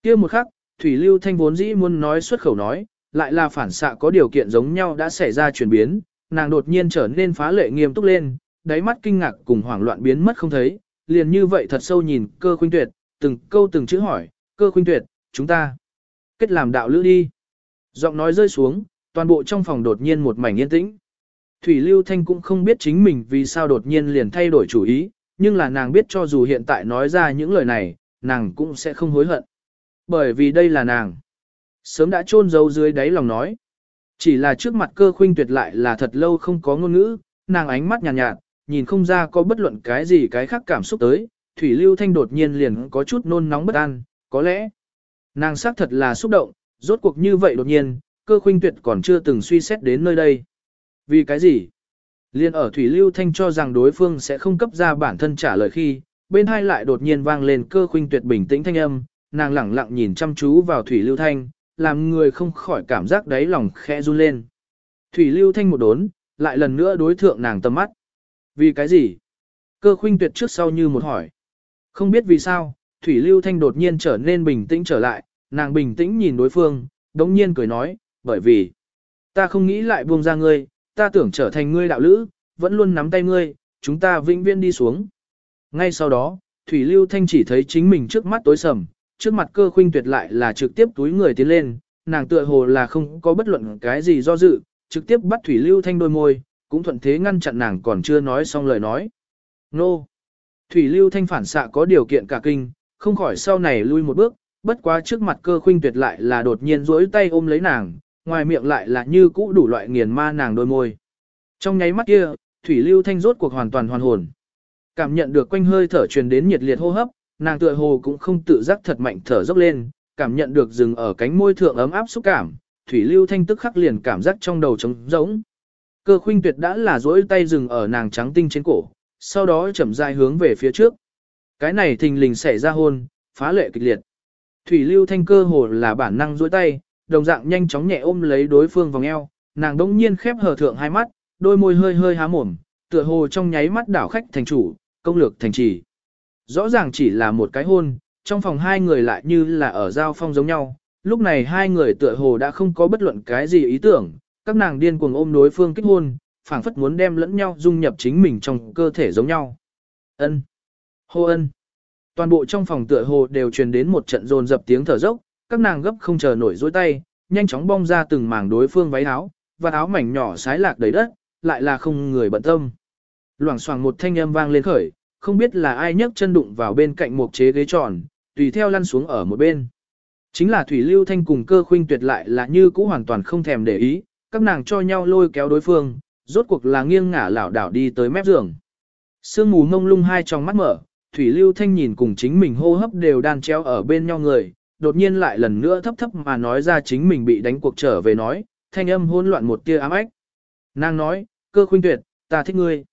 kia một khắc, Thủy Lưu Thanh vốn dĩ muốn nói xuất khẩu nói, lại là phản xạ có điều kiện giống nhau đã xảy ra chuyển biến, nàng đột nhiên trở nên phá lệ nghiêm túc lên, đáy mắt kinh ngạc cùng hoảng loạn biến mất không thấy, liền như vậy thật sâu nhìn cơ khuynh tuyệt, từng câu từng chữ hỏi, cơ khuynh tuyệt, chúng ta kết làm đạo lữ đi. Giọng nói rơi xuống, toàn bộ trong phòng đột nhiên một mảnh yên tĩnh. Thủy Lưu Thanh cũng không biết chính mình vì sao đột nhiên liền thay đổi chủ ý, nhưng là nàng biết cho dù hiện tại nói ra những lời này, nàng cũng sẽ không hối hận. Bởi vì đây là nàng. Sớm đã chôn giấu dưới đáy lòng nói. Chỉ là trước mặt cơ khuynh tuyệt lại là thật lâu không có ngôn ngữ, nàng ánh mắt nhàn nhạt, nhạt, nhìn không ra có bất luận cái gì cái khác cảm xúc tới, Thủy Lưu Thanh đột nhiên liền có chút nôn nóng bất an, có lẽ nàng xác thật là xúc động, rốt cuộc như vậy đột nhiên, cơ khuynh tuyệt còn chưa từng suy xét đến nơi đây. Vì cái gì? Liên ở Thủy Lưu Thanh cho rằng đối phương sẽ không cấp ra bản thân trả lời khi, bên hai lại đột nhiên vang lên cơ khuynh tuyệt bình tĩnh thanh âm, nàng lẳng lặng nhìn chăm chú vào Thủy Lưu Thanh, làm người không khỏi cảm giác đáy lòng khẽ run lên. Thủy Lưu Thanh một đốn, lại lần nữa đối thượng nàng tầm mắt. Vì cái gì? Cơ khuynh tuyệt trước sau như một hỏi. Không biết vì sao, Thủy Lưu Thanh đột nhiên trở nên bình tĩnh trở lại, nàng bình tĩnh nhìn đối phương, đống nhiên cười nói, bởi vì, ta không nghĩ lại buông ra ngươi, ta tưởng trở thành ngươi đạo lữ, vẫn luôn nắm tay ngươi, chúng ta vĩnh viễn đi xuống. Ngay sau đó, Thủy Lưu Thanh chỉ thấy chính mình trước mắt tối sầm, trước mặt cơ khuynh tuyệt lại là trực tiếp túi người tiến lên, nàng tựa hồ là không có bất luận cái gì do dự, trực tiếp bắt Thủy Lưu Thanh đôi môi, cũng thuận thế ngăn chặn nàng còn chưa nói xong lời nói. Nô! Thủy Lưu Thanh phản xạ có điều kiện cả kinh, không khỏi sau này lui một bước, bất quá trước mặt cơ khuynh tuyệt lại là đột nhiên duỗi tay ôm lấy nàng, ngoài miệng lại là như cũ đủ loại nghiền ma nàng đôi môi. Trong nháy mắt kia, Thủy Lưu Thanh rốt cuộc hoàn toàn hoàn hồn. Cảm nhận được quanh hơi thở truyền đến nhiệt liệt hô hấp, nàng tựa hồ cũng không tự giác thật mạnh thở dốc lên, cảm nhận được dừng ở cánh môi thượng ấm áp xúc cảm, Thủy Lưu Thanh tức khắc liền cảm giác trong đầu trống rỗng. Cơ khuynh tuyệt đã là duỗi tay dừng ở nàng trắng tinh trên cổ, sau đó chậm rãi hướng về phía trước. Cái này thình lình xảy ra hôn, phá lệ kịch liệt. Thủy lưu thanh cơ hồ là bản năng duỗi tay, đồng dạng nhanh chóng nhẹ ôm lấy đối phương vòng eo, nàng đông nhiên khép hờ thượng hai mắt, đôi môi hơi hơi há mồm, tựa hồ trong nháy mắt đảo khách thành chủ, công lược thành trì. Rõ ràng chỉ là một cái hôn, trong phòng hai người lại như là ở giao phong giống nhau, lúc này hai người tựa hồ đã không có bất luận cái gì ý tưởng, các nàng điên cuồng ôm đối phương kết hôn, phảng phất muốn đem lẫn nhau dung nhập chính mình trong cơ thể giống nhau. Ân, hô ân. Toàn bộ trong phòng tựa hồ đều truyền đến một trận dồn dập tiếng thở dốc, các nàng gấp không chờ nổi dối tay, nhanh chóng bong ra từng mảng đối phương váy áo, và áo mảnh nhỏ xái lạc đầy đất, lại là không người bận tâm. Loảng xoảng một thanh âm vang lên khởi, không biết là ai nhấc chân đụng vào bên cạnh một chế ghế tròn, tùy theo lăn xuống ở một bên. Chính là Thủy Lưu Thanh cùng cơ khuynh tuyệt lại là như cũ hoàn toàn không thèm để ý, các nàng cho nhau lôi kéo đối phương, rốt cuộc là nghiêng ngả lảo đảo đi tới mép giường. Sương mù ngông lung hai trong mắt mở, Thủy Lưu Thanh nhìn cùng chính mình hô hấp đều đan treo ở bên nhau người, đột nhiên lại lần nữa thấp thấp mà nói ra chính mình bị đánh cuộc trở về nói, thanh âm hỗn loạn một tia ám ách. Nàng nói, cơ khuynh tuyệt, ta thích ngươi.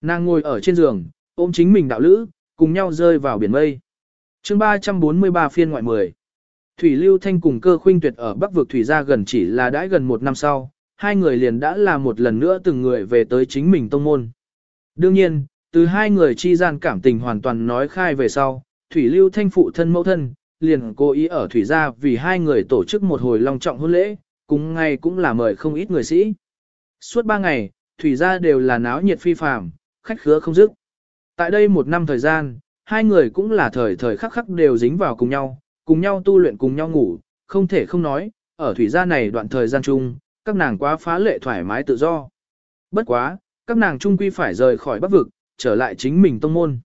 Nàng ngồi ở trên giường, ôm chính mình đạo lữ, cùng nhau rơi vào biển mây. chương 343 phiên ngoại 10. Thủy Lưu Thanh cùng cơ khuynh tuyệt ở Bắc vực Thủy gia gần chỉ là đãi gần một năm sau, hai người liền đã là một lần nữa từng người về tới chính mình tông môn. Đương nhiên, từ hai người chi gian cảm tình hoàn toàn nói khai về sau, Thủy Lưu Thanh phụ thân mẫu thân, liền cố ý ở Thủy gia vì hai người tổ chức một hồi long trọng hôn lễ, cùng ngày cũng là mời không ít người sĩ. Suốt ba ngày, Thủy gia đều là náo nhiệt phi phàm, khách khứa không dứt. Tại đây một năm thời gian, hai người cũng là thời thời khắc khắc đều dính vào cùng nhau, cùng nhau tu luyện cùng nhau ngủ, không thể không nói, ở thủy gia này đoạn thời gian chung, các nàng quá phá lệ thoải mái tự do. Bất quá, các nàng chung quy phải rời khỏi bắc vực, trở lại chính mình tông môn.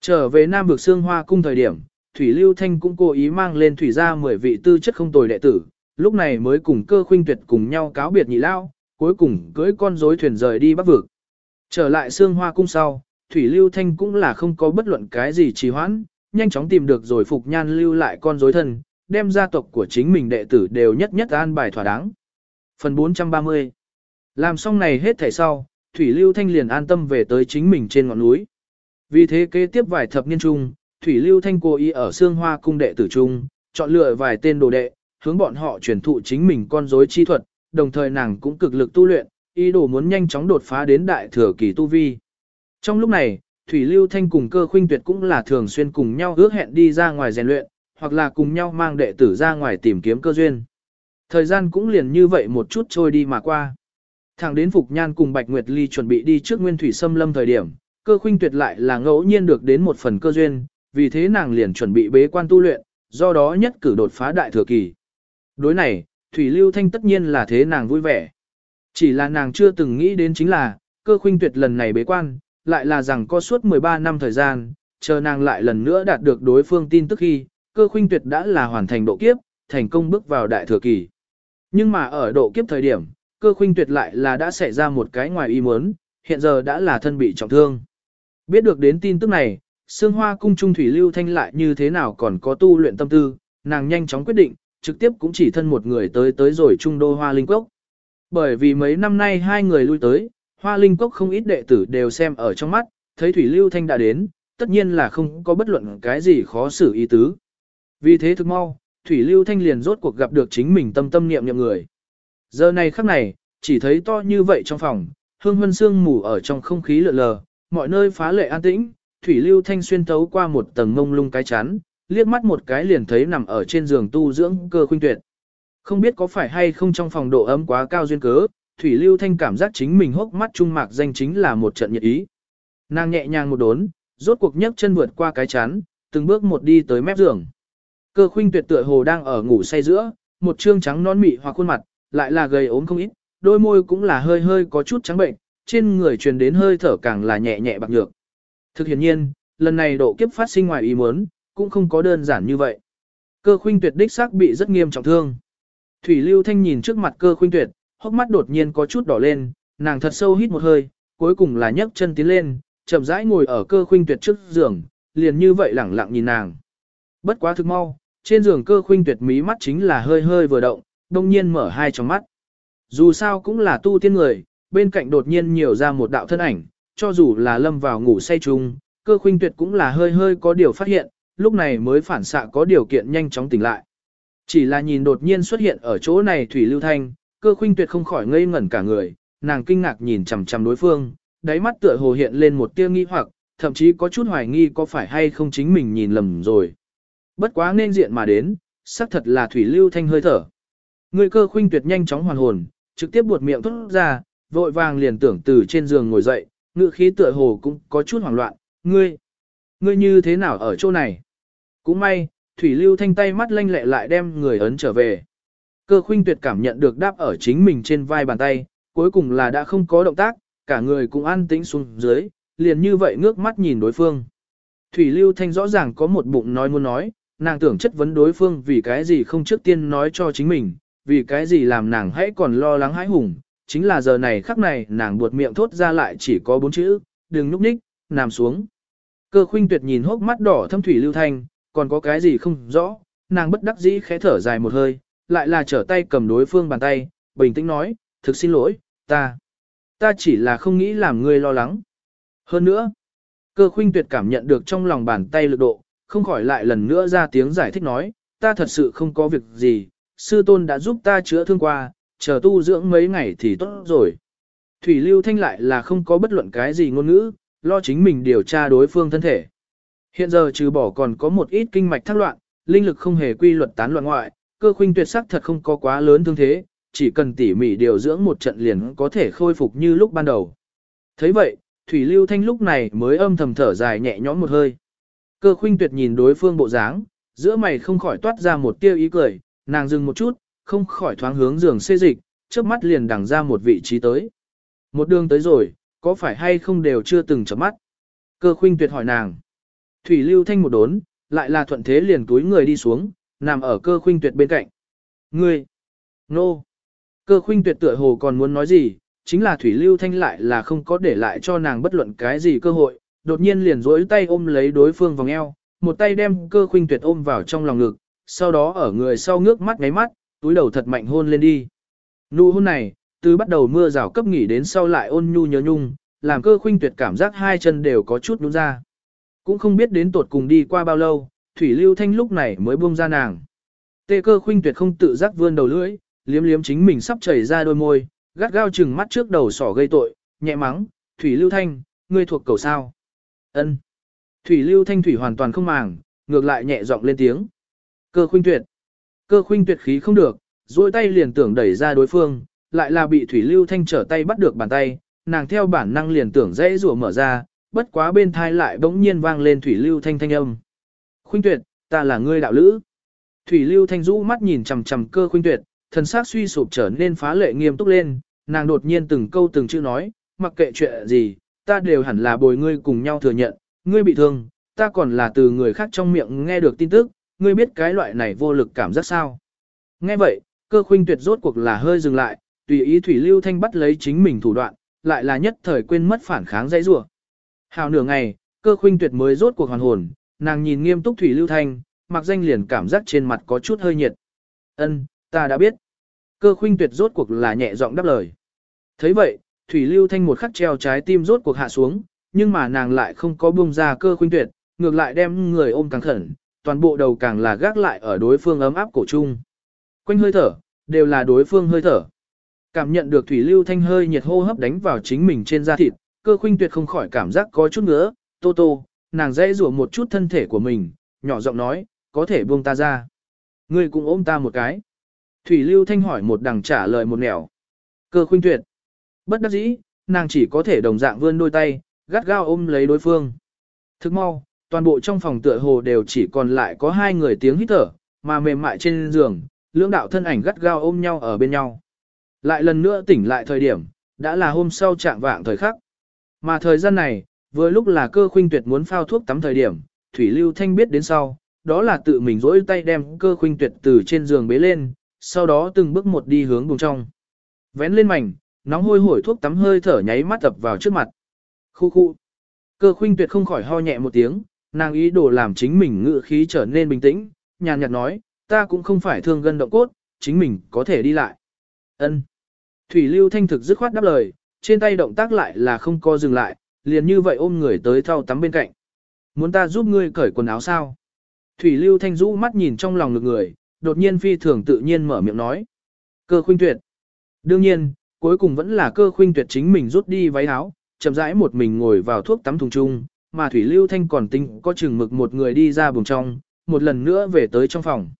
Trở về Nam vực Sương Hoa cung thời điểm, Thủy Lưu Thanh cũng cố ý mang lên thủy gia 10 vị tư chất không tồi đệ tử, lúc này mới cùng cơ khuynh tuyệt cùng nhau cáo biệt nhị lao, cuối cùng cưới con rối thuyền rời đi bắc vực. Trở lại xương Hoa cung sau, Thủy Lưu Thanh cũng là không có bất luận cái gì trì hoãn, nhanh chóng tìm được rồi Phục Nhan lưu lại con rối thân, đem gia tộc của chính mình đệ tử đều nhất nhất an bài thỏa đáng. Phần 430 Làm xong này hết thảy sau, Thủy Lưu Thanh liền an tâm về tới chính mình trên ngọn núi. Vì thế kế tiếp vài thập niên chung, Thủy Lưu Thanh cố ý ở Sương Hoa cung đệ tử trung, chọn lựa vài tên đồ đệ, hướng bọn họ truyền thụ chính mình con rối chi thuật, đồng thời nàng cũng cực lực tu luyện, ý đồ muốn nhanh chóng đột phá đến đại thừa kỳ tu vi. Trong lúc này, Thủy Lưu Thanh cùng cơ khuynh tuyệt cũng là thường xuyên cùng nhau ước hẹn đi ra ngoài rèn luyện, hoặc là cùng nhau mang đệ tử ra ngoài tìm kiếm cơ duyên. Thời gian cũng liền như vậy một chút trôi đi mà qua. Thẳng đến Phục Nhan cùng Bạch Nguyệt Ly chuẩn bị đi trước Nguyên Thủy Sâm Lâm thời điểm, cơ khuynh tuyệt lại là ngẫu nhiên được đến một phần cơ duyên, vì thế nàng liền chuẩn bị bế quan tu luyện, do đó nhất cử đột phá đại thừa kỳ. Đối này, Thủy Lưu Thanh tất nhiên là thế nàng vui vẻ. Chỉ là nàng chưa từng nghĩ đến chính là, cơ khuynh tuyệt lần này bế quan, lại là rằng có suốt 13 năm thời gian, chờ nàng lại lần nữa đạt được đối phương tin tức khi, cơ khuynh tuyệt đã là hoàn thành độ kiếp, thành công bước vào đại thừa kỳ. Nhưng mà ở độ kiếp thời điểm, cơ khuynh tuyệt lại là đã xảy ra một cái ngoài ý muốn, hiện giờ đã là thân bị trọng thương. Biết được đến tin tức này, Sương Hoa cung trung thủy lưu thanh lại như thế nào còn có tu luyện tâm tư, nàng nhanh chóng quyết định, trực tiếp cũng chỉ thân một người tới tới rồi trung đô hoa linh quốc. Bởi vì mấy năm nay hai người lui tới, hoa linh cốc không ít đệ tử đều xem ở trong mắt, thấy Thủy Lưu Thanh đã đến, tất nhiên là không có bất luận cái gì khó xử ý tứ. Vì thế thực mau, Thủy Lưu Thanh liền rốt cuộc gặp được chính mình tâm tâm niệm niệm người. Giờ này khắc này, chỉ thấy to như vậy trong phòng, hương huân sương mù ở trong không khí lượn lờ, mọi nơi phá lệ an tĩnh, Thủy Lưu Thanh xuyên thấu qua một tầng ngông lung cái chắn, liếc mắt một cái liền thấy nằm ở trên giường tu dưỡng cơ khuynh tuyệt. Không biết có phải hay không trong phòng độ ấm quá cao duyên cớ, Thủy Lưu Thanh cảm giác chính mình hốc mắt trung mạc danh chính là một trận nhiệt ý. Nàng nhẹ nhàng một đốn, rốt cuộc nhấc chân vượt qua cái chắn, từng bước một đi tới mép giường. Cơ khuynh tuyệt tựa hồ đang ở ngủ say giữa, một trương trắng non mị hoặc khuôn mặt, lại là gầy ốm không ít, đôi môi cũng là hơi hơi có chút trắng bệnh, trên người truyền đến hơi thở càng là nhẹ nhẹ bạc nhược. Thực hiện nhiên, lần này độ kiếp phát sinh ngoài ý muốn, cũng không có đơn giản như vậy. Cơ khuynh tuyệt đích xác bị rất nghiêm trọng thương. Thủy Lưu Thanh nhìn trước mặt cơ khuynh tuyệt, hốc mắt đột nhiên có chút đỏ lên, nàng thật sâu hít một hơi, cuối cùng là nhấc chân tiến lên, chậm rãi ngồi ở cơ khuynh tuyệt trước giường, liền như vậy lẳng lặng nhìn nàng. Bất quá thực mau, trên giường cơ khuynh tuyệt mí mắt chính là hơi hơi vừa động, đông nhiên mở hai tròng mắt. Dù sao cũng là tu tiên người, bên cạnh đột nhiên nhiều ra một đạo thân ảnh, cho dù là lâm vào ngủ say chung, cơ khuynh tuyệt cũng là hơi hơi có điều phát hiện, lúc này mới phản xạ có điều kiện nhanh chóng tỉnh lại. Chỉ là nhìn đột nhiên xuất hiện ở chỗ này Thủy Lưu Thanh, cơ khuynh tuyệt không khỏi ngây ngẩn cả người, nàng kinh ngạc nhìn chằm chằm đối phương, đáy mắt tựa hồ hiện lên một tia nghi hoặc, thậm chí có chút hoài nghi có phải hay không chính mình nhìn lầm rồi. Bất quá nên diện mà đến, xác thật là Thủy Lưu Thanh hơi thở. Người cơ khuynh tuyệt nhanh chóng hoàn hồn, trực tiếp buột miệng thốt ra, vội vàng liền tưởng từ trên giường ngồi dậy, ngự khí tựa hồ cũng có chút hoảng loạn, ngươi, ngươi như thế nào ở chỗ này? Cũng may, Thủy Lưu Thanh tay mắt lanh lẹ lại đem người ấn trở về. Cơ khuynh tuyệt cảm nhận được đáp ở chính mình trên vai bàn tay, cuối cùng là đã không có động tác, cả người cũng an tĩnh xuống dưới, liền như vậy ngước mắt nhìn đối phương. Thủy Lưu Thanh rõ ràng có một bụng nói muốn nói, nàng tưởng chất vấn đối phương vì cái gì không trước tiên nói cho chính mình, vì cái gì làm nàng hãy còn lo lắng hãi hùng, chính là giờ này khắc này nàng buột miệng thốt ra lại chỉ có bốn chữ, đừng núp ních, nằm xuống. Cơ khuynh tuyệt nhìn hốc mắt đỏ thâm Thủy Lưu Thanh, còn có cái gì không rõ, nàng bất đắc dĩ khẽ thở dài một hơi, lại là trở tay cầm đối phương bàn tay, bình tĩnh nói, thực xin lỗi, ta, ta chỉ là không nghĩ làm ngươi lo lắng. Hơn nữa, cơ khuynh tuyệt cảm nhận được trong lòng bàn tay lực độ, không khỏi lại lần nữa ra tiếng giải thích nói, ta thật sự không có việc gì, sư tôn đã giúp ta chữa thương qua, chờ tu dưỡng mấy ngày thì tốt rồi. Thủy Lưu Thanh lại là không có bất luận cái gì ngôn ngữ, lo chính mình điều tra đối phương thân thể. Hiện giờ trừ bỏ còn có một ít kinh mạch thác loạn, linh lực không hề quy luật tán loạn ngoại, cơ khuynh tuyệt sắc thật không có quá lớn thương thế, chỉ cần tỉ mỉ điều dưỡng một trận liền có thể khôi phục như lúc ban đầu. thấy vậy, Thủy Lưu Thanh lúc này mới âm thầm thở dài nhẹ nhõm một hơi. Cơ khuynh tuyệt nhìn đối phương bộ dáng, giữa mày không khỏi toát ra một tia ý cười, nàng dừng một chút, không khỏi thoáng hướng giường xê dịch, trước mắt liền đằng ra một vị trí tới. Một đường tới rồi, có phải hay không đều chưa từng chấm mắt. Cơ khuynh tuyệt hỏi nàng. Thủy Lưu Thanh một đốn, lại là thuận thế liền túi người đi xuống, nằm ở cơ khuynh tuyệt bên cạnh. Ngươi! Nô! Cơ khuynh tuyệt tựa hồ còn muốn nói gì, chính là Thủy Lưu Thanh lại là không có để lại cho nàng bất luận cái gì cơ hội, đột nhiên liền rỗi tay ôm lấy đối phương vòng eo, một tay đem cơ khuynh tuyệt ôm vào trong lòng ngực, sau đó ở người sau ngước mắt ngáy mắt, túi đầu thật mạnh hôn lên đi. Nụ hôn này, từ bắt đầu mưa rào cấp nghỉ đến sau lại ôn nhu nhớ nhung, làm cơ khuynh tuyệt cảm giác hai chân đều có chút nhún ra. Cũng không biết đến tột cùng đi qua bao lâu, Thủy Lưu Thanh lúc này mới buông ra nàng. Tê cơ khuynh tuyệt không tự giác vươn đầu lưỡi, liếm liếm chính mình sắp chảy ra đôi môi, gắt gao chừng mắt trước đầu sỏ gây tội, nhẹ mắng, Thủy Lưu Thanh, ngươi thuộc cầu sao. ân Thủy Lưu Thanh Thủy hoàn toàn không màng, ngược lại nhẹ giọng lên tiếng. Cơ khuynh tuyệt. Cơ khuynh tuyệt khí không được, duỗi tay liền tưởng đẩy ra đối phương, lại là bị Thủy Lưu Thanh trở tay bắt được bàn tay, nàng theo bản năng liền tưởng dễ rủa mở ra, bất quá bên thai lại bỗng nhiên vang lên Thủy Lưu Thanh thanh âm. Khuynh tuyệt, ta là ngươi đạo lữ. Thủy Lưu Thanh rũ mắt nhìn chằm chằm cơ khuynh tuyệt, thần sắc suy sụp trở nên phá lệ nghiêm túc lên, nàng đột nhiên từng câu từng chữ nói, mặc kệ chuyện gì, ta đều hẳn là bồi ngươi cùng nhau thừa nhận, ngươi bị thương, ta còn là từ người khác trong miệng nghe được tin tức, ngươi biết cái loại này vô lực cảm giác sao. Nghe vậy, cơ khuynh tuyệt rốt cuộc là hơi dừng lại, tùy ý Thủy Lưu Thanh bắt lấy chính mình thủ đoạn, lại là nhất thời quên mất phản kháng dãy rủa. Hào nửa ngày, cơ khuynh tuyệt mới rốt cuộc hoàn hồn, nàng nhìn nghiêm túc Thủy Lưu Thanh, mặc danh liền cảm giác trên mặt có chút hơi nhiệt. Ân, ta đã biết. Cơ khuynh tuyệt rốt cuộc là nhẹ giọng đáp lời. thấy vậy, Thủy Lưu Thanh một khắc treo trái tim rốt cuộc hạ xuống, nhưng mà nàng lại không có buông ra cơ khuynh tuyệt, ngược lại đem người ôm càng khẩn, toàn bộ đầu càng là gác lại ở đối phương ấm áp cổ trung. Quanh hơi thở, đều là đối phương hơi thở. Cảm nhận được Thủy Lưu Thanh hơi nhiệt hô hấp đánh vào chính mình trên da thịt, cơ khuynh tuyệt không khỏi cảm giác có chút nữa, tô tô, nàng dễ rủa một chút thân thể của mình, nhỏ giọng nói, có thể buông ta ra. Ngươi cũng ôm ta một cái. Thủy Lưu Thanh hỏi một đằng trả lời một nẻo. Cơ khuynh tuyệt. Bất đắc dĩ, nàng chỉ có thể đồng dạng vươn đôi tay, gắt gao ôm lấy đối phương. Thức mau, toàn bộ trong phòng tựa hồ đều chỉ còn lại có hai người tiếng hít thở, mà mềm mại trên giường, lưỡng đạo thân ảnh gắt gao ôm nhau ở bên nhau. Lại lần nữa tỉnh lại thời điểm, đã là hôm sau trạng vạng thời khắc. Mà thời gian này, vừa lúc là cơ khuynh tuyệt muốn phao thuốc tắm thời điểm, Thủy Lưu Thanh biết đến sau, đó là tự mình rỗi tay đem cơ khuynh tuyệt từ trên giường bế lên, sau đó từng bước một đi hướng vùng trong. Vén lên mảnh, nóng hôi hổi thuốc tắm hơi thở nháy mắt tập vào trước mặt. Khu khu. Cơ khuynh tuyệt không khỏi ho nhẹ một tiếng, nàng ý đồ làm chính mình ngự khí trở nên bình tĩnh, nhàn nhạt nói, ta cũng không phải thương gân động cốt, chính mình có thể đi lại. Ân. Thủy Lưu Thanh thực dứt khoát đáp lời, trên tay động tác lại là không co dừng lại, liền như vậy ôm người tới thau tắm bên cạnh. Muốn ta giúp ngươi cởi quần áo sao? Thủy Lưu Thanh rũ mắt nhìn trong lòng ngực người, đột nhiên phi thường tự nhiên mở miệng nói. Cơ khuynh tuyệt. Đương nhiên, cuối cùng vẫn là cơ khuynh tuyệt chính mình rút đi váy áo, chậm rãi một mình ngồi vào thuốc tắm thùng chung, mà Thủy Lưu Thanh còn tinh có chừng mực một người đi ra buồng trong, một lần nữa về tới trong phòng.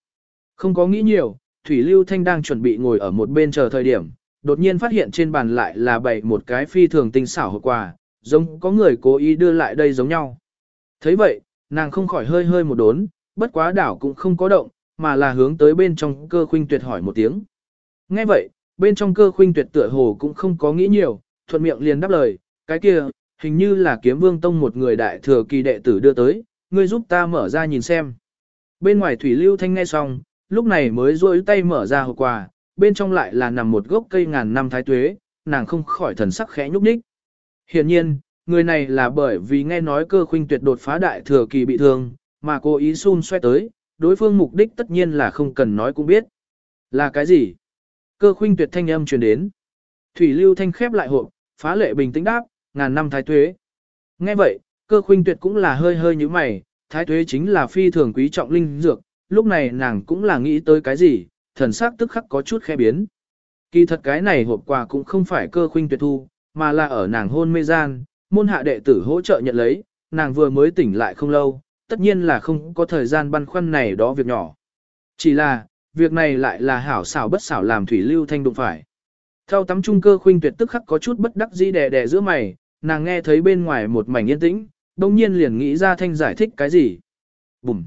Không có nghĩ nhiều, Thủy Lưu Thanh đang chuẩn bị ngồi ở một bên chờ thời điểm, đột nhiên phát hiện trên bàn lại là bày một cái phi thường tinh xảo hộp quà, giống có người cố ý đưa lại đây giống nhau. thấy vậy, nàng không khỏi hơi hơi một đốn, bất quá đảo cũng không có động, mà là hướng tới bên trong cơ khuynh tuyệt hỏi một tiếng. Nghe vậy, bên trong cơ khuynh tuyệt tựa hồ cũng không có nghĩ nhiều, thuận miệng liền đáp lời, cái kia, hình như là kiếm vương tông một người đại thừa kỳ đệ tử đưa tới, ngươi giúp ta mở ra nhìn xem. Bên ngoài thủy lưu thanh nghe xong, lúc này mới duỗi tay mở ra hộp quà, bên trong lại là nằm một gốc cây ngàn năm thái tuế, nàng không khỏi thần sắc khẽ nhúc nhích. Hiển nhiên, người này là bởi vì nghe nói cơ khuynh tuyệt đột phá đại thừa kỳ bị thương, mà cô ý xun xoay tới, đối phương mục đích tất nhiên là không cần nói cũng biết. Là cái gì? Cơ khuynh tuyệt thanh âm truyền đến. Thủy lưu thanh khép lại hộp, phá lệ bình tĩnh đáp, ngàn năm thái tuế. Nghe vậy, cơ khuynh tuyệt cũng là hơi hơi như mày, thái tuế chính là phi thường quý trọng linh dược, lúc này nàng cũng là nghĩ tới cái gì, thần sắc tức khắc có chút khẽ biến. Kỳ thật cái này hộp quà cũng không phải cơ khuynh tuyệt thu, mà là ở nàng hôn mê gian, môn hạ đệ tử hỗ trợ nhận lấy, nàng vừa mới tỉnh lại không lâu, tất nhiên là không có thời gian băn khoăn này đó việc nhỏ. Chỉ là, việc này lại là hảo xảo bất xảo làm thủy lưu thanh đụng phải. Thao tắm trung cơ khuynh tuyệt tức khắc có chút bất đắc dĩ đè đè giữa mày, nàng nghe thấy bên ngoài một mảnh yên tĩnh, đồng nhiên liền nghĩ ra thanh giải thích cái gì. Bùm!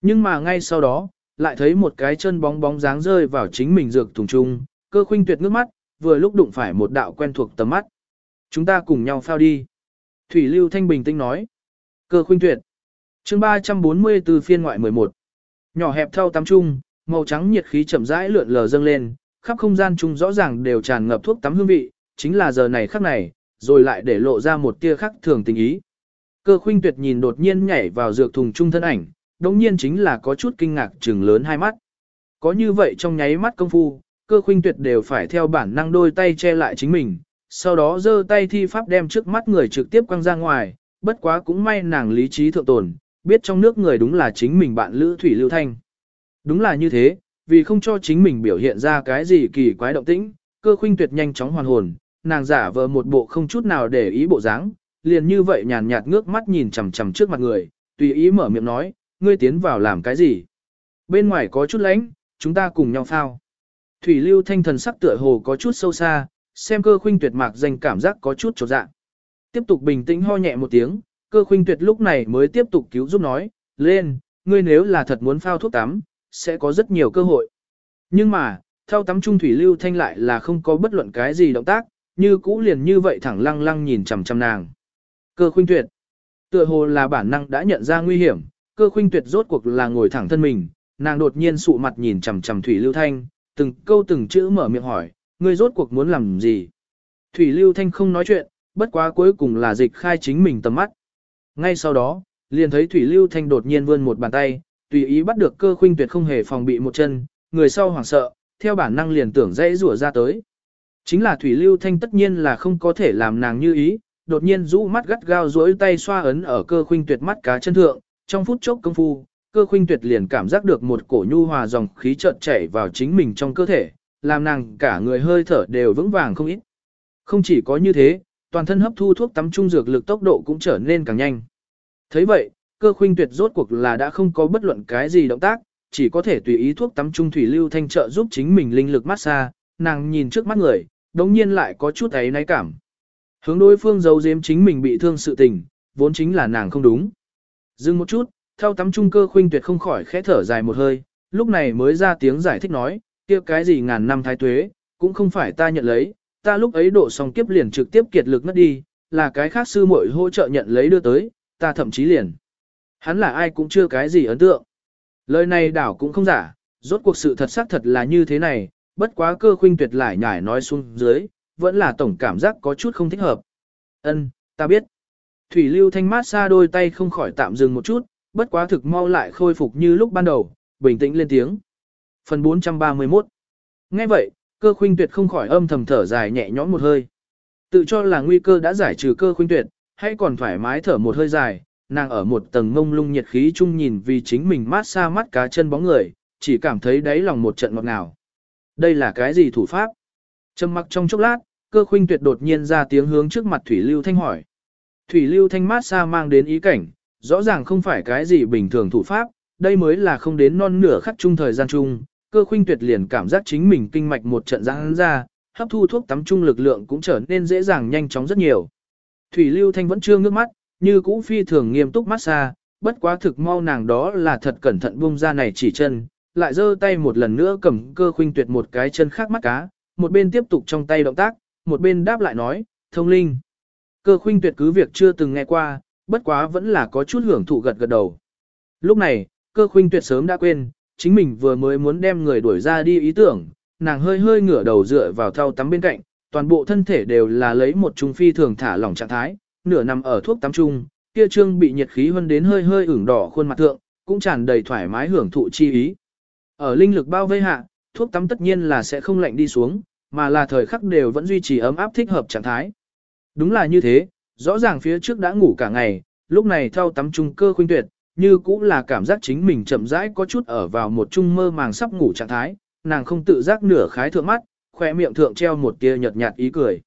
Nhưng mà ngay sau đó, lại thấy một cái chân bóng bóng dáng rơi vào chính mình dược thùng trung, cơ khuynh tuyệt ngước mắt, vừa lúc đụng phải một đạo quen thuộc tầm mắt. Chúng ta cùng nhau phao đi. Thủy Lưu Thanh bình tĩnh nói. Cơ khuynh tuyệt. chương 340 từ phiên ngoại 11. Nhỏ hẹp thau tắm trung, màu trắng nhiệt khí chậm rãi lượn lờ dâng lên, khắp không gian chung rõ ràng đều tràn ngập thuốc tắm hương vị, chính là giờ này khắc này, rồi lại để lộ ra một tia khắc thường tình ý. Cơ khuynh tuyệt nhìn đột nhiên nhảy vào dược thùng trung thân ảnh, đồng nhiên chính là có chút kinh ngạc trừng lớn hai mắt. Có như vậy trong nháy mắt công phu, cơ khuynh tuyệt đều phải theo bản năng đôi tay che lại chính mình, sau đó giơ tay thi pháp đem trước mắt người trực tiếp quăng ra ngoài, bất quá cũng may nàng lý trí thượng tồn, biết trong nước người đúng là chính mình bạn Lữ Thủy Lưu Thanh. Đúng là như thế, vì không cho chính mình biểu hiện ra cái gì kỳ quái động tĩnh, cơ khuynh tuyệt nhanh chóng hoàn hồn, nàng giả vờ một bộ không chút nào để ý bộ dáng, liền như vậy nhàn nhạt ngước mắt nhìn chằm chằm trước mặt người, tùy ý mở miệng nói, ngươi tiến vào làm cái gì? Bên ngoài có chút lạnh, chúng ta cùng nhau phao. Thủy lưu thanh thần sắc tựa hồ có chút sâu xa, xem cơ khuynh tuyệt mạc dành cảm giác có chút chột dạ. Tiếp tục bình tĩnh ho nhẹ một tiếng, cơ khuynh tuyệt lúc này mới tiếp tục cứu giúp nói, lên, ngươi nếu là thật muốn phao thuốc tắm, sẽ có rất nhiều cơ hội. Nhưng mà, theo tắm trung thủy lưu thanh lại là không có bất luận cái gì động tác, như cũ liền như vậy thẳng lăng lăng nhìn chằm chằm nàng. Cơ khuynh tuyệt, tựa hồ là bản năng đã nhận ra nguy hiểm, cơ khuynh tuyệt rốt cuộc là ngồi thẳng thân mình, nàng đột nhiên sụ mặt nhìn chằm chằm thủy lưu thanh, từng câu từng chữ mở miệng hỏi, ngươi rốt cuộc muốn làm gì? Thủy lưu thanh không nói chuyện, bất quá cuối cùng là dịch khai chính mình tầm mắt. Ngay sau đó, liền thấy thủy lưu thanh đột nhiên vươn một bàn tay, tùy ý bắt được cơ khuynh tuyệt không hề phòng bị một chân, người sau hoảng sợ, theo bản năng liền tưởng dễ rủa ra tới. Chính là thủy lưu thanh tất nhiên là không có thể làm nàng như ý, đột nhiên rũ mắt gắt gao duỗi tay xoa ấn ở cơ khuynh tuyệt mắt cá chân thượng, trong phút chốc công phu, cơ khuynh tuyệt liền cảm giác được một cổ nhu hòa dòng khí chợt chảy vào chính mình trong cơ thể, làm nàng cả người hơi thở đều vững vàng không ít. Không chỉ có như thế, toàn thân hấp thu thuốc tắm trung dược lực tốc độ cũng trở nên càng nhanh. thấy vậy, cơ khuynh tuyệt rốt cuộc là đã không có bất luận cái gì động tác, chỉ có thể tùy ý thuốc tắm trung thủy lưu thanh trợ giúp chính mình linh lực massage, nàng nhìn trước mắt người, đống nhiên lại có chút ấy náy cảm. Hướng đối phương giấu giếm chính mình bị thương sự tình, vốn chính là nàng không đúng. Dừng một chút, theo tắm trung cơ khuynh tuyệt không khỏi khẽ thở dài một hơi, lúc này mới ra tiếng giải thích nói, kia cái gì ngàn năm thái tuế, cũng không phải ta nhận lấy, ta lúc ấy độ xong kiếp liền trực tiếp kiệt lực ngất đi, là cái khác sư muội hỗ trợ nhận lấy đưa tới, ta thậm chí liền. Hắn là ai cũng chưa cái gì ấn tượng. Lời này đảo cũng không giả, rốt cuộc sự thật xác thật là như thế này, bất quá cơ khuynh tuyệt lại nhải nói xuống dưới, vẫn là tổng cảm giác có chút không thích hợp. Ân, ta biết. Thủy lưu thanh mát xa đôi tay không khỏi tạm dừng một chút, bất quá thực mau lại khôi phục như lúc ban đầu, bình tĩnh lên tiếng. Phần 431 Nghe vậy, cơ khuynh tuyệt không khỏi âm thầm thở dài nhẹ nhõm một hơi. Tự cho là nguy cơ đã giải trừ cơ khuynh tuyệt, hay còn thoải mái thở một hơi dài, nàng ở một tầng ngông lung nhiệt khí chung nhìn vì chính mình mát xa mắt cá chân bóng người, chỉ cảm thấy đáy lòng một trận ngọt ngào. Đây là cái gì thủ pháp? Trầm mặc trong chốc lát, cơ khuynh tuyệt đột nhiên ra tiếng hướng trước mặt Thủy Lưu Thanh hỏi. Thủy Lưu Thanh mát xa mang đến ý cảnh, rõ ràng không phải cái gì bình thường thủ pháp, đây mới là không đến non nửa khắc chung thời gian chung, cơ khuynh tuyệt liền cảm giác chính mình kinh mạch một trận giãn ra, hấp thu thuốc tắm chung lực lượng cũng trở nên dễ dàng nhanh chóng rất nhiều. Thủy Lưu Thanh vẫn chưa ngước mắt, như cũ phi thường nghiêm túc massage, bất quá thực mau nàng đó là thật cẩn thận buông ra này chỉ chân, lại giơ tay một lần nữa cầm cơ khuynh tuyệt một cái chân khác mắt cá, một bên tiếp tục trong tay động tác, một bên đáp lại nói, thông linh. Cơ khuynh tuyệt cứ việc chưa từng nghe qua, bất quá vẫn là có chút hưởng thụ gật gật đầu. Lúc này, cơ khuynh tuyệt sớm đã quên, chính mình vừa mới muốn đem người đuổi ra đi ý tưởng, nàng hơi hơi ngửa đầu dựa vào thau tắm bên cạnh, toàn bộ thân thể đều là lấy một trung phi thường thả lỏng trạng thái, nửa nằm ở thuốc tắm chung, kia trương bị nhiệt khí hơn đến hơi hơi ửng đỏ khuôn mặt thượng, cũng tràn đầy thoải mái hưởng thụ chi ý. Ở linh lực bao vây hạ, thuốc tắm tất nhiên là sẽ không lạnh đi xuống, mà là thời khắc đều vẫn duy trì ấm áp thích hợp trạng thái. Đúng là như thế, rõ ràng phía trước đã ngủ cả ngày, lúc này thao tắm trung cơ khuynh tuyệt, như cũng là cảm giác chính mình chậm rãi có chút ở vào một trung mơ màng sắp ngủ trạng thái, nàng không tự giác nửa khái thượng mắt, khỏe miệng thượng treo một tia nhợt nhạt ý cười.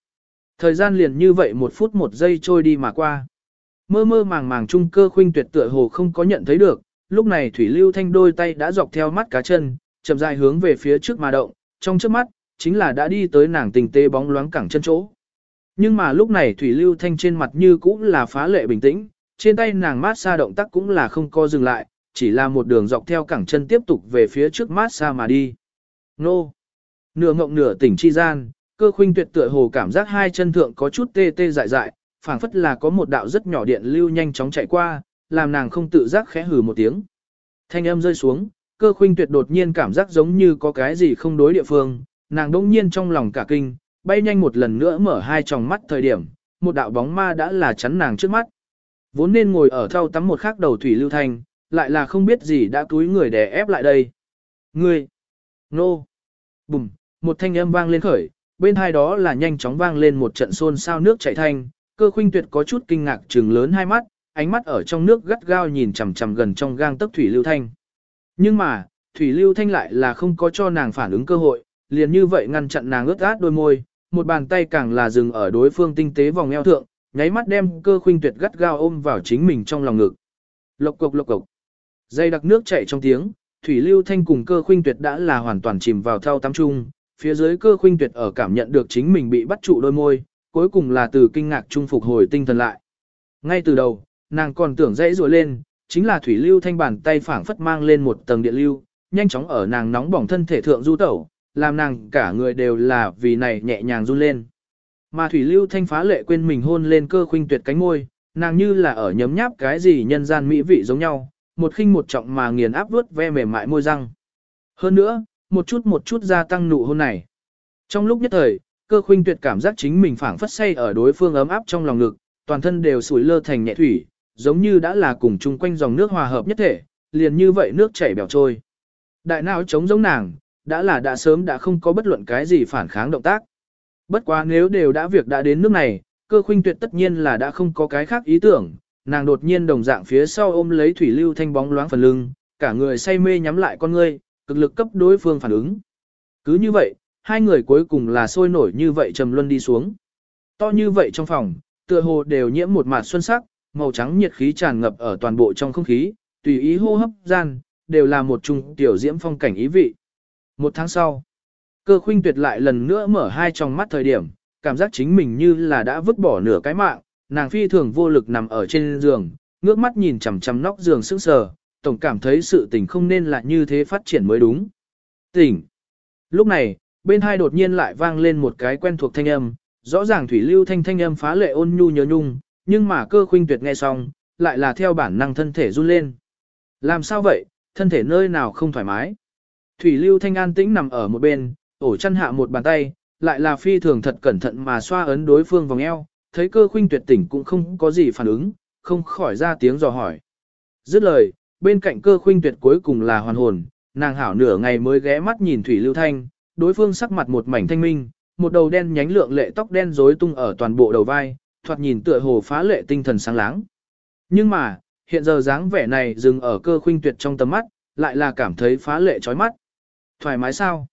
Thời gian liền như vậy một phút một giây trôi đi mà qua. Mơ mơ màng màng trung cơ khuynh tuyệt tựa hồ không có nhận thấy được, lúc này Thủy Lưu Thanh đôi tay đã dọc theo mắt cá chân, chậm rãi hướng về phía trước mà động, trong trước mắt, chính là đã đi tới nàng tình tê bóng loáng cẳng chân chỗ. Nhưng mà lúc này Thủy Lưu Thanh trên mặt như cũng là phá lệ bình tĩnh, trên tay nàng mát xa động tác cũng là không co dừng lại, chỉ là một đường dọc theo cẳng chân tiếp tục về phía trước mát xa mà đi. Nô! Nửa ngộng nửa tỉnh chi gian, cơ khuynh tuyệt tựa hồ cảm giác hai chân thượng có chút tê tê dại dại, phảng phất là có một đạo rất nhỏ điện lưu nhanh chóng chạy qua, làm nàng không tự giác khẽ hừ một tiếng. Thanh âm rơi xuống, cơ khuynh tuyệt đột nhiên cảm giác giống như có cái gì không đối địa phương, nàng đông nhiên trong lòng cả kinh, bay nhanh một lần nữa mở hai tròng mắt thời điểm, một đạo bóng ma đã là chắn nàng trước mắt. Vốn nên ngồi ở thau tắm một khắc đầu thủy lưu thanh, lại là không biết gì đã túi người đè ép lại đây. Ngươi! Nô! Bùm! Một thanh âm vang lên khởi, bên hai đó là nhanh chóng vang lên một trận xôn xao nước chảy thanh, cơ khuynh tuyệt có chút kinh ngạc trừng lớn hai mắt, ánh mắt ở trong nước gắt gao nhìn chằm chằm gần trong gang tấc thủy lưu thanh. Nhưng mà, thủy lưu thanh lại là không có cho nàng phản ứng cơ hội, liền như vậy ngăn chặn nàng ướt át đôi môi, một bàn tay càng là dừng ở đối phương tinh tế vòng eo thượng, nháy mắt đem cơ khuynh tuyệt gắt gao ôm vào chính mình trong lòng ngực. Lộc cục lộc cục. Dây đặc nước chảy trong tiếng, thủy lưu thanh cùng cơ khuynh tuyệt đã là hoàn toàn chìm vào thao tắm chung, phía dưới cơ khuynh tuyệt ở cảm nhận được chính mình bị bắt trụ đôi môi, cuối cùng là từ kinh ngạc trung phục hồi tinh thần lại. Ngay từ đầu, nàng còn tưởng dãy rùa lên, chính là thủy lưu thanh bàn tay phảng phất mang lên một tầng điện lưu, nhanh chóng ở nàng nóng bỏng thân thể thượng du tẩu, làm nàng cả người đều là vì này nhẹ nhàng run lên. Mà thủy lưu thanh phá lệ quên mình hôn lên cơ khuynh tuyệt cánh môi, nàng như là ở nhấm nháp cái gì nhân gian mỹ vị giống nhau, một khinh một trọng mà nghiền áp vuốt ve mềm mại môi răng. Hơn nữa, một chút một chút gia tăng nụ hôn này. Trong lúc nhất thời, cơ khuynh tuyệt cảm giác chính mình phảng phất say ở đối phương ấm áp trong lòng ngực, toàn thân đều sủi lơ thành nhẹ thủy, giống như đã là cùng chung quanh dòng nước hòa hợp nhất thể, liền như vậy nước chảy bèo trôi. Đại não chống giống nàng, đã là đã sớm đã không có bất luận cái gì phản kháng động tác. Bất quá nếu đều đã việc đã đến nước này, cơ khuynh tuyệt tất nhiên là đã không có cái khác ý tưởng, nàng đột nhiên đồng dạng phía sau ôm lấy thủy lưu thanh bóng loáng phần lưng, cả người say mê nhắm lại con ngươi, cực lực cấp đối phương phản ứng. Cứ như vậy, hai người cuối cùng là sôi nổi như vậy trầm luân đi xuống. To như vậy trong phòng, tựa hồ đều nhiễm một mạt xuân sắc, màu trắng nhiệt khí tràn ngập ở toàn bộ trong không khí, tùy ý hô hấp gian, đều là một trung tiểu diễm phong cảnh ý vị. Một tháng sau, cơ khuynh tuyệt lại lần nữa mở hai tròng mắt thời điểm, cảm giác chính mình như là đã vứt bỏ nửa cái mạng, nàng phi thường vô lực nằm ở trên giường, ngước mắt nhìn chằm chằm nóc giường sững sờ, tổng cảm thấy sự tình không nên là như thế phát triển mới đúng. Tỉnh. Lúc này, bên hai đột nhiên lại vang lên một cái quen thuộc thanh âm, rõ ràng thủy lưu thanh thanh âm phá lệ ôn nhu nhớ nhung, nhưng mà cơ khuynh tuyệt nghe xong, lại là theo bản năng thân thể run lên. Làm sao vậy, thân thể nơi nào không thoải mái? Thủy lưu thanh an tĩnh nằm ở một bên, ổ chăn hạ một bàn tay, lại là phi thường thật cẩn thận mà xoa ấn đối phương vòng eo, thấy cơ khuynh tuyệt tỉnh cũng không có gì phản ứng, không khỏi ra tiếng dò hỏi. Dứt lời, bên cạnh cơ khuynh tuyệt cuối cùng là hoàn hồn, nàng hảo nửa ngày mới ghé mắt nhìn Thủy Lưu Thanh, đối phương sắc mặt một mảnh thanh minh, một đầu đen nhánh lượng lệ tóc đen rối tung ở toàn bộ đầu vai, thoạt nhìn tựa hồ phá lệ tinh thần sáng láng. Nhưng mà, hiện giờ dáng vẻ này dừng ở cơ khuynh tuyệt trong tầm mắt, lại là cảm thấy phá lệ chói mắt. Thoải mái sao?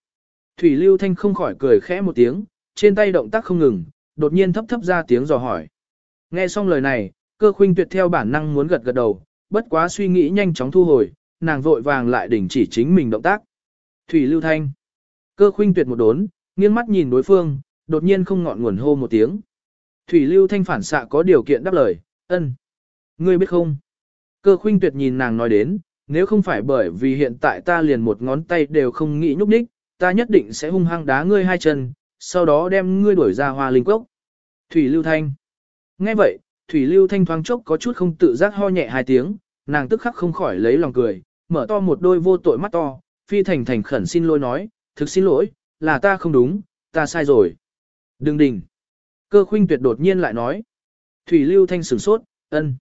Thủy Lưu Thanh không khỏi cười khẽ một tiếng, trên tay động tác không ngừng, đột nhiên thấp thấp ra tiếng dò hỏi. Nghe xong lời này, cơ khuynh tuyệt theo bản năng muốn gật gật đầu, bất quá suy nghĩ nhanh chóng thu hồi, nàng vội vàng lại đình chỉ chính mình động tác. Thủy Lưu Thanh. Cơ khuynh tuyệt một đốn, nghiêng mắt nhìn đối phương, đột nhiên không ngọn nguồn hô một tiếng. Thủy Lưu Thanh phản xạ có điều kiện đáp lời, ân. Ngươi biết không? Cơ khuynh tuyệt nhìn nàng nói đến, nếu không phải bởi vì hiện tại ta liền một ngón tay đều không nghĩ nhúc nhích, ta nhất định sẽ hung hăng đá ngươi hai chân, sau đó đem ngươi đuổi ra hoa linh cốc. Thủy Lưu Thanh. Nghe vậy, Thủy Lưu Thanh thoáng chốc có chút không tự giác ho nhẹ hai tiếng, nàng tức khắc không khỏi lấy lòng cười, mở to một đôi vô tội mắt to, phi thành thành khẩn xin lỗi nói, thực xin lỗi, là ta không đúng, ta sai rồi. Đừng đình. Cơ khuynh tuyệt đột nhiên lại nói. Thủy Lưu Thanh sửng sốt, ân.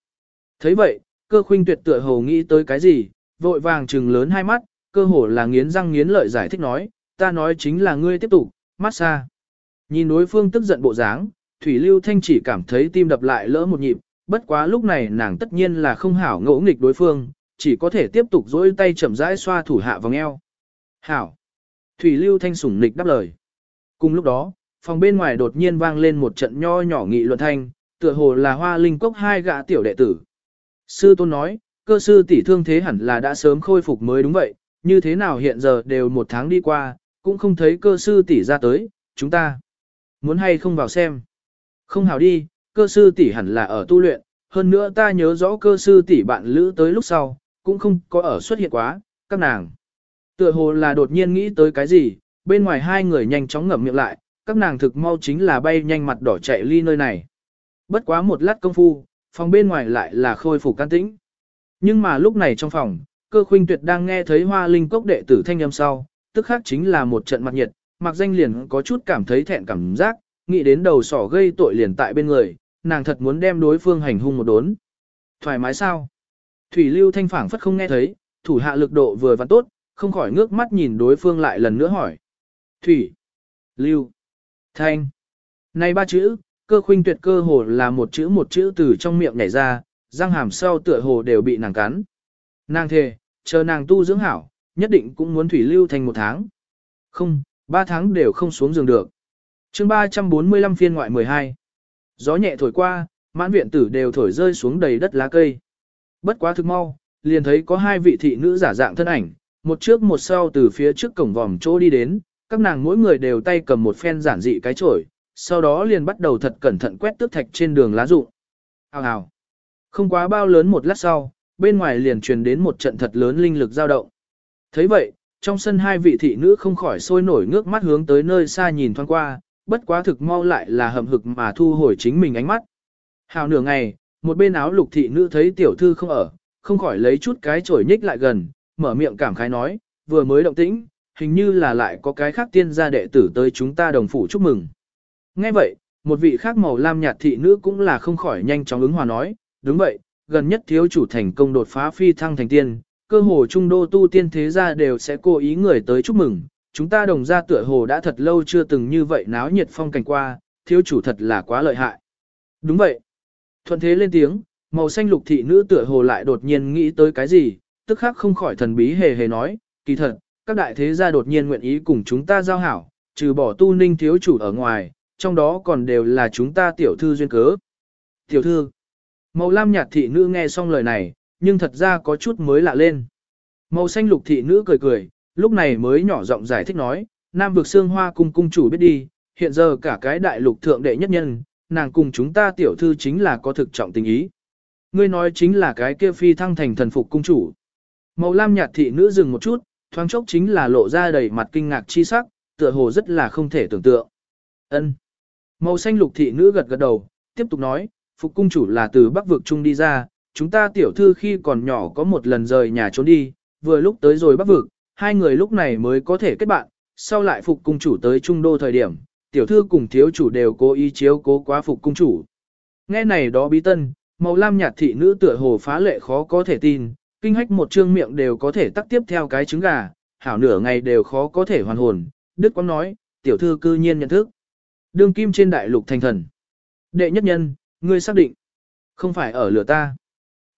thấy vậy, cơ khuynh tuyệt tựa hồ nghĩ tới cái gì, vội vàng trừng lớn hai mắt, cơ hồ là nghiến răng nghiến lợi giải thích nói, ta nói chính là ngươi tiếp tục, mát xa. Nhìn đối phương tức giận bộ dáng, Thủy Lưu Thanh chỉ cảm thấy tim đập lại lỡ một nhịp, bất quá lúc này nàng tất nhiên là không hảo ngỗ nghịch đối phương, chỉ có thể tiếp tục dỗi tay chậm rãi xoa thủ hạ vòng eo. Hảo! Thủy Lưu Thanh sủng nịch đáp lời. Cùng lúc đó, phòng bên ngoài đột nhiên vang lên một trận nho nhỏ nghị luận thanh, tựa hồ là hoa linh cốc hai gã tiểu đệ tử. Sư tôn nói, cơ sư tỷ thương thế hẳn là đã sớm khôi phục mới đúng vậy, như thế nào hiện giờ đều một tháng đi qua, cũng không thấy cơ sư tỷ ra tới, chúng ta muốn hay không vào xem. Không hào đi, cơ sư tỷ hẳn là ở tu luyện, hơn nữa ta nhớ rõ cơ sư tỷ bạn lữ tới lúc sau, cũng không có ở xuất hiện quá, các nàng. Tựa hồ là đột nhiên nghĩ tới cái gì, bên ngoài hai người nhanh chóng ngậm miệng lại, các nàng thực mau chính là bay nhanh mặt đỏ chạy ly nơi này. Bất quá một lát công phu, phòng bên ngoài lại là khôi phục can tĩnh. Nhưng mà lúc này trong phòng, cơ khuynh tuyệt đang nghe thấy hoa linh cốc đệ tử thanh âm sau, tức khác chính là một trận mặt nhiệt, mặc danh liền có chút cảm thấy thẹn cảm giác, nghĩ đến đầu sỏ gây tội liền tại bên người, nàng thật muốn đem đối phương hành hung một đốn. Thoải mái sao? Thủy lưu thanh phảng phất không nghe thấy, thủ hạ lực độ vừa vặn tốt, không khỏi ngước mắt nhìn đối phương lại lần nữa hỏi. Thủy, lưu, thanh. Này ba chữ, cơ khuynh tuyệt cơ hồ là một chữ một chữ từ trong miệng nhảy ra, răng hàm sau tựa hồ đều bị nàng cắn. Nàng thề, chờ nàng tu dưỡng hảo, nhất định cũng muốn thủy lưu thành một tháng. Không, ba tháng đều không xuống giường được chương 345 phiên ngoại 12. Gió nhẹ thổi qua, mãn viện tử đều thổi rơi xuống đầy đất lá cây. Bất quá thực mau, liền thấy có hai vị thị nữ giả dạng thân ảnh, một trước một sau từ phía trước cổng vòm chỗ đi đến, các nàng mỗi người đều tay cầm một phen giản dị cái chổi, sau đó liền bắt đầu thật cẩn thận quét tước thạch trên đường lá rụng. Hào hào. Không quá bao lớn một lát sau, bên ngoài liền truyền đến một trận thật lớn linh lực dao động. thấy vậy, trong sân hai vị thị nữ không khỏi sôi nổi ngước mắt hướng tới nơi xa nhìn thoáng qua, bất quá thực mau lại là hầm hực mà thu hồi chính mình ánh mắt. Hào nửa ngày, một bên áo lục thị nữ thấy tiểu thư không ở, không khỏi lấy chút cái chổi nhích lại gần, mở miệng cảm khái nói, vừa mới động tĩnh, hình như là lại có cái khác tiên gia đệ tử tới chúng ta đồng phủ chúc mừng. Nghe vậy, một vị khác màu lam nhạt thị nữ cũng là không khỏi nhanh chóng ứng hòa nói, đúng vậy, gần nhất thiếu chủ thành công đột phá phi thăng thành tiên, cơ hồ trung đô tu tiên thế gia đều sẽ cố ý người tới chúc mừng, chúng ta đồng gia tựa hồ đã thật lâu chưa từng như vậy náo nhiệt phong cảnh qua, thiếu chủ thật là quá lợi hại. Đúng vậy. Thuận thế lên tiếng, màu xanh lục thị nữ tựa hồ lại đột nhiên nghĩ tới cái gì, tức khắc không khỏi thần bí hề hề nói, kỳ thật, các đại thế gia đột nhiên nguyện ý cùng chúng ta giao hảo, trừ bỏ tu ninh thiếu chủ ở ngoài, trong đó còn đều là chúng ta tiểu thư duyên cớ. Tiểu thư, màu lam nhạt thị nữ nghe xong lời này, nhưng thật ra có chút mới lạ lên. Màu xanh lục thị nữ cười cười, lúc này mới nhỏ giọng giải thích nói, Nam vực xương hoa cung cung chủ biết đi, hiện giờ cả cái đại lục thượng đệ nhất nhân, nàng cùng chúng ta tiểu thư chính là có thực trọng tình ý. Ngươi nói chính là cái kia phi thăng thành thần phục cung chủ. Màu lam nhạt thị nữ dừng một chút, thoáng chốc chính là lộ ra đầy mặt kinh ngạc chi sắc, tựa hồ rất là không thể tưởng tượng. Ân. Màu xanh lục thị nữ gật gật đầu, tiếp tục nói, phục cung chủ là từ bắc vực trung đi ra, chúng ta tiểu thư khi còn nhỏ có một lần rời nhà trốn đi, vừa lúc tới rồi bắc vực, hai người lúc này mới có thể kết bạn, sau lại phục cung chủ tới trung đô thời điểm, tiểu thư cùng thiếu chủ đều cố ý chiếu cố quá phục cung chủ. Nghe này đó bí tân, màu lam nhạt thị nữ tựa hồ phá lệ khó có thể tin, kinh hách một trương miệng đều có thể tắt tiếp theo cái trứng gà, hảo nửa ngày đều khó có thể hoàn hồn, Đức Quang nói, tiểu thư cư nhiên nhận thức. Đương kim trên đại lục thành thần. Đệ nhất nhân, ngươi xác định. Không phải ở lửa ta.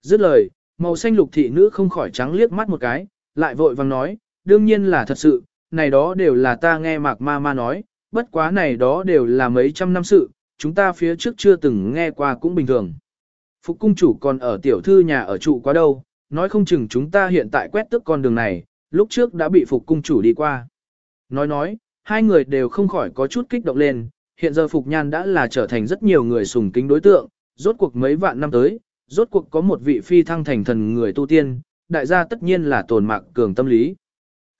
Dứt lời, màu xanh lục thị nữ không khỏi trắng liếc mắt một cái, lại vội vàng nói, đương nhiên là thật sự, này đó đều là ta nghe mạc ma ma nói, bất quá này đó đều là mấy trăm năm sự, chúng ta phía trước chưa từng nghe qua cũng bình thường. Phục cung chủ còn ở tiểu thư nhà ở trụ quá đâu, nói không chừng chúng ta hiện tại quét tức con đường này, lúc trước đã bị phục cung chủ đi qua. Nói nói, hai người đều không khỏi có chút kích động lên, hiện giờ Phục Nhan đã là trở thành rất nhiều người sùng kính đối tượng, rốt cuộc mấy vạn năm tới, rốt cuộc có một vị phi thăng thành thần người tu tiên, đại gia tất nhiên là tồn mạc cường tâm lý.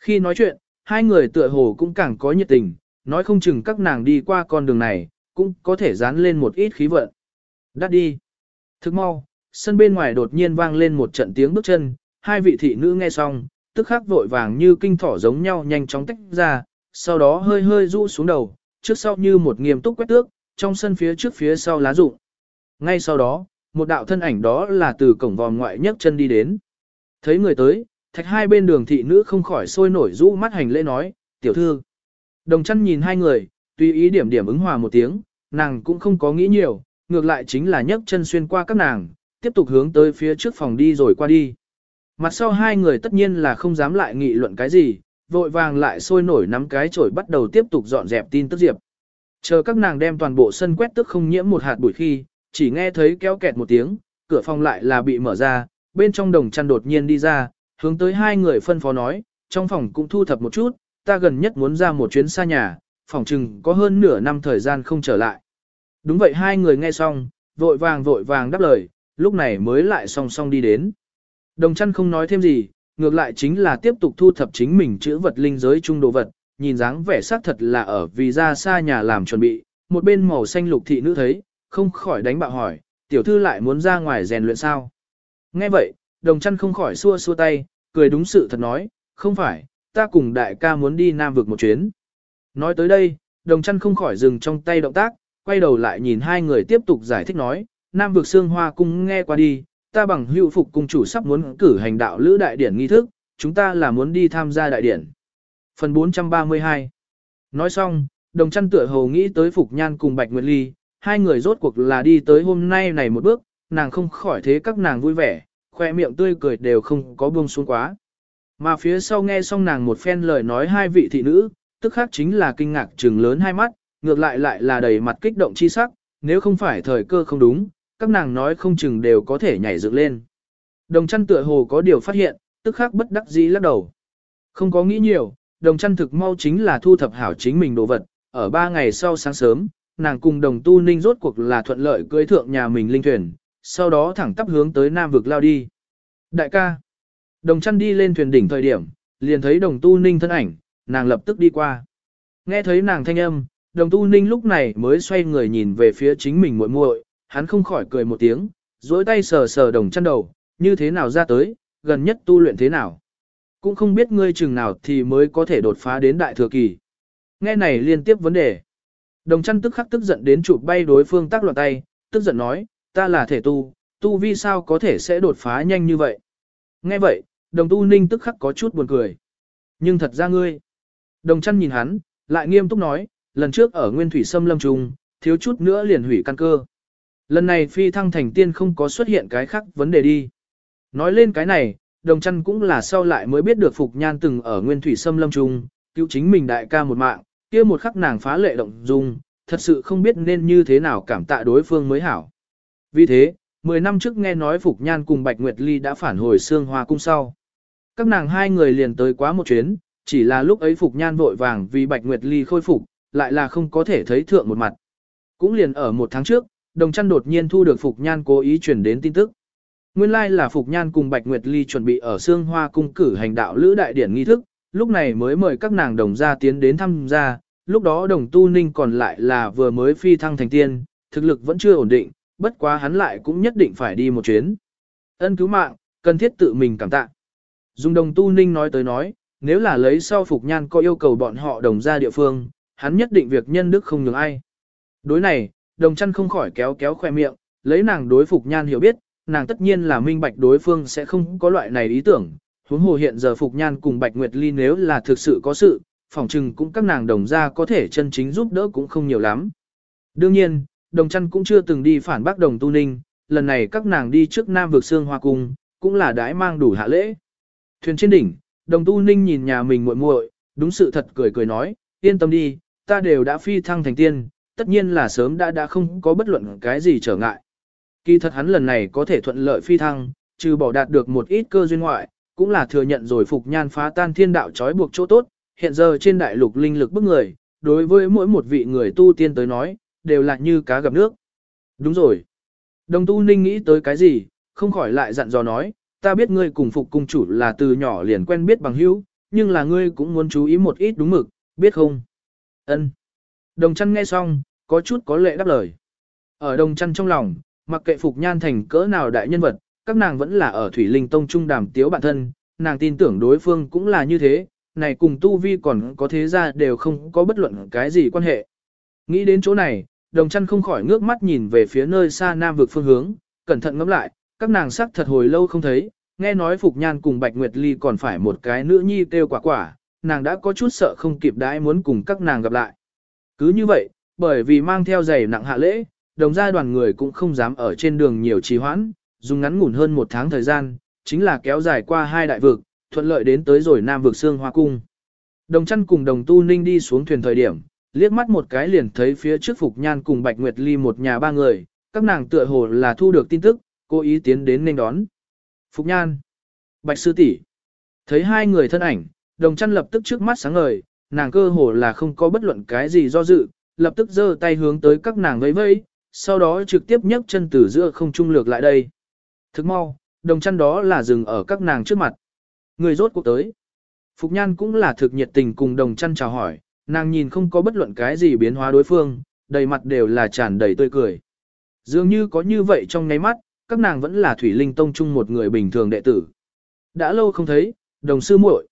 Khi nói chuyện, hai người tựa hồ cũng càng có nhiệt tình, nói không chừng các nàng đi qua con đường này, cũng có thể dán lên một ít khí vận. Đắt đi. Thức mau, sân bên ngoài đột nhiên vang lên một trận tiếng bước chân, hai vị thị nữ nghe xong, tức khắc vội vàng như kinh thỏ giống nhau nhanh chóng tách ra, sau đó hơi hơi rũ xuống đầu, trước sau như một nghiêm túc quét tước, trong sân phía trước phía sau lá rụng. Ngay sau đó, một đạo thân ảnh đó là từ cổng vòm ngoại nhấc chân đi đến. Thấy người tới, thạch hai bên đường thị nữ không khỏi sôi nổi rũ mắt hành lễ nói, tiểu thư. Đồng chân nhìn hai người, tùy ý điểm điểm ứng hòa một tiếng, nàng cũng không có nghĩ nhiều, ngược lại chính là nhấc chân xuyên qua các nàng, tiếp tục hướng tới phía trước phòng đi rồi qua đi. Mặt sau hai người tất nhiên là không dám lại nghị luận cái gì, vội vàng lại sôi nổi nắm cái chổi bắt đầu tiếp tục dọn dẹp tin tức diệp. Chờ các nàng đem toàn bộ sân quét tức không nhiễm một hạt bụi khi, chỉ nghe thấy kéo kẹt một tiếng, cửa phòng lại là bị mở ra, bên trong đồng chăn đột nhiên đi ra, hướng tới hai người phân phó nói, trong phòng cũng thu thập một chút, ta gần nhất muốn ra một chuyến xa nhà, phòng chừng có hơn nửa năm thời gian không trở lại. Đúng vậy hai người nghe xong, vội vàng vội vàng đáp lời, lúc này mới lại song song đi đến. Đồng chăn không nói thêm gì, ngược lại chính là tiếp tục thu thập chính mình chữ vật linh giới trung đồ vật, nhìn dáng vẻ xác thật là ở vì ra xa nhà làm chuẩn bị, một bên màu xanh lục thị nữ thấy, không khỏi đánh bạo hỏi, tiểu thư lại muốn ra ngoài rèn luyện sao. Nghe vậy, đồng chăn không khỏi xua xua tay, cười đúng sự thật nói, không phải, ta cùng đại ca muốn đi Nam vực một chuyến. Nói tới đây, đồng chăn không khỏi dừng trong tay động tác, quay đầu lại nhìn hai người tiếp tục giải thích nói, Nam vực xương hoa cung nghe qua đi, ta bằng hữu phục cung chủ sắp muốn cử hành đạo lữ đại điển nghi thức, chúng ta là muốn đi tham gia đại điển. Phần 432 Nói xong, đồng chăn tựa hồ nghĩ tới Phục Nhan cùng Bạch Nguyệt Ly, hai người rốt cuộc là đi tới hôm nay này một bước, nàng không khỏi thế các nàng vui vẻ, khoe miệng tươi cười đều không có buông xuống quá. Mà phía sau nghe xong nàng một phen lời nói hai vị thị nữ, tức khác chính là kinh ngạc trừng lớn hai mắt, ngược lại lại là đầy mặt kích động chi sắc, nếu không phải thời cơ không đúng, các nàng nói không chừng đều có thể nhảy dựng lên. Đồng chăn tựa hồ có điều phát hiện, tức khắc bất đắc dĩ lắc đầu. Không có nghĩ nhiều, đồng chăn thực mau chính là thu thập hảo chính mình đồ vật, ở ba ngày sau sáng sớm, nàng cùng đồng tu ninh rốt cuộc là thuận lợi cưới thượng nhà mình linh thuyền, sau đó thẳng tắp hướng tới Nam vực lao đi. Đại ca, đồng chăn đi lên thuyền đỉnh thời điểm, liền thấy đồng tu ninh thân ảnh, nàng lập tức đi qua. Nghe thấy nàng thanh âm, đồng tu ninh lúc này mới xoay người nhìn về phía chính mình muội muội, hắn không khỏi cười một tiếng, duỗi tay sờ sờ đồng chăn đầu, như thế nào ra tới, gần nhất tu luyện thế nào. Cũng không biết ngươi chừng nào thì mới có thể đột phá đến đại thừa kỳ. Nghe này liên tiếp vấn đề. Đồng chăn tức khắc tức giận đến chụp bay đối phương tác loạn tay, tức giận nói, ta là thể tu, tu vi sao có thể sẽ đột phá nhanh như vậy. Nghe vậy, đồng tu ninh tức khắc có chút buồn cười. Nhưng thật ra ngươi. Đồng chăn nhìn hắn, lại nghiêm túc nói, lần trước ở nguyên thủy sâm lâm trùng, thiếu chút nữa liền hủy căn cơ. Lần này phi thăng thành tiên không có xuất hiện cái khác vấn đề đi. Nói lên cái này, đồng chăn cũng là sau lại mới biết được Phục Nhan từng ở nguyên thủy sâm lâm trùng, cứu chính mình đại ca một mạng, kia một khắc nàng phá lệ động dung, thật sự không biết nên như thế nào cảm tạ đối phương mới hảo. Vì thế, 10 năm trước nghe nói Phục Nhan cùng Bạch Nguyệt Ly đã phản hồi xương hoa cung sau. Các nàng hai người liền tới quá một chuyến, chỉ là lúc ấy Phục Nhan vội vàng vì Bạch Nguyệt Ly khôi phục, lại là không có thể thấy thượng một mặt. Cũng liền ở một tháng trước, đồng Trăn đột nhiên thu được Phục Nhan cố ý chuyển đến tin tức. Nguyên lai like là Phục Nhan cùng Bạch Nguyệt Ly chuẩn bị ở xương hoa cung cử hành đạo lữ đại điển nghi thức, lúc này mới mời các nàng đồng gia tiến đến thăm gia, lúc đó đồng tu ninh còn lại là vừa mới phi thăng thành tiên, thực lực vẫn chưa ổn định, bất quá hắn lại cũng nhất định phải đi một chuyến. Ân cứu mạng, cần thiết tự mình cảm tạ. Dùng đồng tu ninh nói tới nói, nếu là lấy sau Phục Nhan có yêu cầu bọn họ đồng ra địa phương, hắn nhất định việc nhân đức không nhường ai. Đối này, đồng chăn không khỏi kéo kéo khoe miệng, lấy nàng đối Phục Nhan hiểu biết, nàng tất nhiên là minh bạch đối phương sẽ không có loại này ý tưởng. Huống hồ hiện giờ Phục Nhan cùng Bạch Nguyệt Ly nếu là thực sự có sự, phòng trừng cũng các nàng đồng ra có thể chân chính giúp đỡ cũng không nhiều lắm. Đương nhiên, đồng chăn cũng chưa từng đi phản bác đồng tu ninh, lần này các nàng đi trước Nam vực xương hoa cung, cũng là đãi mang đủ hạ lễ. Thuyền trên đỉnh, đồng tu ninh nhìn nhà mình muội muội, đúng sự thật cười cười nói, yên tâm đi, ta đều đã phi thăng thành tiên, tất nhiên là sớm đã đã không có bất luận cái gì trở ngại. Kỳ thật hắn lần này có thể thuận lợi phi thăng, trừ bỏ đạt được một ít cơ duyên ngoại, cũng là thừa nhận rồi phục nhan phá tan thiên đạo trói buộc chỗ tốt, hiện giờ trên đại lục linh lực bức người, đối với mỗi một vị người tu tiên tới nói, đều là như cá gặp nước. Đúng rồi. Đồng tu ninh nghĩ tới cái gì, không khỏi lại dặn dò nói, ta biết ngươi cùng phục cung chủ là từ nhỏ liền quen biết bằng hữu, nhưng là ngươi cũng muốn chú ý một ít đúng mực, biết không? Ân. Đồng chăn nghe xong, có chút có lệ đáp lời. Ở đồng chăn trong lòng, mặc kệ Phục Nhan thành cỡ nào đại nhân vật, các nàng vẫn là ở Thủy Linh Tông trung đàm tiếu bản thân, nàng tin tưởng đối phương cũng là như thế, này cùng tu vi còn có thế ra đều không có bất luận cái gì quan hệ. Nghĩ đến chỗ này, đồng chăn không khỏi ngước mắt nhìn về phía nơi xa nam vực phương hướng, cẩn thận ngắm lại, các nàng sắc thật hồi lâu không thấy, nghe nói Phục Nhan cùng Bạch Nguyệt Ly còn phải một cái nữ nhi kêu quả quả, nàng đã có chút sợ không kịp đãi muốn cùng các nàng gặp lại. Cứ như vậy, bởi vì mang theo giày nặng hạ lễ, đồng gia đoàn người cũng không dám ở trên đường nhiều trì hoãn, dùng ngắn ngủn hơn một tháng thời gian, chính là kéo dài qua hai đại vực, thuận lợi đến tới rồi Nam vực xương Hoa Cung. Đồng chăn cùng đồng tu ninh đi xuống thuyền thời điểm, liếc mắt một cái liền thấy phía trước Phục Nhan cùng Bạch Nguyệt Ly một nhà ba người, các nàng tựa hồ là thu được tin tức, cố ý tiến đến nên đón. Phục Nhan, Bạch Sư tỷ Thấy hai người thân ảnh, đồng chăn lập tức trước mắt sáng ngời, nàng cơ hồ là không có bất luận cái gì do dự, lập tức giơ tay hướng tới các nàng vẫy vẫy, sau đó trực tiếp nhấc chân từ giữa không trung lược lại đây. Thức mau, đồng chăn đó là dừng ở các nàng trước mặt. Người rốt cuộc tới. Phục Nhan cũng là thực nhiệt tình cùng đồng chăn chào hỏi, nàng nhìn không có bất luận cái gì biến hóa đối phương, đầy mặt đều là tràn đầy tươi cười. Dường như có như vậy trong ngáy mắt, các nàng vẫn là Thủy Linh Tông chung một người bình thường đệ tử. Đã lâu không thấy, đồng sư muội.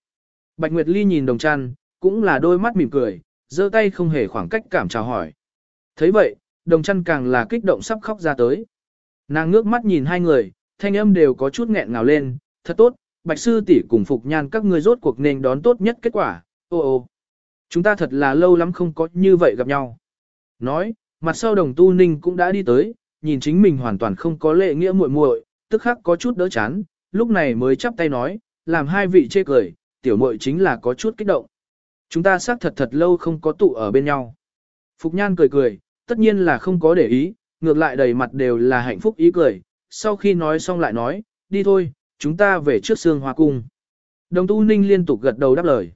Bạch Nguyệt Ly nhìn đồng chăn, cũng là đôi mắt mỉm cười, giơ tay không hề khoảng cách cảm chào hỏi. thấy vậy, đồng chăn càng là kích động sắp khóc ra tới. Nàng ngước mắt nhìn hai người, thanh âm đều có chút nghẹn ngào lên, thật tốt, bạch sư tỷ cùng phục nhan các ngươi rốt cuộc nên đón tốt nhất kết quả, ô ô. Chúng ta thật là lâu lắm không có như vậy gặp nhau. Nói, mặt sau đồng tu ninh cũng đã đi tới, nhìn chính mình hoàn toàn không có lệ nghĩa muội muội, tức khắc có chút đỡ chán, lúc này mới chắp tay nói, làm hai vị chê cười, tiểu muội chính là có chút kích động. Chúng ta xác thật thật lâu không có tụ ở bên nhau. Phục Nhan cười cười, tất nhiên là không có để ý, ngược lại đầy mặt đều là hạnh phúc ý cười. Sau khi nói xong lại nói, đi thôi, chúng ta về trước xương hoa cung. Đồng tu ninh liên tục gật đầu đáp lời.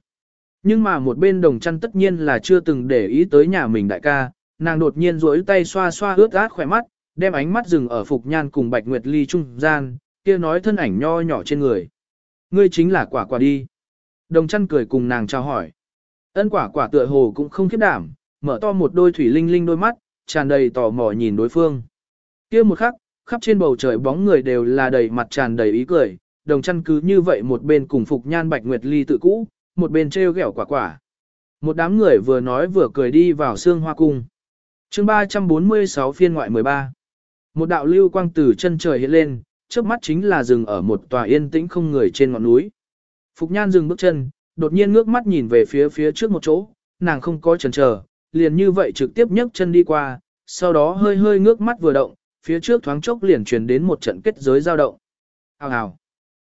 Nhưng mà một bên đồng chăn tất nhiên là chưa từng để ý tới nhà mình đại ca, nàng đột nhiên duỗi tay xoa xoa ướt át khỏe mắt, đem ánh mắt dừng ở Phục Nhan cùng Bạch Nguyệt Ly trung gian, kia nói thân ảnh nho nhỏ trên người. Ngươi chính là quả quả đi. Đồng chăn cười cùng nàng chào hỏi. Ân quả quả tựa hồ cũng không khiếp đảm, mở to một đôi thủy linh linh đôi mắt, tràn đầy tò mò nhìn đối phương. kia một khắc, khắp trên bầu trời bóng người đều là đầy mặt tràn đầy ý cười, đồng chăn cứ như vậy một bên cùng phục nhan bạch nguyệt ly tự cũ, một bên treo ghẹo quả quả. Một đám người vừa nói vừa cười đi vào xương hoa cung. chương 346 phiên ngoại 13. Một đạo lưu quang từ chân trời hiện lên, trước mắt chính là dừng ở một tòa yên tĩnh không người trên ngọn núi. Phục nhan dừng bước chân, đột nhiên ngước mắt nhìn về phía phía trước một chỗ, nàng không có chần chờ, liền như vậy trực tiếp nhấc chân đi qua, sau đó hơi hơi ngước mắt vừa động, phía trước thoáng chốc liền truyền đến một trận kết giới dao động. Hào hào.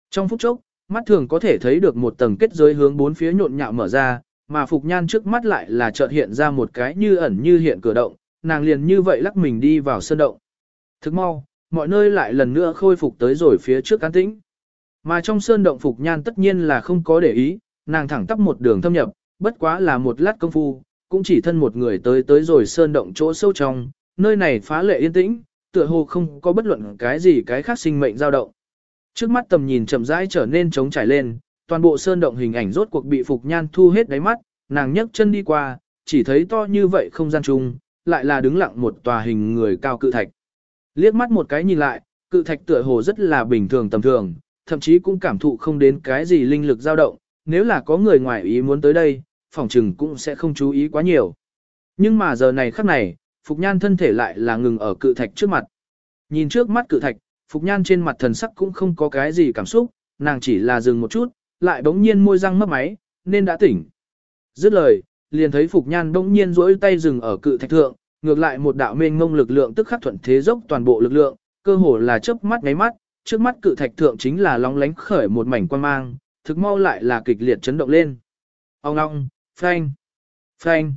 Trong phút chốc, mắt thường có thể thấy được một tầng kết giới hướng bốn phía nhộn nhạo mở ra, mà Phục Nhan trước mắt lại là chợt hiện ra một cái như ẩn như hiện cửa động, nàng liền như vậy lắc mình đi vào sơn động. Thức mau, mọi nơi lại lần nữa khôi phục tới rồi phía trước cán tĩnh. Mà trong sơn động Phục Nhan tất nhiên là không có để ý, nàng thẳng tắp một đường thâm nhập, bất quá là một lát công phu, cũng chỉ thân một người tới tới rồi sơn động chỗ sâu trong, nơi này phá lệ yên tĩnh, tựa hồ không có bất luận cái gì cái khác sinh mệnh dao động. Trước mắt tầm nhìn chậm rãi trở nên trống trải lên, toàn bộ sơn động hình ảnh rốt cuộc bị Phục Nhan thu hết đáy mắt, nàng nhấc chân đi qua, chỉ thấy to như vậy không gian chung, lại là đứng lặng một tòa hình người cao cự thạch. Liếc mắt một cái nhìn lại, cự thạch tựa hồ rất là bình thường tầm thường, thậm chí cũng cảm thụ không đến cái gì linh lực dao động, nếu là có người ngoài ý muốn tới đây, phòng trừng cũng sẽ không chú ý quá nhiều. Nhưng mà giờ này khắc này, Phục Nhan thân thể lại là ngừng ở cự thạch trước mặt. Nhìn trước mắt cự thạch, Phục Nhan trên mặt thần sắc cũng không có cái gì cảm xúc, nàng chỉ là dừng một chút, lại bỗng nhiên môi răng mất máy, nên đã tỉnh. Dứt lời, liền thấy Phục Nhan bỗng nhiên rỗi tay dừng ở cự thạch thượng, ngược lại một đạo mênh ngông lực lượng tức khắc thuận thế dốc toàn bộ lực lượng, cơ hồ là chớp mắt ngáy mắt, trước mắt cự thạch thượng chính là long lánh khởi một mảnh quan mang, thực mau lại là kịch liệt chấn động lên. Ông ngong, phanh, phanh.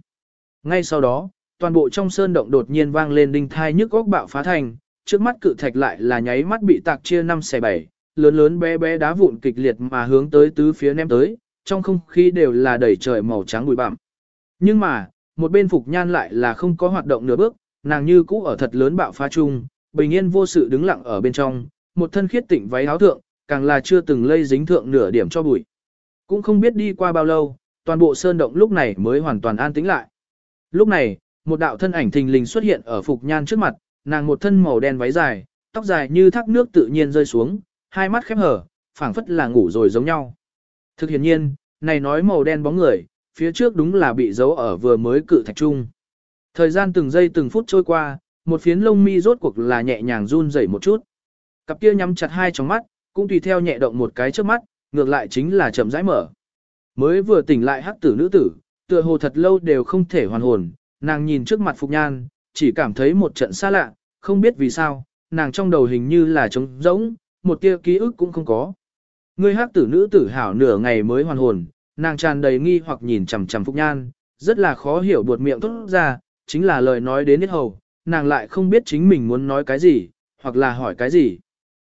Ngay sau đó, toàn bộ trong sơn động đột nhiên vang lên đinh thai nhức góc bạo phá thành, trước mắt cự thạch lại là nháy mắt bị tạc chia năm xẻ bảy, lớn lớn bé bé đá vụn kịch liệt mà hướng tới tứ phía ném tới, trong không khí đều là đầy trời màu trắng bụi bặm. Nhưng mà, một bên Phục Nhan lại là không có hoạt động nửa bước, nàng như cũ ở thật lớn bạo phá chung, bình yên vô sự đứng lặng ở bên trong, một thân khiết tịnh váy áo thượng, càng là chưa từng lây dính thượng nửa điểm cho bụi. Cũng không biết đi qua bao lâu, toàn bộ sơn động lúc này mới hoàn toàn an tĩnh lại. Lúc này, một đạo thân ảnh thình lình xuất hiện ở Phục Nhan trước mặt, nàng một thân màu đen váy dài, tóc dài như thác nước tự nhiên rơi xuống, hai mắt khép hở, phảng phất là ngủ rồi giống nhau. Thực hiện nhiên, này nói màu đen bóng người, phía trước đúng là bị giấu ở vừa mới cự thạch trung. Thời gian từng giây từng phút trôi qua, một phiến lông mi rốt cuộc là nhẹ nhàng run rẩy một chút. Cặp kia nhắm chặt hai tròng mắt, cũng tùy theo nhẹ động một cái trước mắt, ngược lại chính là chậm rãi mở. Mới vừa tỉnh lại hắc tử nữ tử, tựa hồ thật lâu đều không thể hoàn hồn, nàng nhìn trước mặt Phục Nhan, chỉ cảm thấy một trận xa lạ, không biết vì sao, nàng trong đầu hình như là trống rỗng, một tia ký ức cũng không có. Người hát tử nữ tử hảo nửa ngày mới hoàn hồn, nàng tràn đầy nghi hoặc nhìn chằm chằm Phục Nhan, rất là khó hiểu buột miệng thốt ra, chính là lời nói đến hết hầu, nàng lại không biết chính mình muốn nói cái gì, hoặc là hỏi cái gì.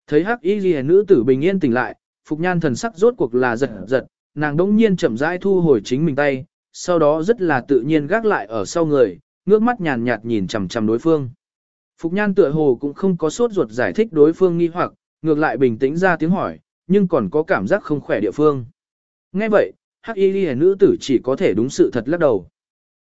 Thấy hắc y ghi nữ tử bình yên tỉnh lại, Phục Nhan thần sắc rốt cuộc là giật giật, nàng đống nhiên chậm rãi thu hồi chính mình tay, sau đó rất là tự nhiên gác lại ở sau người, ngước mắt nhàn nhạt nhìn chằm chằm đối phương. Phục Nhan tựa hồ cũng không có sốt ruột giải thích đối phương nghi hoặc, ngược lại bình tĩnh ra tiếng hỏi, nhưng còn có cảm giác không khỏe địa phương. Nghe vậy, hắc y ghi nữ tử chỉ có thể đúng sự thật lắc đầu.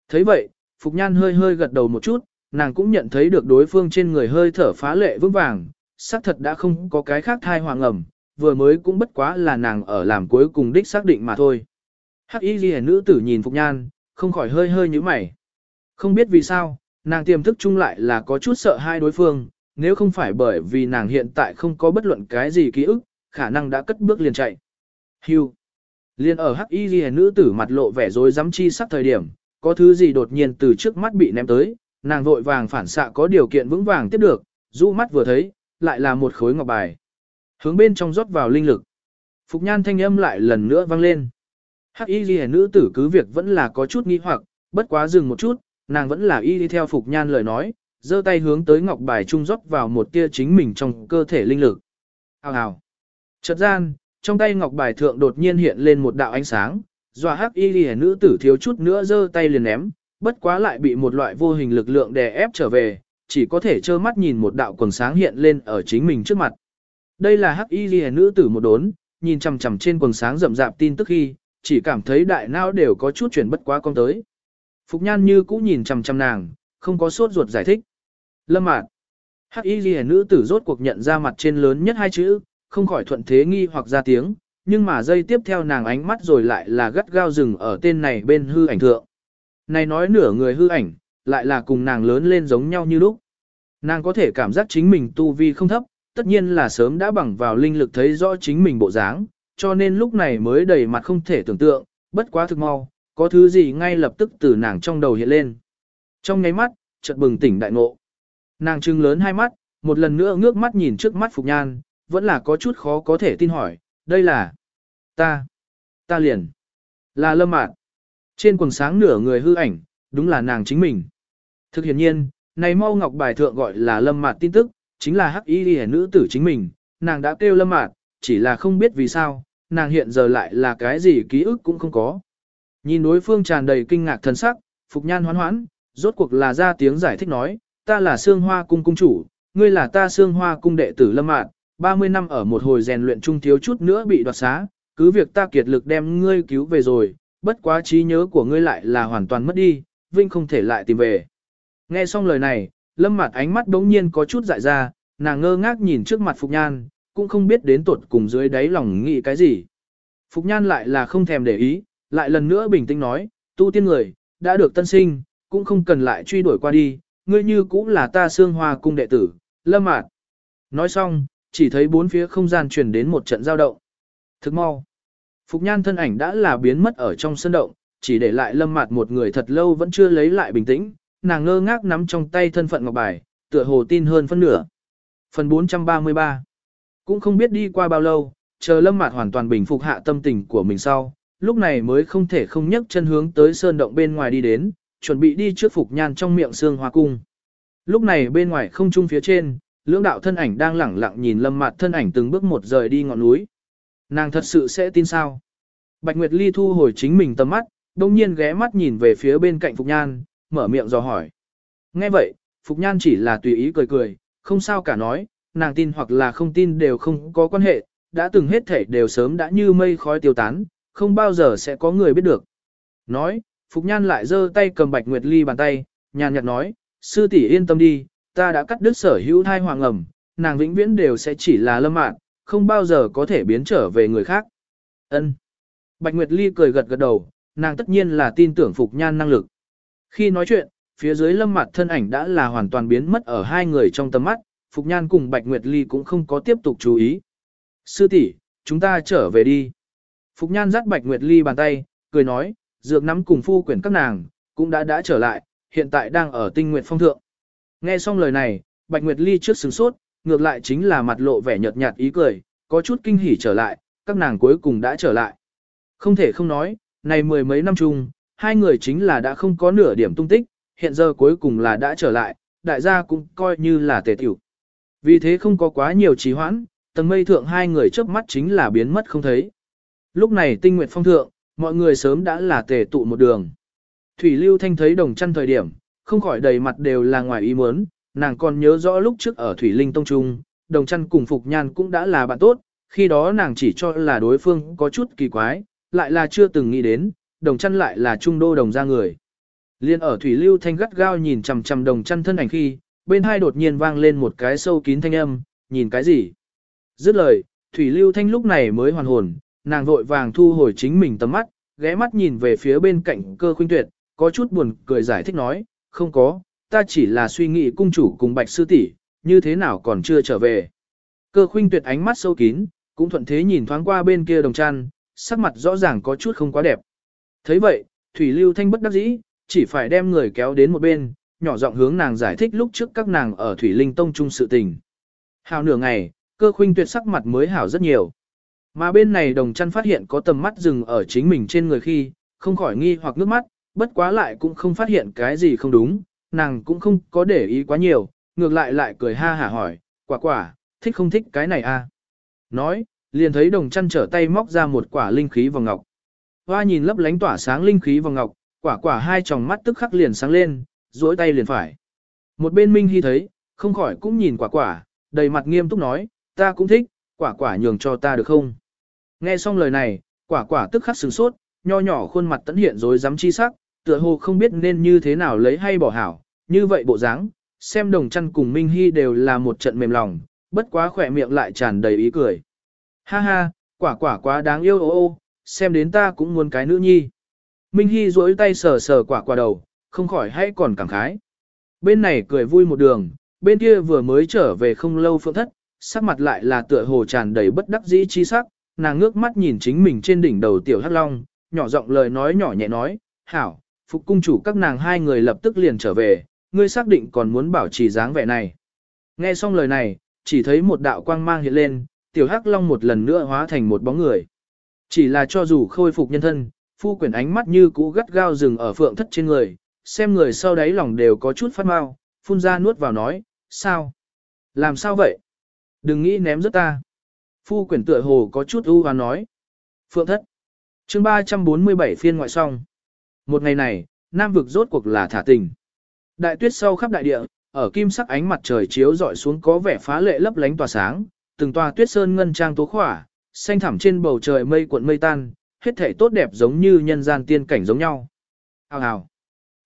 thấy vậy, Phục Nhan hơi hơi gật đầu một chút, nàng cũng nhận thấy được đối phương trên người hơi thở phá lệ vững vàng, xác thật đã không có cái khác thai hoàng ẩm, vừa mới cũng bất quá là nàng ở làm cuối cùng đích xác định mà thôi. Hắc y ghi nữ tử nhìn Phục Nhan, không khỏi hơi hơi như mày. Không biết vì sao, nàng tiềm thức chung lại là có chút sợ hai đối phương, nếu không phải bởi vì nàng hiện tại không có bất luận cái gì ký ức, khả năng đã cất bước liền chạy. Hưu. Liên ở hắc y ghi nữ tử mặt lộ vẻ rối rắm chi sắc thời điểm, có thứ gì đột nhiên từ trước mắt bị ném tới, nàng vội vàng phản xạ có điều kiện vững vàng tiếp được, rũ mắt vừa thấy, lại là một khối ngọc bài. Hướng bên trong rót vào linh lực. Phục nhan thanh âm lại lần nữa vang lên. Hắc y ghi nữ tử cứ việc vẫn là có chút nghi hoặc, bất quá dừng một chút, nàng vẫn là y đi theo Phục nhan lời nói, giơ tay hướng tới ngọc bài trung rót vào một tia chính mình trong cơ thể linh lực. Hào hào. Chợt gian, trong tay ngọc bài thượng đột nhiên hiện lên một đạo ánh sáng, dọa hắc y ghi nữ tử thiếu chút nữa giơ tay liền ném, bất quá lại bị một loại vô hình lực lượng đè ép trở về, chỉ có thể trơ mắt nhìn một đạo quần sáng hiện lên ở chính mình trước mặt. Đây là hắc y ghi nữ tử một đốn, nhìn chằm chằm trên quần sáng rậm rạp tin tức khi, chỉ cảm thấy đại não đều có chút chuyển bất quá con tới. Phục nhan như cũ nhìn chằm chằm nàng, không có sốt ruột giải thích. Lâm mạn. Hắc y ghi nữ tử rốt cuộc nhận ra mặt trên lớn nhất hai chữ, không khỏi thuận thế nghi hoặc ra tiếng, nhưng mà dây tiếp theo nàng ánh mắt rồi lại là gắt gao rừng ở tên này bên hư ảnh thượng. Này nói nửa người hư ảnh, lại là cùng nàng lớn lên giống nhau như lúc. Nàng có thể cảm giác chính mình tu vi không thấp, tất nhiên là sớm đã bằng vào linh lực thấy rõ chính mình bộ dáng, cho nên lúc này mới đầy mặt không thể tưởng tượng, bất quá thực mau, có thứ gì ngay lập tức từ nàng trong đầu hiện lên. Trong ngáy mắt, chợt bừng tỉnh đại ngộ. Nàng trưng lớn hai mắt, một lần nữa ngước mắt nhìn trước mắt Phục Nhan, vẫn là có chút khó có thể tin hỏi, đây là ta, ta liền, là lâm mạn. Trên quần sáng nửa người hư ảnh, đúng là nàng chính mình. Thực hiện nhiên, này mau ngọc bài thượng gọi là lâm mạn tin tức, chính là hắc y ghi nữ tử chính mình, nàng đã kêu lâm mạn, chỉ là không biết vì sao, nàng hiện giờ lại là cái gì ký ức cũng không có. Nhìn đối phương tràn đầy kinh ngạc thần sắc, Phục Nhan hoán hoãn, rốt cuộc là ra tiếng giải thích nói, ta là Sương Hoa Cung Cung chủ, ngươi là ta Sương Hoa Cung đệ tử Lâm Mạn, 30 năm ở một hồi rèn luyện trung thiếu chút nữa bị đoạt xá, cứ việc ta kiệt lực đem ngươi cứu về rồi, bất quá trí nhớ của ngươi lại là hoàn toàn mất đi, Vinh không thể lại tìm về. Nghe xong lời này, Lâm mạn ánh mắt đống nhiên có chút dại ra, nàng ngơ ngác nhìn trước mặt Phục Nhan, cũng không biết đến tuột cùng dưới đáy lòng nghĩ cái gì. Phục Nhan lại là không thèm để ý, lại lần nữa bình tĩnh nói, tu tiên người, đã được tân sinh, cũng không cần lại truy đuổi qua đi, ngươi như cũng là ta xương hoa cung đệ tử, Lâm Mạt. Nói xong, chỉ thấy bốn phía không gian truyền đến một trận giao động. Thức mau. Phục Nhan thân ảnh đã là biến mất ở trong sân động, chỉ để lại lâm mặt một người thật lâu vẫn chưa lấy lại bình tĩnh, nàng ngơ ngác nắm trong tay thân phận ngọc bài, tựa hồ tin hơn phân nửa. Phần 433 Cũng không biết đi qua bao lâu, chờ lâm mặt hoàn toàn bình phục hạ tâm tình của mình sau, lúc này mới không thể không nhấc chân hướng tới sơn động bên ngoài đi đến, chuẩn bị đi trước Phục Nhan trong miệng xương hoa cung. Lúc này bên ngoài không trung phía trên, lưỡng đạo thân ảnh đang lẳng lặng nhìn lâm mặt thân ảnh từng bước một rời đi ngọn núi. Nàng thật sự sẽ tin sao? Bạch Nguyệt Ly thu hồi chính mình tầm mắt, đồng nhiên ghé mắt nhìn về phía bên cạnh Phục Nhan, mở miệng dò hỏi. Nghe vậy, Phục Nhan chỉ là tùy ý cười cười, không sao cả nói, nàng tin hoặc là không tin đều không có quan hệ, đã từng hết thể đều sớm đã như mây khói tiêu tán, không bao giờ sẽ có người biết được. Nói, Phục Nhan lại giơ tay cầm Bạch Nguyệt Ly bàn tay, nhàn nhạt nói, sư tỷ yên tâm đi, ta đã cắt đứt sở hữu thai hoàng ẩm, nàng vĩnh viễn đều sẽ chỉ là lâm mạn, không bao giờ có thể biến trở về người khác. Ân. Bạch Nguyệt Ly cười gật gật đầu, nàng tất nhiên là tin tưởng Phục Nhan năng lực. Khi nói chuyện, phía dưới lâm mặt thân ảnh đã là hoàn toàn biến mất ở hai người trong tầm mắt, Phục Nhan cùng Bạch Nguyệt Ly cũng không có tiếp tục chú ý. Sư tỷ, chúng ta trở về đi. Phục Nhan dắt Bạch Nguyệt Ly bàn tay, cười nói, dược nắm cùng phu quyển các nàng, cũng đã đã trở lại, hiện tại đang ở tinh nguyệt phong thượng. Nghe xong lời này, Bạch Nguyệt Ly trước sừng sốt, ngược lại chính là mặt lộ vẻ nhợt nhạt ý cười, có chút kinh hỉ trở lại, các nàng cuối cùng đã trở lại. Không thể không nói, này mười mấy năm chung, hai người chính là đã không có nửa điểm tung tích, hiện giờ cuối cùng là đã trở lại, đại gia cũng coi như là tề tiểu. Vì thế không có quá nhiều trì hoãn, tầng mây thượng hai người chớp mắt chính là biến mất không thấy. Lúc này tinh nguyệt phong thượng, mọi người sớm đã là tề tụ một đường. Thủy Lưu Thanh thấy đồng chăn thời điểm, không khỏi đầy mặt đều là ngoài ý muốn, nàng còn nhớ rõ lúc trước ở Thủy Linh Tông Trung, đồng chăn cùng Phục Nhan cũng đã là bạn tốt, khi đó nàng chỉ cho là đối phương có chút kỳ quái, lại là chưa từng nghĩ đến, đồng chăn lại là trung đô đồng ra người. Liên ở Thủy Lưu Thanh gắt gao nhìn chằm chằm đồng chăn thân ảnh khi, bên hai đột nhiên vang lên một cái sâu kín thanh âm, nhìn cái gì? Dứt lời, Thủy Lưu Thanh lúc này mới hoàn hồn, nàng vội vàng thu hồi chính mình tầm mắt, ghé mắt nhìn về phía bên cạnh cơ khuynh tuyệt, có chút buồn cười giải thích nói, không có, ta chỉ là suy nghĩ cung chủ cùng bạch sư tỷ như thế nào còn chưa trở về. Cơ khuynh tuyệt ánh mắt sâu kín, cũng thuận thế nhìn thoáng qua bên kia đồng chăn, sắc mặt rõ ràng có chút không quá đẹp. thấy vậy, Thủy Lưu Thanh bất đắc dĩ, chỉ phải đem người kéo đến một bên, nhỏ giọng hướng nàng giải thích lúc trước các nàng ở Thủy Linh Tông chung sự tình. Hào nửa ngày, cơ khuynh tuyệt sắc mặt mới hảo rất nhiều. Mà bên này đồng chăn phát hiện có tầm mắt dừng ở chính mình trên người khi, không khỏi nghi hoặc nước mắt, bất quá lại cũng không phát hiện cái gì không đúng, nàng cũng không có để ý quá nhiều, ngược lại lại cười ha hả hỏi, quả quả, thích không thích cái này à? Nói, liền thấy đồng chăn trở tay móc ra một quả linh khí vòng ngọc. Hoa nhìn lấp lánh tỏa sáng linh khí vòng ngọc, quả quả hai tròng mắt tức khắc liền sáng lên, duỗi tay liền phải. Một bên Minh Hy thấy, không khỏi cũng nhìn quả quả, đầy mặt nghiêm túc nói, ta cũng thích, quả quả nhường cho ta được không? Nghe xong lời này, quả quả tức khắc sửng sốt, nho nhỏ khuôn mặt tẫn hiện rồi dám chi sắc, tựa hồ không biết nên như thế nào lấy hay bỏ hảo, như vậy bộ dáng, xem đồng chăn cùng Minh Hy đều là một trận mềm lòng, bất quá khỏe miệng lại tràn đầy ý cười. Ha ha, quả quả quá đáng yêu ô ô, xem đến ta cũng muốn cái nữ nhi. Minh Hy duỗi tay sờ sờ quả quả đầu, không khỏi hay còn cảm khái. Bên này cười vui một đường, bên kia vừa mới trở về không lâu phượng thất, sắc mặt lại là tựa hồ tràn đầy bất đắc dĩ chi sắc, nàng ngước mắt nhìn chính mình trên đỉnh đầu tiểu hắc long, nhỏ giọng lời nói nhỏ nhẹ nói, hảo, phục cung chủ các nàng hai người lập tức liền trở về, ngươi xác định còn muốn bảo trì dáng vẻ này. Nghe xong lời này, chỉ thấy một đạo quang mang hiện lên, tiểu hắc long một lần nữa hóa thành một bóng người. Chỉ là cho dù khôi phục nhân thân, phu quyển ánh mắt như cũ gắt gao rừng ở phượng thất trên người, xem người sau đấy lòng đều có chút phát mau, phun ra nuốt vào nói, sao? Làm sao vậy? Đừng nghĩ ném rất ta. Phu quyển tựa hồ có chút ưu và nói. Phượng thất. chương 347 phiên ngoại song. Một ngày này, Nam vực rốt cuộc là thả tình. Đại tuyết sau khắp đại địa, ở kim sắc ánh mặt trời chiếu dọi xuống có vẻ phá lệ lấp lánh tỏa sáng, từng tòa tuyết sơn ngân trang tố khỏa, xanh thẳm trên bầu trời mây cuộn mây tan, hết thể tốt đẹp giống như nhân gian tiên cảnh giống nhau. Hào hào.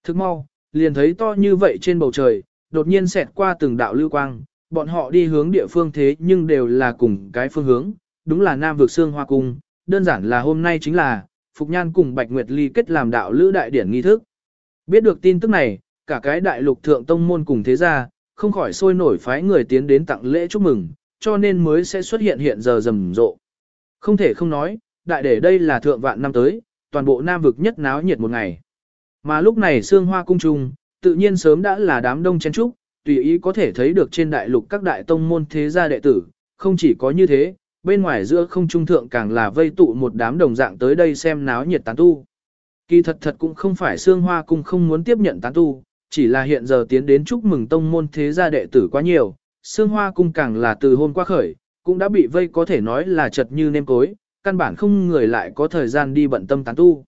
Thức mau, liền thấy to như vậy trên bầu trời, đột nhiên xẹt qua từng đạo lưu quang, bọn họ đi hướng địa phương thế nhưng đều là cùng cái phương hướng, đúng là Nam vực xương hoa cung, đơn giản là hôm nay chính là, Phục Nhan cùng Bạch Nguyệt Ly kết làm đạo lữ đại điển nghi thức. Biết được tin tức này, cả cái đại lục thượng tông môn cùng thế gia, không khỏi sôi nổi phái người tiến đến tặng lễ chúc mừng, cho nên mới sẽ xuất hiện hiện giờ rầm rộ. Không thể không nói, đại để đây là thượng vạn năm tới, toàn bộ Nam vực nhất náo nhiệt một ngày. Mà lúc này xương hoa cung trung, tự nhiên sớm đã là đám đông chen trúc, tùy ý có thể thấy được trên đại lục các đại tông môn thế gia đệ tử, không chỉ có như thế, bên ngoài giữa không trung thượng càng là vây tụ một đám đồng dạng tới đây xem náo nhiệt tán tu. Kỳ thật thật cũng không phải xương hoa cung không muốn tiếp nhận tán tu, chỉ là hiện giờ tiến đến chúc mừng tông môn thế gia đệ tử quá nhiều, xương hoa cung càng là từ hôm qua khởi, cũng đã bị vây có thể nói là chật như nêm cối, căn bản không người lại có thời gian đi bận tâm tán tu.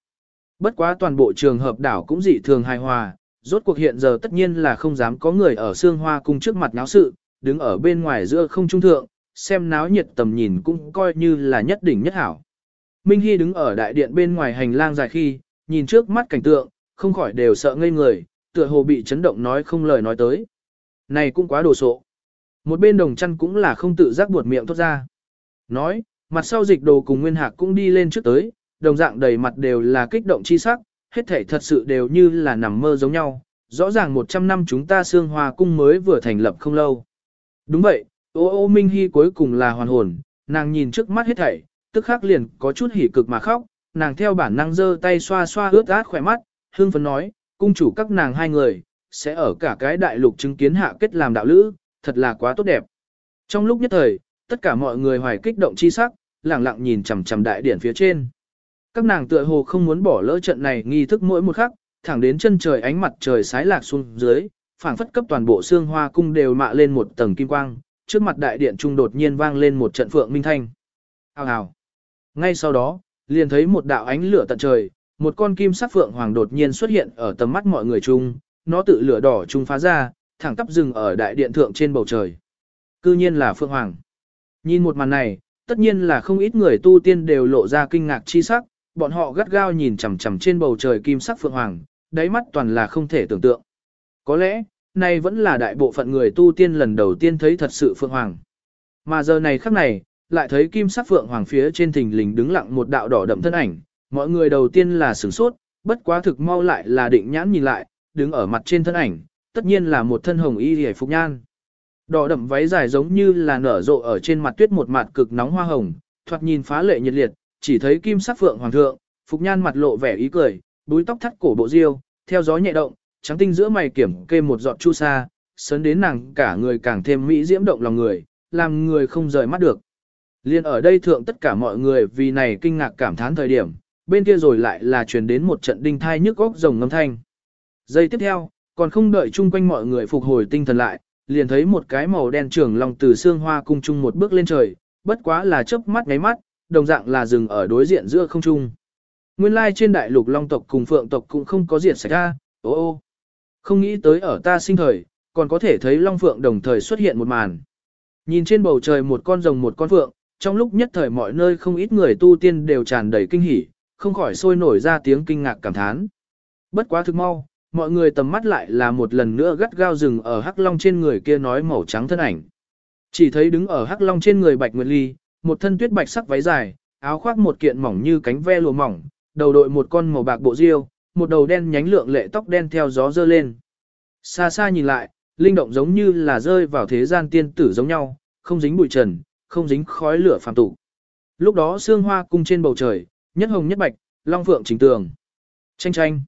Bất quá toàn bộ trường hợp đảo cũng dị thường hài hòa, rốt cuộc hiện giờ tất nhiên là không dám có người ở xương hoa cung trước mặt náo sự, đứng ở bên ngoài giữa không trung thượng, xem náo nhiệt tầm nhìn cũng coi như là nhất đỉnh nhất hảo. Minh Hy đứng ở đại điện bên ngoài hành lang dài khi, nhìn trước mắt cảnh tượng, không khỏi đều sợ ngây người, tựa hồ bị chấn động nói không lời nói tới. Này cũng quá đồ sộ. Một bên đồng chăn cũng là không tự giác buột miệng thốt ra. Nói, mặt sau dịch đồ cùng Nguyên Hạc cũng đi lên trước tới, đồng dạng đầy mặt đều là kích động chi sắc, hết thảy thật sự đều như là nằm mơ giống nhau. Rõ ràng 100 năm chúng ta xương hoa cung mới vừa thành lập không lâu. Đúng vậy, ô ô Minh Hy cuối cùng là hoàn hồn, nàng nhìn trước mắt hết thảy, tức khắc liền có chút hỉ cực mà khóc, nàng theo bản năng giơ tay xoa xoa ướt át khỏe mắt, hương phấn nói, cung chủ các nàng hai người, sẽ ở cả cái đại lục chứng kiến hạ kết làm đạo lữ, thật là quá tốt đẹp. Trong lúc nhất thời, tất cả mọi người hoài kích động chi sắc, lặng lặng nhìn chằm chằm đại điển phía trên. Các nàng tựa hồ không muốn bỏ lỡ trận này nghi thức mỗi một khắc, thẳng đến chân trời ánh mặt trời sái lạc xuống dưới, phảng phất cấp toàn bộ xương hoa cung đều mạ lên một tầng kim quang, trước mặt đại điện trung đột nhiên vang lên một trận phượng minh thanh. Hào hào. Ngay sau đó, liền thấy một đạo ánh lửa tận trời, một con kim sắc phượng hoàng đột nhiên xuất hiện ở tầm mắt mọi người chung, nó tự lửa đỏ trung phá ra, thẳng tắp dừng ở đại điện thượng trên bầu trời. Cư nhiên là phượng hoàng. Nhìn một màn này, tất nhiên là không ít người tu tiên đều lộ ra kinh ngạc chi sắc, bọn họ gắt gao nhìn chằm chằm trên bầu trời kim sắc phượng hoàng, đáy mắt toàn là không thể tưởng tượng. Có lẽ, này vẫn là đại bộ phận người tu tiên lần đầu tiên thấy thật sự phượng hoàng. Mà giờ này khắc này, lại thấy kim sắc phượng hoàng phía trên thình lình đứng lặng một đạo đỏ đậm thân ảnh, mọi người đầu tiên là sửng sốt, bất quá thực mau lại là định nhãn nhìn lại, đứng ở mặt trên thân ảnh, tất nhiên là một thân hồng y liễu phục nhan. Đỏ đậm váy dài giống như là nở rộ ở trên mặt tuyết một mặt cực nóng hoa hồng, thoạt nhìn phá lệ nhiệt liệt, chỉ thấy kim sắc phượng hoàng thượng, phục nhan mặt lộ vẻ ý cười, búi tóc thắt cổ bộ diêu, theo gió nhẹ động, trắng tinh giữa mày kiểm kê một giọt chu sa, sấn đến nàng cả người càng thêm mỹ diễm động lòng người, làm người không rời mắt được. Liên ở đây thượng tất cả mọi người vì này kinh ngạc cảm thán thời điểm, bên kia rồi lại là truyền đến một trận đinh thai nhức góc rồng ngâm thanh. Giây tiếp theo, còn không đợi chung quanh mọi người phục hồi tinh thần lại, liền thấy một cái màu đen trưởng lòng từ xương hoa cung chung một bước lên trời, bất quá là chớp mắt ngáy mắt, đồng dạng là dừng ở đối diện giữa không trung. Nguyên lai trên đại lục long tộc cùng phượng tộc cũng không có diệt sạch ra, ô ô. Không nghĩ tới ở ta sinh thời, còn có thể thấy long phượng đồng thời xuất hiện một màn. Nhìn trên bầu trời một con rồng một con phượng, trong lúc nhất thời mọi nơi không ít người tu tiên đều tràn đầy kinh hỉ, không khỏi sôi nổi ra tiếng kinh ngạc cảm thán. Bất quá thực mau, mọi người tầm mắt lại là một lần nữa gắt gao rừng ở hắc long trên người kia nói màu trắng thân ảnh. Chỉ thấy đứng ở hắc long trên người Bạch Nguyệt Ly, một thân tuyết bạch sắc váy dài, áo khoác một kiện mỏng như cánh ve lụa mỏng, đầu đội một con màu bạc bộ diêu, một đầu đen nhánh lượng lệ tóc đen theo gió dơ lên. Xa xa nhìn lại, linh động giống như là rơi vào thế gian tiên tử giống nhau, không dính bụi trần, không dính khói lửa phàm tục. Lúc đó sương hoa cung trên bầu trời, nhất hồng nhất bạch, long phượng chính tường. Tranh tranh.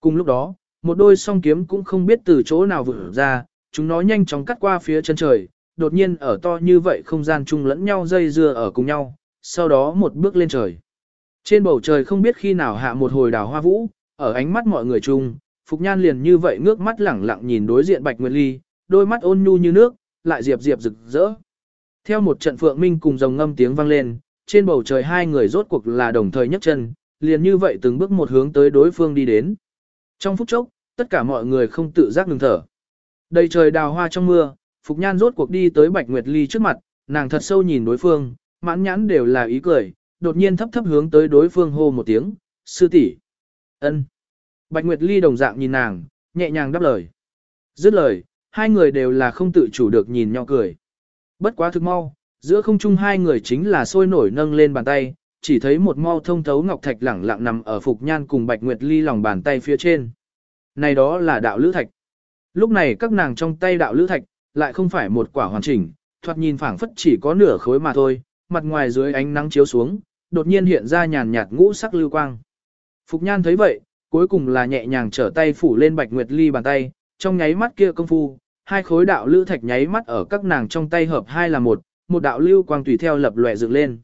Cùng lúc đó, một đôi song kiếm cũng không biết từ chỗ nào vỡ ra, chúng nó nhanh chóng cắt qua phía chân trời, đột nhiên ở to như vậy không gian chung lẫn nhau dây dưa ở cùng nhau, sau đó một bước lên trời. Trên bầu trời không biết khi nào hạ một hồi đào hoa vũ, ở ánh mắt mọi người chung, Phục Nhan liền như vậy ngước mắt lẳng lặng nhìn đối diện Bạch Nguyệt Ly, đôi mắt ôn nhu như nước, lại diệp diệp rực rỡ. Theo một trận phượng minh cùng dòng ngâm tiếng vang lên, trên bầu trời hai người rốt cuộc là đồng thời nhấc chân, liền như vậy từng bước một hướng tới đối phương đi đến. Trong phút chốc, tất cả mọi người không tự giác ngừng thở. Đầy trời đào hoa trong mưa, Phục Nhan rốt cuộc đi tới Bạch Nguyệt Ly trước mặt, nàng thật sâu nhìn đối phương, mãn nhãn đều là ý cười, đột nhiên thấp thấp hướng tới đối phương hô một tiếng, sư tỷ ân Bạch Nguyệt Ly đồng dạng nhìn nàng, nhẹ nhàng đáp lời. Dứt lời, hai người đều là không tự chủ được nhìn nhau cười. Bất quá thực mau, giữa không trung hai người chính là sôi nổi nâng lên bàn tay, chỉ thấy một mau thông thấu ngọc thạch lẳng lặng nằm ở Phục Nhan cùng Bạch Nguyệt Ly lòng bàn tay phía trên. Này đó là đạo lữ thạch. Lúc này các nàng trong tay đạo lữ thạch, lại không phải một quả hoàn chỉnh, thoạt nhìn phảng phất chỉ có nửa khối mà thôi, mặt ngoài dưới ánh nắng chiếu xuống, đột nhiên hiện ra nhàn nhạt ngũ sắc lưu quang. Phục Nhan thấy vậy, cuối cùng là nhẹ nhàng trở tay phủ lên Bạch Nguyệt Ly bàn tay, trong nháy mắt kia công phu, hai khối đạo lưu thạch nháy mắt ở các nàng trong tay hợp hai là một, một đạo lưu quang tùy theo lập lòe dựng lên.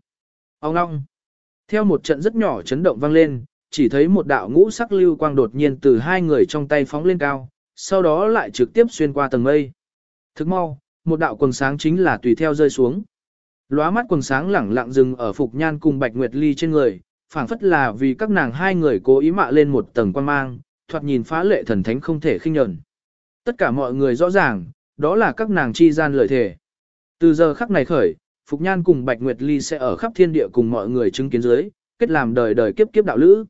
Ông long Theo một trận rất nhỏ chấn động vang lên, chỉ thấy một đạo ngũ sắc lưu quang đột nhiên từ hai người trong tay phóng lên cao, sau đó lại trực tiếp xuyên qua tầng mây. Thức mau, một đạo quần sáng chính là tùy theo rơi xuống. Lóa mắt quần sáng lẳng lặng dừng ở Phục Nhan cùng Bạch Nguyệt Ly trên người, phảng phất là vì các nàng hai người cố ý mạ lên một tầng quan mang, thoạt nhìn phá lệ thần thánh không thể khinh nhẫn. Tất cả mọi người rõ ràng, đó là các nàng chi gian lợi thể. Từ giờ khắc này khởi, Phục Nhan cùng Bạch Nguyệt Ly sẽ ở khắp thiên địa cùng mọi người chứng kiến dưới, kết làm đời đời kiếp kiếp đạo lữ.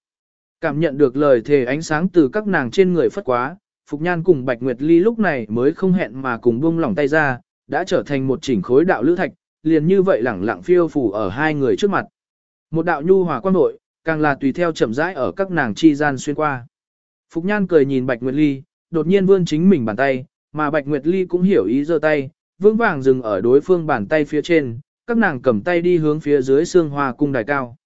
Cảm nhận được lời thề ánh sáng từ các nàng trên người phất quá, Phục Nhan cùng Bạch Nguyệt Ly lúc này mới không hẹn mà cùng buông lỏng tay ra, đã trở thành một chỉnh khối đạo lữ thạch, liền như vậy lẳng lặng phiêu phù ở hai người trước mặt. Một đạo nhu hòa quan nội, càng là tùy theo chậm rãi ở các nàng chi gian xuyên qua. Phục Nhan cười nhìn Bạch Nguyệt Ly, đột nhiên vươn chính mình bàn tay, mà Bạch Nguyệt Ly cũng hiểu ý giơ tay, vững vàng dừng ở đối phương bàn tay phía trên, các nàng cầm tay đi hướng phía dưới xương hoa cung đài cao.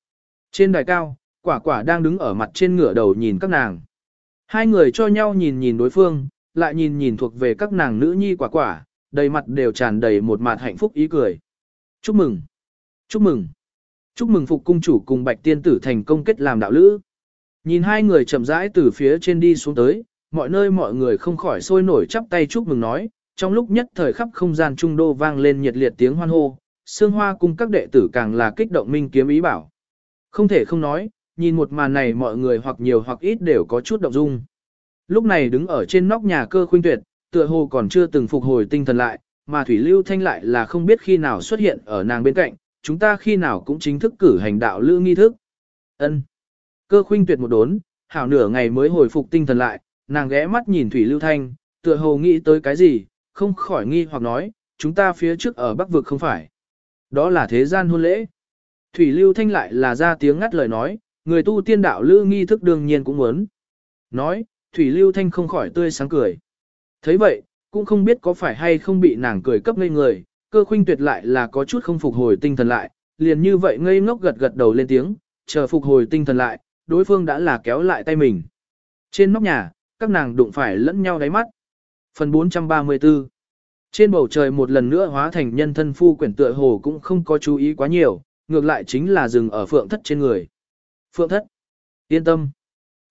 Trên đài cao, quả quả đang đứng ở mặt trên ngửa đầu nhìn các nàng. Hai người cho nhau nhìn nhìn đối phương, lại nhìn nhìn thuộc về các nàng nữ nhi quả quả, đầy mặt đều tràn đầy một mặt hạnh phúc ý cười. Chúc mừng! Chúc mừng! Chúc mừng phục cung chủ cùng bạch tiên tử thành công kết làm đạo lữ. Nhìn hai người chậm rãi từ phía trên đi xuống tới, mọi nơi mọi người không khỏi sôi nổi chắp tay chúc mừng nói, trong lúc nhất thời khắp không gian trung đô vang lên nhiệt liệt tiếng hoan hô, Sương Hoa cung các đệ tử càng là kích động minh kiếm ý bảo. Không thể không nói, nhìn một màn này mọi người hoặc nhiều hoặc ít đều có chút động dung. Lúc này đứng ở trên nóc nhà cơ khuynh tuyệt, tựa hồ còn chưa từng phục hồi tinh thần lại, mà Thủy Lưu Thanh lại là không biết khi nào xuất hiện ở nàng bên cạnh, chúng ta khi nào cũng chính thức cử hành đạo lữ nghi thức. Ân. Cơ khuynh tuyệt một đốn, hảo nửa ngày mới hồi phục tinh thần lại, nàng ghé mắt nhìn Thủy Lưu Thanh, tựa hồ nghĩ tới cái gì, không khỏi nghi hoặc nói, chúng ta phía trước ở Bắc Vực không phải. Đó là thế gian hôn lễ. Thủy Lưu Thanh lại là ra tiếng ngắt lời nói, người tu tiên đạo lữ nghi thức đương nhiên cũng muốn. Nói, Thủy Lưu Thanh không khỏi tươi sáng cười. thấy vậy, cũng không biết có phải hay không bị nàng cười cấp ngây người, cơ khuynh tuyệt lại là có chút không phục hồi tinh thần lại, liền như vậy ngây ngốc gật gật đầu lên tiếng, chờ phục hồi tinh thần lại, đối phương đã là kéo lại tay mình. Trên nóc nhà, các nàng đụng phải lẫn nhau đáy mắt. Phần 434 Trên bầu trời một lần nữa hóa thành nhân thân phu quyển tựa hồ cũng không có chú ý quá nhiều, ngược lại chính là dừng ở phượng thất trên người. Phượng thất, yên tâm.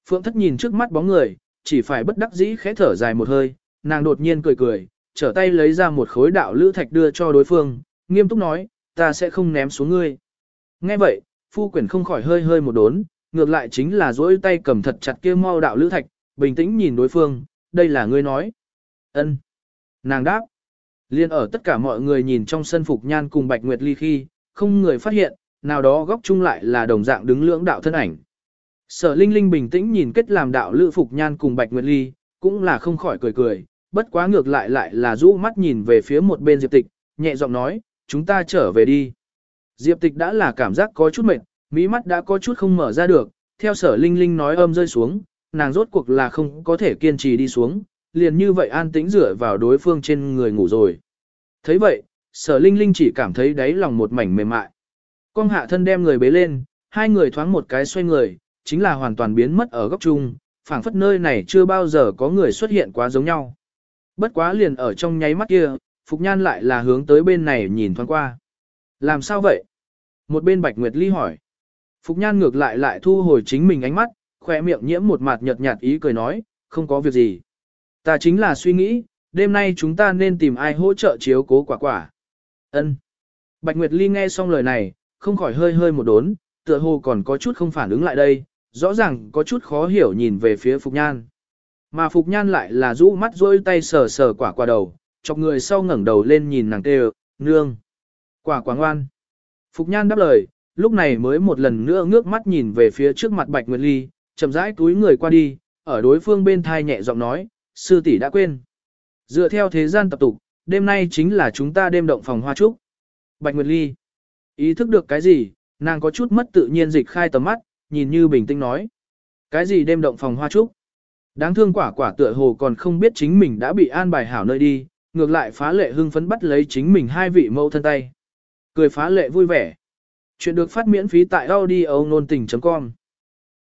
Phượng thất nhìn trước mắt bóng người, chỉ phải bất đắc dĩ khẽ thở dài một hơi, nàng đột nhiên cười cười, trở tay lấy ra một khối đạo lữ thạch đưa cho đối phương, nghiêm túc nói, ta sẽ không ném xuống ngươi. Nghe vậy, phu quyển không khỏi hơi hơi một đốn, ngược lại chính là duỗi tay cầm thật chặt kia mau đạo lữ thạch, bình tĩnh nhìn đối phương, đây là ngươi nói. ân Nàng đáp. Liên ở tất cả mọi người nhìn trong sân phục nhan cùng Bạch Nguyệt Ly khi, không người phát hiện, nào đó góc chung lại là đồng dạng đứng lưỡng đạo thân ảnh. Sở Linh Linh bình tĩnh nhìn kết làm đạo lữ phục nhan cùng Bạch Nguyệt Ly, cũng là không khỏi cười cười, bất quá ngược lại lại là rũ mắt nhìn về phía một bên Diệp Tịch, nhẹ giọng nói, chúng ta trở về đi. Diệp Tịch đã là cảm giác có chút mệt, mỹ mắt đã có chút không mở ra được, theo sở Linh Linh nói âm rơi xuống, nàng rốt cuộc là không có thể kiên trì đi xuống, liền như vậy an tĩnh rửa vào đối phương trên người ngủ rồi. thấy vậy, sở Linh Linh chỉ cảm thấy đáy lòng một mảnh mềm mại. Con hạ thân đem người bế lên, hai người thoáng một cái xoay người, chính là hoàn toàn biến mất ở góc chung, phảng phất nơi này chưa bao giờ có người xuất hiện quá giống nhau. Bất quá liền ở trong nháy mắt kia, Phục Nhan lại là hướng tới bên này nhìn thoáng qua. Làm sao vậy? Một bên Bạch Nguyệt Ly hỏi. Phục Nhan ngược lại lại thu hồi chính mình ánh mắt, khỏe miệng nhiễm một mặt nhợt nhạt ý cười nói, không có việc gì. Ta chính là suy nghĩ, đêm nay chúng ta nên tìm ai hỗ trợ chiếu cố quả quả. Ân. Bạch Nguyệt Ly nghe xong lời này, không khỏi hơi hơi một đốn, tựa hồ còn có chút không phản ứng lại đây, rõ ràng có chút khó hiểu nhìn về phía Phục Nhan. Mà Phục Nhan lại là rũ mắt rôi tay sờ sờ quả quả đầu, chọc người sau ngẩng đầu lên nhìn nàng kêu, nương. Quả quả ngoan. Phục Nhan đáp lời, lúc này mới một lần nữa ngước mắt nhìn về phía trước mặt Bạch Nguyệt Ly, chậm rãi túi người qua đi, ở đối phương bên thai nhẹ giọng nói, sư tỷ đã quên. Dựa theo thế gian tập tục, đêm nay chính là chúng ta đêm động phòng hoa trúc. Bạch Nguyệt Ly. Ý thức được cái gì, nàng có chút mất tự nhiên dịch khai tầm mắt, nhìn như bình tĩnh nói. Cái gì đêm động phòng hoa trúc? Đáng thương quả quả tựa hồ còn không biết chính mình đã bị an bài hảo nơi đi, ngược lại phá lệ hưng phấn bắt lấy chính mình hai vị mẫu thân tay. Cười phá lệ vui vẻ. Chuyện được phát miễn phí tại audio nôn tình.com